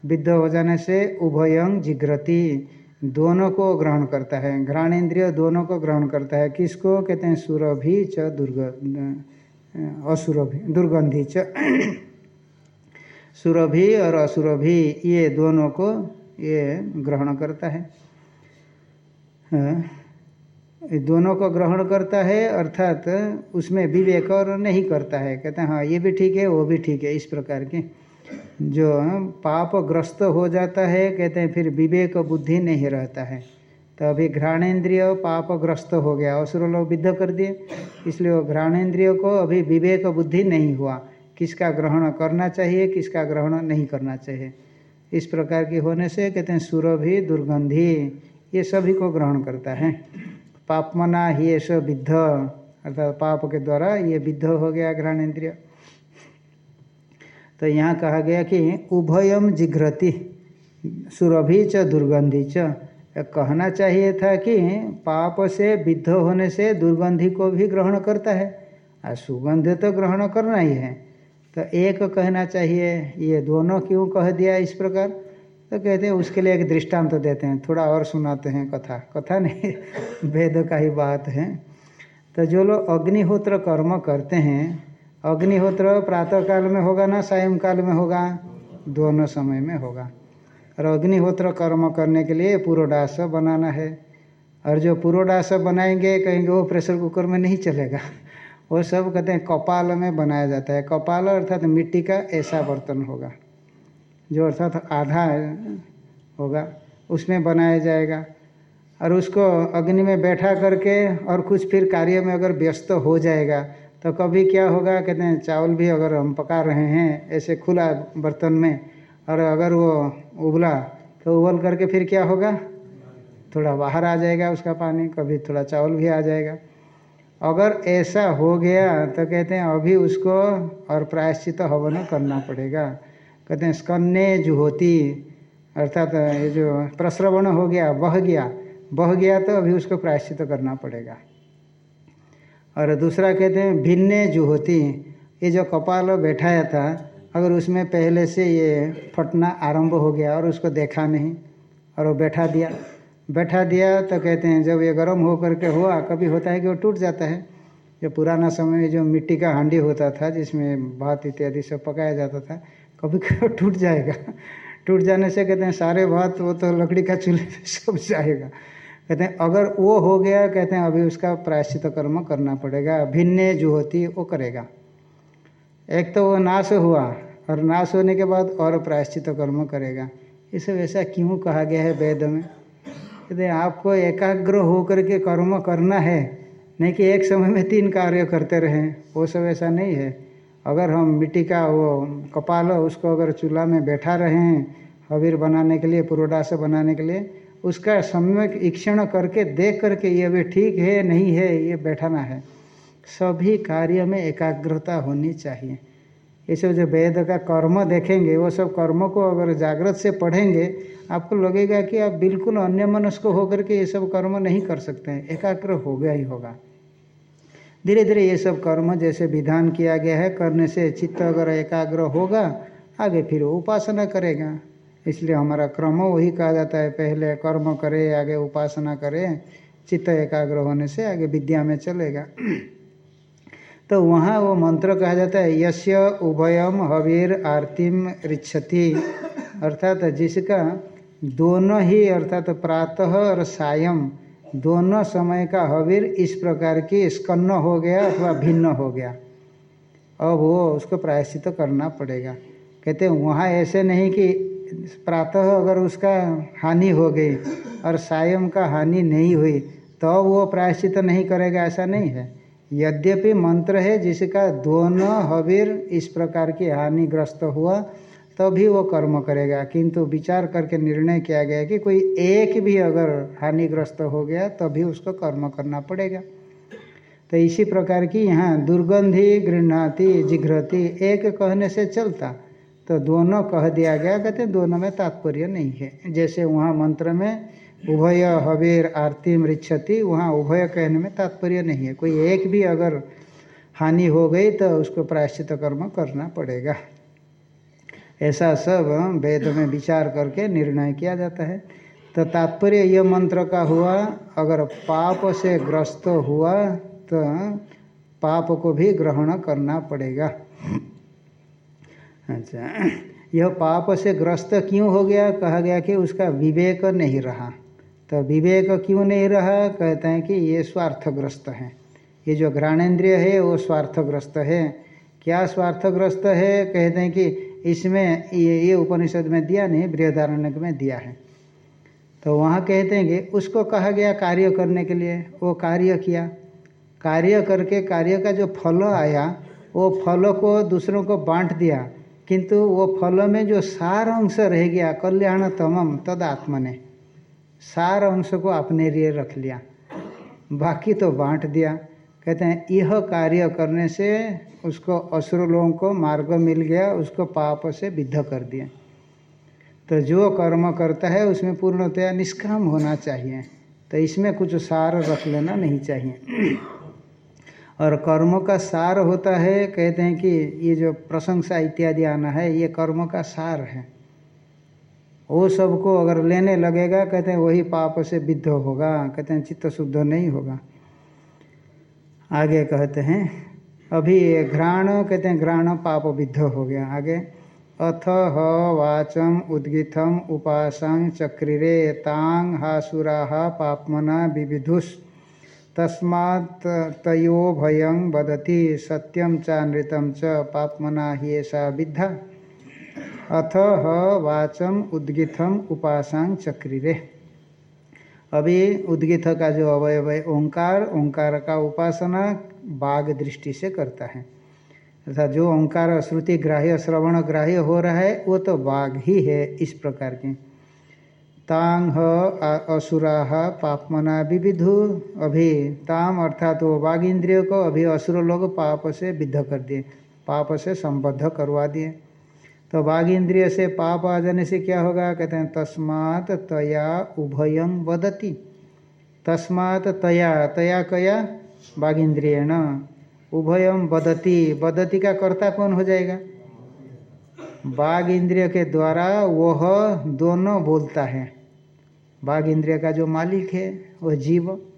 विद्ध हो जाने से उभयंग जिग्रति। दोनों को ग्रहण करता है। घ्राण इंद्रिय दोनों को ग्रहण करता है। किसको? कहते हैं सुरभि च दुर्ग असुरभि, दुर्गंधि च। सुरभि और असुरभि, ये दोनों को ये ग्रहण करता है। दोनों को ग्रहण करता है, अर्थात उसमें विवेक और नहीं करता है। कहते हैं हाँ ये भी ठीक है, वो भी ठीक है, इस प्रकार के। जो पाप ग्रस्त हो जाता है, कहते हैं, फिर विवेक बुद्धि नहीं रहता है। तो अभी घ्राणेन्द्रिय पापग्रस्त हो गया, असुर लोग विद्ध कर दिए। इसलिए वो घ्राणेन्द्रिय को अभी विवेक बुद्धि नहीं हुआ। किसका ग्रहण करना चाहिए, किसका ग्रहण नहीं करना चाहिए। इस प्रकार की होने से, कहते हैं सुरभि दुर्गंधी, ये सभी को ग्रहण करता है। पापमना ही ऐसा विद्ध। अर्थात पाप के द्वारा ये विद्ध हो गया घ्राणेन्द्रिय। तो यहाँ कहा गया कि उभयम जिघ्रति, सुरभि च दुर्गंधि च। कहना चाहिए था कि पाप से विद्ध होने से दुर्गंधि को भी ग्रहण करता है, और सुगंध तो ग्रहण करना ही है। तो एक कहना चाहिए, ये दोनों क्यों कह दिया इस प्रकार? तो कहते हैं, उसके लिए एक दृष्टांत तो देते हैं। थोड़ा और सुनाते हैं कथा। कथा नहीं, वेद का ही बात है। तो जो लोग अग्निहोत्र कर्म करते हैं, अग्निहोत्र प्रातः काल में होगा ना, सायंकाल में होगा? दोनों समय में होगा। और अग्निहोत्र कर्म करने के लिए पूर्वडास बनाना है। और जो पूर्वडास बनाएँगे, कहेंगे वो प्रेशर कुकर में नहीं चलेगा। वो सब कहते हैं, कपाल में बनाया जाता है। कपाल अर्थात मिट्टी का ऐसा बर्तन होगा। जो अर्थात आधा होगा, उसमें बनाया जाएगा। और उसको अग्नि में बैठा करके और कुछ फिर कार्य में अगर व्यस्त हो जाएगा तो कभी क्या होगा, कहते हैं, चावल भी अगर हम पका रहे हैं, ऐसे खुला बर्तन में, और अगर वो उबला तो उबल करके फिर क्या होगा? थोड़ा बाहर आ जाएगा उसका पानी, कभी थोड़ा चावल भी आ जाएगा। अगर ऐसा हो गया तो कहते हैं, अभी उसको और प्रायश्चित हवन करना पड़ेगा। कहते हैं स्कन्ने जुहोती अर्थात ये जो प्रश्रवण हो गया, बह गया बह गया तो अभी उसको प्रायश्चित करना पड़ेगा। और दूसरा कहते हैं भिन्ने जुहोती ये जो कपाल बैठाया था, अगर उसमें पहले से ये फटना आरंभ हो गया और उसको देखा नहीं, और वो बैठा दिया बैठा दिया तो कहते हैं, जब ये गर्म हो करके हुआ, कभी होता है कि वो टूट जाता है। जो पुराना समय में जो मिट्टी का हांडी होता था, जिसमें भात इत्यादि सब पकाया जाता था कभी कभी टूट जाएगा। टूट जाने से कहते हैं, सारे भात, वो तो लकड़ी का चूल्हे पे सब जाएगा। कहते हैं, अगर वो हो गया, कहते हैं, अभी उसका प्रायश्चित कर्म करना पड़ेगा। भिन्न जो होती, वो करेगा। एक तो वो नाश हुआ, और नाश होने के बाद और प्रायश्चित कर्म करेगा। ये सब ऐसा क्यों कहा गया है वेद में? कहते आपको एकाग्र होकर के कर्म करना है, नहीं कि एक समय में तीन कार्य करते रहें, वो सब ऐसा नहीं है। अगर हम मिट्टी का वो कपाल उसको अगर चूल्हा में बैठा रहे हैं, हवीर बनाने के लिए पुरोडास बनाने के लिए, उसका सम्यक ईक्षण करके देख करके ये भी ठीक है, नहीं है, ये बैठाना है। सभी कार्य में एकाग्रता होनी चाहिए। ये सब जो वेद का कर्म देखेंगे, वो सब कर्मों को अगर जागृत से पढ़ेंगे, आपको लगेगा कि आप बिल्कुल अन्य मनस्क होकर के ये सब कर्म नहीं कर सकते हैं। एकाग्र हो गया ही होगा। धीरे धीरे ये सब कर्म जैसे विधान किया गया है, करने से चित्त अगर एकाग्र होगा, आगे फिर उपासना करेगा। इसलिए हमारा क्रम वही कहा जाता है, पहले कर्म करे, आगे उपासना करे, चित्त एकाग्र होने से आगे विद्या में चलेगा। तो वहाँ वो मंत्र कहा जाता है यश्य उभयम हवीर आरतिम रिच्छति अर्थात जिसका दोनों ही अर्थात प्रातः और सायं दोनों समय का हवीर इस प्रकार की स्कन्न हो गया अथवा भिन्न हो गया। अब वो उसको प्रायश्चित तो करना पड़ेगा। कहते हैं, वहाँ ऐसे नहीं कि प्रातः अगर उसका हानि हो गई और सायम का हानि नहीं हुई तो वो प्रायश्चित नहीं करेगा, ऐसा नहीं है। यद्यपि मंत्र है जिसका दोनों हबीर इस प्रकार की हानिग्रस्त हुआ तभी वो कर्म करेगा। किंतु विचार करके निर्णय किया गया कि कोई एक भी अगर हानिग्रस्त हो गया, तभी उसको कर्म करना पड़ेगा। तो इसी प्रकार की यहाँ दुर्गंधि गृहणाति जिघ्रति, एक कहने से चलता। तो दोनों कह दिया गया, कहते दोनों में तात्पर्य नहीं है। जैसे वहाँ मंत्र में, उभय हवेर आरती मृक्षति वहाँ उभय कहने में तात्पर्य नहीं है। कोई एक भी अगर हानि हो गई तो उसको प्रायश्चित कर्म करना पड़ेगा। ऐसा सब वेद में विचार करके निर्णय किया जाता है। तो तात्पर्य यह मंत्र का हुआ, अगर पाप से ग्रस्त हुआ तो पाप को भी ग्रहण करना पड़ेगा। अच्छा यह पाप से ग्रस्त क्यों हो गया? कहा गया कि उसका विवेक नहीं रहा। तो विवेक क्यों नहीं रहा? कहते हैं कि ये स्वार्थग्रस्त है। ये जो घ्राणेन्द्रिय है, वो स्वार्थग्रस्त है। क्या स्वार्थग्रस्त है? कहते हैं कि इसमें ये ये उपनिषद में दिया नहीं बृहदारण्य में दिया है। तो वहाँ कहते हैं कि उसको कहा गया कार्य करने के लिए, वो कार्य किया। कार्य करके, कार्य का जो फल आया, वो फल को दूसरों को बांट दिया। किंतु वो फल में जो सार अंश रह गया कल्याण तमम तद आत्मने सार अंश को अपने लिए रख लिया। बाकी तो बांट दिया। कहते हैं यह कार्य करने से उसको असुर लोगों को मार्ग मिल गया, उसको पाप से विद्ध कर दिया। तो जो कर्म करता है, उसमें पूर्णतया निष्काम होना चाहिए। तो इसमें कुछ सार रख लेना नहीं चाहिए। और कर्म का सार होता है, कहते हैं कि ये जो प्रशंसा इत्यादि आना है, ये कर्म का सार है। वो सबको अगर लेने लगेगा, कहते हैं, वही पाप से विद्ध होगा, कहते हैं, चित्त शुद्ध नहीं होगा। आगे कहते हैं, अभी घ्राण, कहते हैं घ्राण पाप विद्ध हो गया आगे। अथ ह वाचम उद्गिथम उपासं चक्रिरे तांग हासुरा पापमना विविधुष तस्मात् तयो भयं वदति सत्यम चानृतम च पापमना ही ऐसा विद्धा। अथ ह वाचम उद्गिथम उपासांग चक्रिरे। अभी उद्गिथ का जो अवयव है ओंकार ओंकार का उपासना बाघ दृष्टि से करता है। अर्थात जो ओंकार श्रुति ग्राह्य, श्रवण ग्राह्य हो रहा है, वो तो बाघ ही है इस प्रकार की। तांग असुरा पापमना, विविधु, अभी ताम अर्थात वो बाघ इंद्रियों को अभी असुर लोग पाप से विद्ध कर दिए, पाप से संबद्ध करवा दिए। तो बाघ इंद्रिय से पाप आ जाने से क्या होगा? कहते हैं, तस्मात तया उभयं वदति। तस्मात तया तया कया? बाघ इंद्रिय न उभयम बदती बदती का कर्ता कौन हो जाएगा? बाघ इंद्रिय के द्वारा वह दोनों बोलता है। बाघ इंद्रिय का जो मालिक है, वह जीव।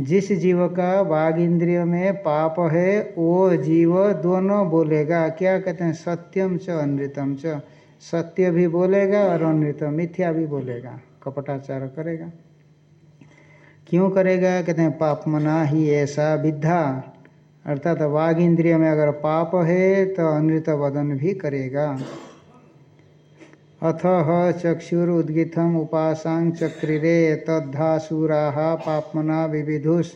जिस जीव का बाघ इंद्रिय में पाप है, वो जीव दोनों बोलेगा। क्या कहते हैं? सत्यम च, अनृतम च। सत्य भी बोलेगा और अनृत मिथ्या भी बोलेगा। कपटाचार करेगा। क्यों करेगा? कहते हैं, पाप मना ही ऐसा विद्या। अर्थात बाघ इंद्रिय में अगर पाप है तो अनृत वदन भी करेगा। अथ चक्षुरुद्गिथम उपासां चक्रिरे तद्धासुरा पापमना विविधुष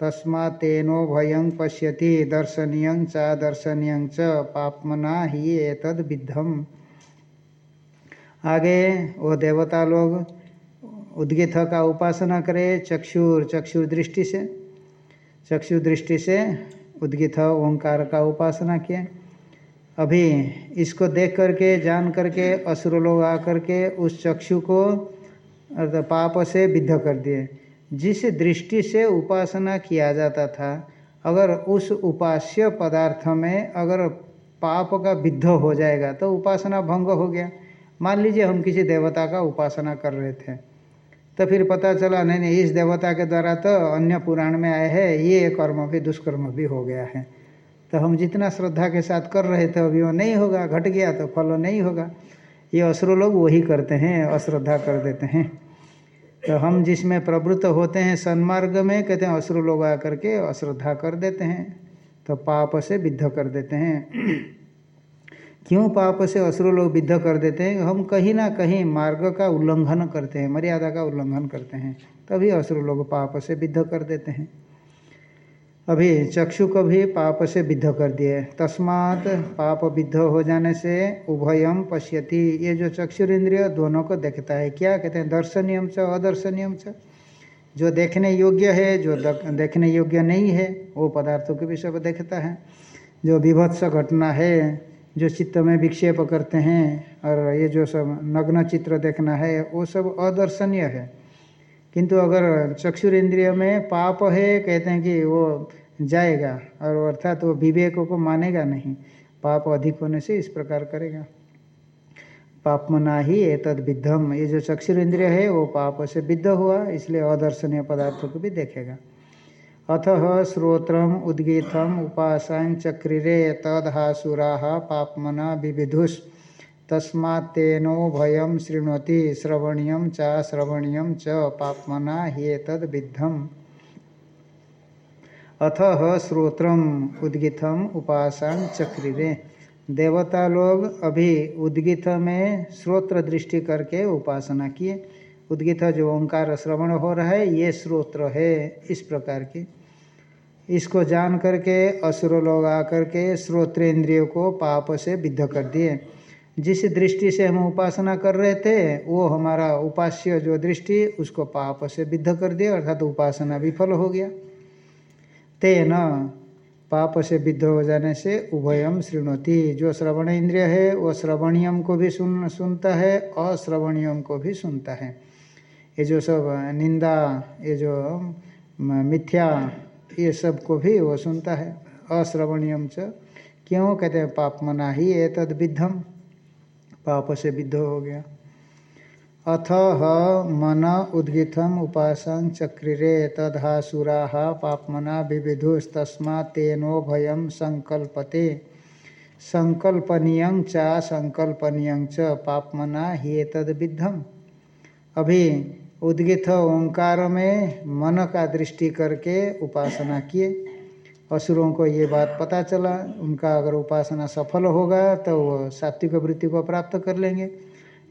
तस्मा तेनो भयं पश्यति, दर्शनीय च दर्शनीय च पापमना ही एतद विद्धम। आगे वो देवता लोग उद्गिथ का उपासना करे चक्षुर चक्षुर दृष्टि से। चक्षु दृष्टि से उद्गिथ ओंकार का उपासना किए। अभी इसको देख करके, जान करके, असुर लोग आकर के उस चक्षु को, अर्थात पाप से विद्ध कर दिए। जिस दृष्टि से उपासना किया जाता था, अगर उस उपास्य पदार्थ में अगर पाप का विद्ध हो जाएगा तो उपासना भंग हो गया। मान लीजिए हम किसी देवता का उपासना कर रहे थे तो फिर पता चला, नहीं नहीं, इस देवता के द्वारा तो अन्य पुराण में आए हैं, ये कर्म भी, दुष्कर्म भी हो गया है। तो हम जितना श्रद्धा के साथ कर रहे थे, अभी वो नहीं होगा, घट गया तो फल नहीं होगा। ये असुर लोग वही करते हैं, अश्रद्धा कर देते हैं। तो हम जिसमें प्रवृत्त होते हैं सन्मार्ग में, कहते हैं असुर लोग आकर के अश्रद्धा कर देते हैं। तो पाप से विद्ध कर देते हैं। क्यों पाप से असुर लोग विद्ध कर देते हैं? हम कहीं ना कहीं मार्ग का उल्लंघन करते हैं, मर्यादा का उल्लंघन करते हैं। तभी असुर लोग पाप से विद्ध कर देते हैं। अभी चक्षु को भी पाप से विद्ध कर दिए। तस्मात पाप विद्ध हो जाने से उभयम पश्यति। ये जो चक्षुरेंद्रिय दोनों को देखता है, क्या कहते हैं? दर्शनीयम च अदर्शनीयम च? जो देखने योग्य है, जो देखने योग्य नहीं है, वो पदार्थों के विषय को देखता है। जो विभत्स घटना है, जो चित्त में विक्षेप करते हैं, और ये जो सब नग्न चित्र देखना है, वो सब अदर्शनीय है। किंतु अगर चक्षुर इंद्रिय में पाप है, कहते हैं कि वो जाएगा और अर्थात वो विवेक को मानेगा नहीं, पाप अधिक होने से इस प्रकार करेगा। पाप मना ही एतद विद्धम ये जो चक्षुर इंद्रिय है, वो पाप से विद्ध हुआ, इसलिए अदर्शनीय पदार्थों को भी देखेगा। अथ श्रोत्रम उद्गीतम उपासन चक्रिरे तदहासुरा पापमना विविधुष। तस्मात्नो भयम शृणोति श्रवणीय च श्रवणीय च पापमना हेतद विद्धम अथ श्रोत्रम उद्गितम उपासन चक्रिरे देवता लोग अभी उद्गित में श्रोत्र दृष्टि करके उपासना किए। उद्गित जो ओंकार श्रवण हो रहा है, ये श्रोत्र है इस प्रकार की। इसको जान करके असुर लोग आकर के श्रोत्रेंद्रियों को पाप से विद्ध कर दिए। जिस दृष्टि से हम उपासना कर रहे थे, वो हमारा उपास्य जो दृष्टि, उसको पाप से विद्ध कर दिया, अर्थात तो उपासना विफल हो गया। तेन पाप से विद्ध हो जाने से उभयम श्रृणती जो श्रवण इंद्रिय है, वो श्रवणियम को भी सुन, सुनता है अश्रवणियम को भी सुनता है। ये जो सब निंदा, ये जो मिथ्या, ये सबको भी वो सुनता है। अश्रवणियम च, क्यों? कहते हैं, पाप मना ही ए तद विद्धम पाप से विद्ध हो गया। अथ मन उद्गितम उपासन चक्रिरे तदासुरा पापमना विविधुस्तस्मा तेनो भयम संकल्पते। संकल्पनीय चा संकल्पनीय च पापमना ही तद विद्धम अभी उद्गित ओंकार में मन का दृष्टि करके उपासना किए। असुरों को ये बात पता चला, उनका अगर उपासना सफल होगा तो वो सात्विक वृत्ति को प्राप्त कर लेंगे।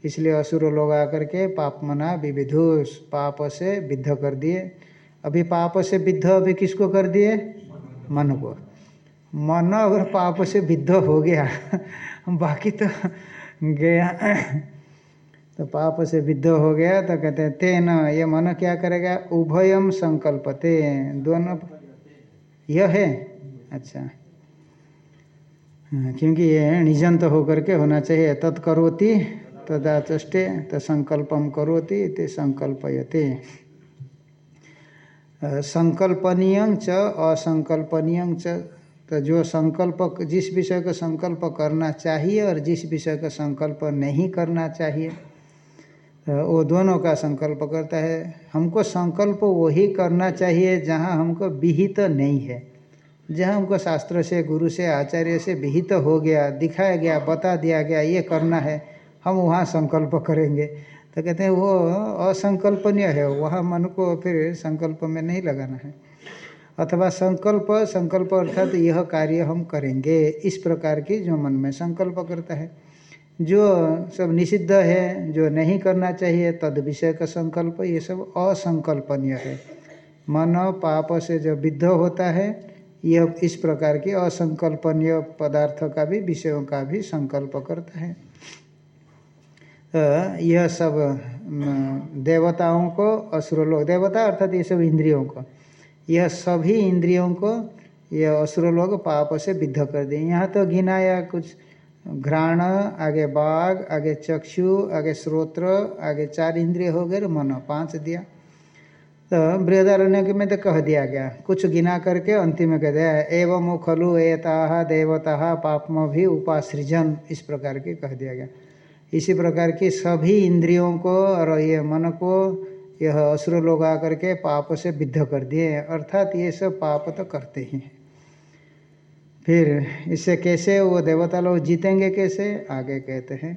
इसलिए असुर लोग आकर के पाप मना, विविधुष पाप से विद्ध कर दिए। अभी पाप से विद्ध अभी किसको कर दिए? मन को। मन अगर पाप से विद्ध हो गया, बाकी तो गया। तो पाप से विद्ध हो गया तो कहते हैं, तेन ये मन क्या करेगा? उभयम संकल्पते। दोनों यह है? अच्छा। हाँ, क्योंकि ये निजंत होकर के होना चाहिए। तत्करोति तदा चष्टे तो संकल्पम करोति ते संकल्पयते। संकल्पनीय च असंकल्पनीय च। तो जो संकल्प जिस विषय का संकल्प करना चाहिए और जिस विषय का संकल्प नहीं करना चाहिए वो दोनों का संकल्प करता है। हमको संकल्प वही करना चाहिए जहाँ हमको विहित तो नहीं है। जहाँ हमको शास्त्र से, गुरु से, आचार्य से विहित तो हो गया, दिखाया गया, बता दिया गया, ये करना है, हम वहाँ संकल्प करेंगे। तो कहते हैं, वो असंकल्पनीय है, वहाँ मन को फिर संकल्प में नहीं लगाना है। अथवा संकल्प संकल्प अर्थात यह कार्य हम करेंगे, इस प्रकार की जो मन में संकल्प करता है। जो सब निषिद्ध है, जो नहीं करना चाहिए, तद विषय का संकल्प, ये सब असंकल्पनीय है। मन पाप से जो विद्ध होता है, यह इस प्रकार की असंकल्पनीय पदार्थ का भी, विषयों का भी संकल्प करता है। तो यह सब देवताओं को, असुर लोग, देवता अर्थात ये सब इंद्रियों को, यह सभी इंद्रियों को, यह असुर लोग पाप से विद्ध कर दिए। यहाँ तो गिनाया कुछ घ्राण, आगे बाघ, आगे चक्षु, आगे श्रोत्र, आगे चार इंद्रिय हो गए, मन पाँच दिया। तो बृहदारण्य में तो कह दिया गया। कुछ गिना करके अंतिम में कह दिया, एवं खलु एता देवता पापम भी उपासृजन, इस प्रकार के कह दिया गया। इसी प्रकार की सभी इंद्रियों को और ये मन को, यह असुर लोग आकर के पाप से विद्ध कर दिए, अर्थात ये सब पाप तो करते ही हैं। फिर इससे कैसे वो देवता लोग जीतेंगे कैसे? आगे कहते हैं,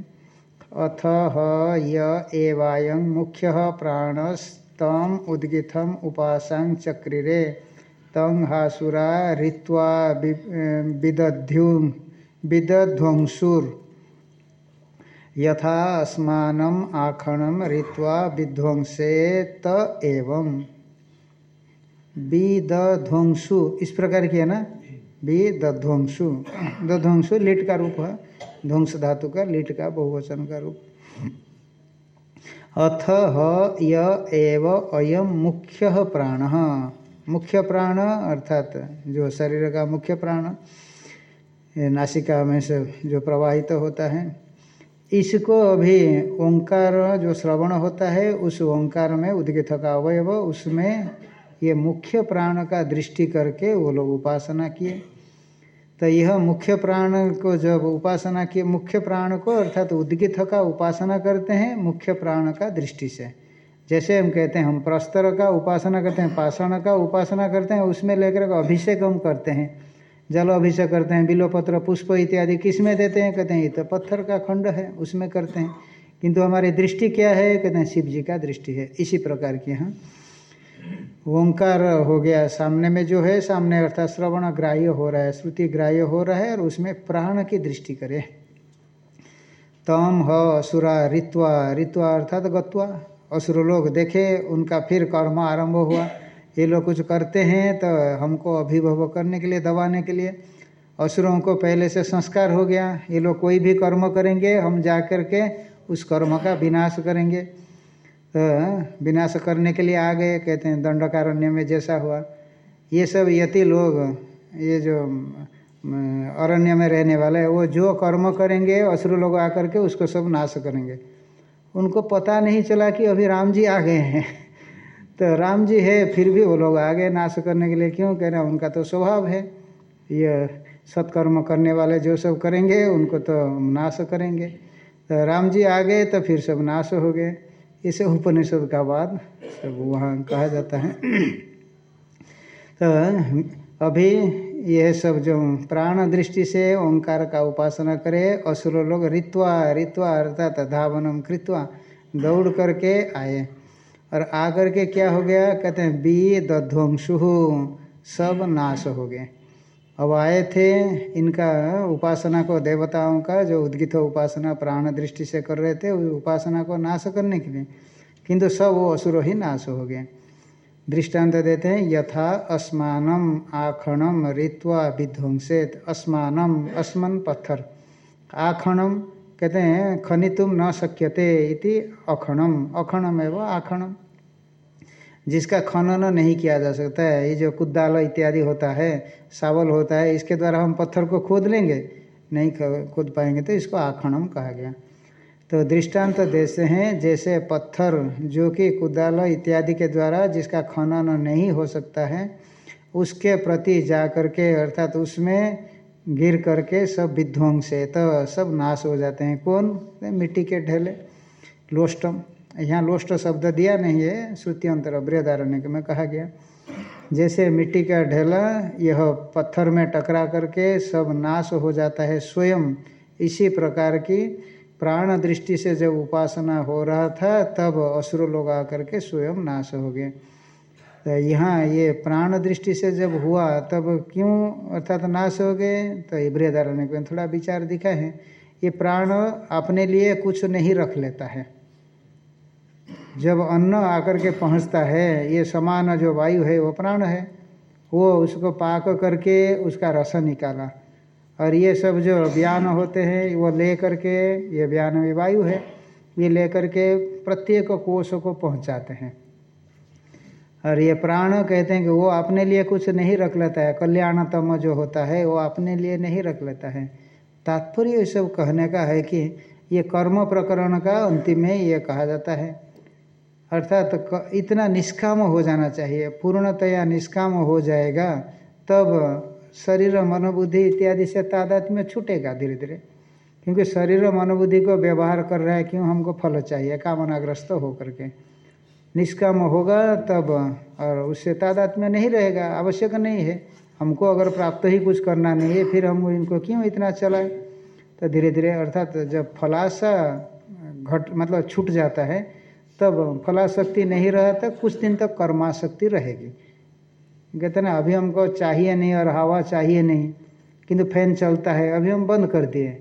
अथ ह य मुख्य प्राणस्तम उद्गितम उपासं चक्रिरे, तं हासुरा ऋत्वा विदध्यु, विदध्वंसुर। यथा अस्मानम आखणम ऋत्वा विध्वंसे त एवं। बी ध्वंसु इस प्रकार की है ना? बी दध्वंसु। दध्वंसु लिट का रूप है। ध्वंस धातु का लिट का बहुवचन का रूप। अथ, ह, य, एव अयम मुख्य प्राण। मुख्य प्राण अर्थात जो शरीर का मुख्य प्राण नासिका में से जो प्रवाहित तो होता है, इसको अभी ओंकार जो श्रवण होता है, उस ओंकार में उद्गित का अवयव, उसमें ये मुख्य प्राण का दृष्टि करके वो लोग उपासना किए। तो यह मुख्य प्राण को जब उपासना किए, मुख्य प्राण को अर्थात उद्गित का उपासना करते हैं, मुख्य प्राण का दृष्टि से। जैसे हम कहते हैं, हम प्रस्तर का उपासना करते हैं, पाषाण का उपासना करते हैं, उसमें लेकर अभिषेक हम करते हैं। जल अभिषेक करते हैं, बिलोपत्र, पुष्प इत्यादि किसमें देते हैं? कहते हैं, ये तो पत्थर का खंड है, उसमें करते हैं। किंतु हमारी दृष्टि क्या है? कहते हैं, शिव जी का दृष्टि है। इसी प्रकार की यहाँ ओंकार हो गया। सामने में जो है, सामने अर्थात श्रवण ग्राह्य हो रहा है, श्रुति ग्राह्य हो रहा है और उसमें प्राण की दृष्टि करे। तम ह असुरा रित्वा रित्वा अर्थात गत्वा। असुर लोग देखे, उनका फिर कर्म आरंभ हुआ। ये लोग कुछ करते हैं तो हमको अभिभव करने के लिए, दबाने के लिए। असुरों को पहले से संस्कार हो गया। ये लोग कोई भी कर्म करेंगे, हम जा कर के उस कर्म का विनाश करेंगे। तो विनाश करने के लिए आ गए, कहते हैं, दंडकारण्य में जैसा हुआ। ये सब यति लोग, ये जो अरण्य में रहने वाले वो जो कर्म करेंगे असुर लोग आकर के उसको सब नाश करेंगे। उनको पता नहीं चला कि अभी राम जी आ गए हैं। तो राम जी है, फिर भी वो लोग आ गए नाश करने के लिए क्यों कह रहे हैं उनका तो स्वभाव है। ये सत्कर्म करने वाले जो सब करेंगे, उनको तो नाश करेंगे। तो राम जी आ गए तो फिर सब नाश हो गए। इसे उपनिषद का बाद सब वहाँ कहा जाता है। तो अभी यह सब जो प्राण दृष्टि से ओंकार का उपासना करे, असुर लोग रित्वा ऋत्वा अर्थात धावनम कृत्वा दौड़ करके आए। और आकर के क्या हो गया? कहते हैं, बी दध्वंसु, सब नाश हो गए। अब आए थे इनका उपासना को, देवताओं का जो उद्गित उपासना प्राण दृष्टि से कर रहे थे उस उपासना को नाश करने के लिए। किंतु सब वो असुर ही नाश हो गए। दृष्टांत देते हैं, यथा अस्मानम आखणम ऋत्वा विध्वंसेत। अस्मानम अस्मन पत्थर। आखणम कहते हैं खनितुम न शक्यते इति अखणम अखणम एवं आखणम जिसका खनन नहीं किया जा सकता है, ये जो कुदाल इत्यादि होता है, सावल होता है, इसके द्वारा हम पत्थर को खोद लेंगे? नहीं खोद पाएँगे तो इसको आखणम कहा गया। तो दृष्टांत तो देते हैं, जैसे पत्थर जो कि कुदाल इत्यादि के द्वारा जिसका खनन नहीं हो सकता है, उसके प्रति जा करके अर्थात तो उसमें गिर करके सब विध्वंस है तो सब नाश हो जाते हैं। कौन? मिट्टी के ढेले लोष्टम यहाँ लोष्ट शब्द दिया नहीं है, श्रुति अंतर बृहदारण्य में कहा गया। जैसे मिट्टी का ढेला, यह पत्थर में टकरा करके सब नाश हो जाता है स्वयं। इसी प्रकार की प्राण दृष्टि से जब उपासना हो रहा था, तब असुर लोग आकर के स्वयं नाश हो गए। तो यहाँ ये प्राण दृष्टि से जब हुआ, तब क्यों अर्थात नाश हो गए? तो ये बृहदारण्य में थोड़ा विचार दिखा है। ये प्राण अपने लिए कुछ नहीं रख लेता है। जब अन्न आकर के पहुँचता है, ये समान जो वायु है, वो प्राण है। वो उसको पाक करके उसका रस निकाला। और ये सब जो व्यान होते हैं, वो ले करके, ये व्यान वायु है, ये ले करके प्रत्येक कोष को पहुँचाते हैं। और ये प्राण कहते हैं कि वो अपने लिए कुछ नहीं रख लेता है। कल्याणतम जो होता है, वो अपने लिए नहीं रख लेता है। तात्पर्य ये सब कहने का है कि ये कर्म प्रकरण का अंतिम में ये कहा जाता है। अर्थात तो इतना निष्काम हो जाना चाहिए, पूर्णतया निष्काम हो जाएगा, तब शरीर मनोबुद्धि इत्यादि से तादात में छूटेगा धीरे धीरे। क्योंकि शरीर मनोबुद्धि को व्यवहार कर रहा है, क्यों हमको फल चाहिए, कामनाग्रस्त हो करके। निष्काम होगा तब, और उससे तादात में नहीं रहेगा, आवश्यक नहीं है। हमको अगर प्राप्त ही कुछ करना नहीं है, फिर हम इनको क्यों इतना चलाए? तो धीरे धीरे अर्थात जब फलासा घट मतलब छूट जाता है तब फलाशक्ति नहीं रहा तब कुछ दिन तक कर्माशक्ति रहेगी। कहते ना, अभी हमको चाहिए नहीं और हवा चाहिए नहीं, किंतु फ़ैन चलता है, अभी हम बंद कर दिए।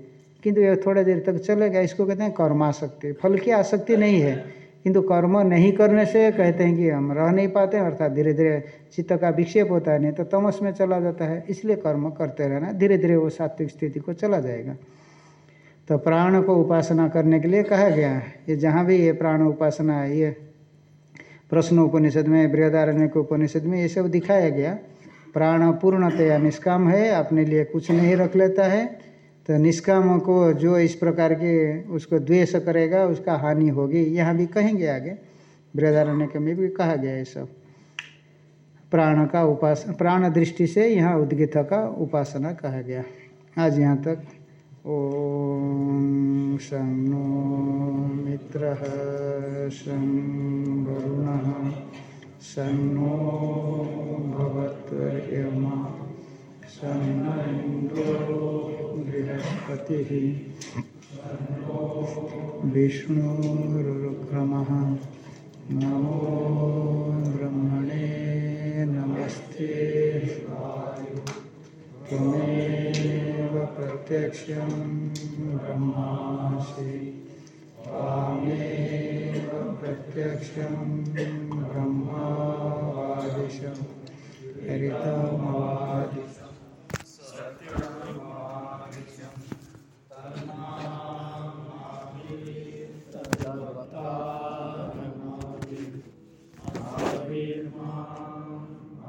किंतु ये थोड़ा देर तक चलेगा, इसको कहते हैं कर्माशक्ति फल की आसक्ति नहीं है, किंतु कर्म नहीं करने से कहते हैं कि हम रह नहीं पाते, अर्थात धीरे धीरे चित्त का विक्षेप होता है, नहीं तो तमस में चला जाता है, इसलिए कर्म करते रहना धीरे धीरे वो सात्विक स्थिति को चला जाएगा। तो प्राण को उपासना करने के लिए कहा गया है। ये जहाँ भी ये प्राण उपासना है, ये प्रश्न उपनिषद में, बृहदारण्य के उपनिषद में ये सब दिखाया गया। प्राण पूर्णतया निष्काम है, अपने लिए कुछ नहीं रख लेता है। तो निष्काम को जो इस प्रकार के उसको द्वेष करेगा, उसका हानि होगी, यहाँ भी कहेंगे आगे। बृहदारण्य के में भी कहा गया ये सब। प्राण का उपास, प्राण दृष्टि से यहाँ उद्गित का उपासना कहा गया। आज यहाँ तक ॐ शं नो मित्रः शं वरुणः शं नो भगवत्वर्यमा शं न बृहस्पतिः विष्णुरुक्रमः नमो ब्रह्मणे नमस्ते प्रत्यक्षं ब्रह्मासि। त्वामेव प्रत्यक्षं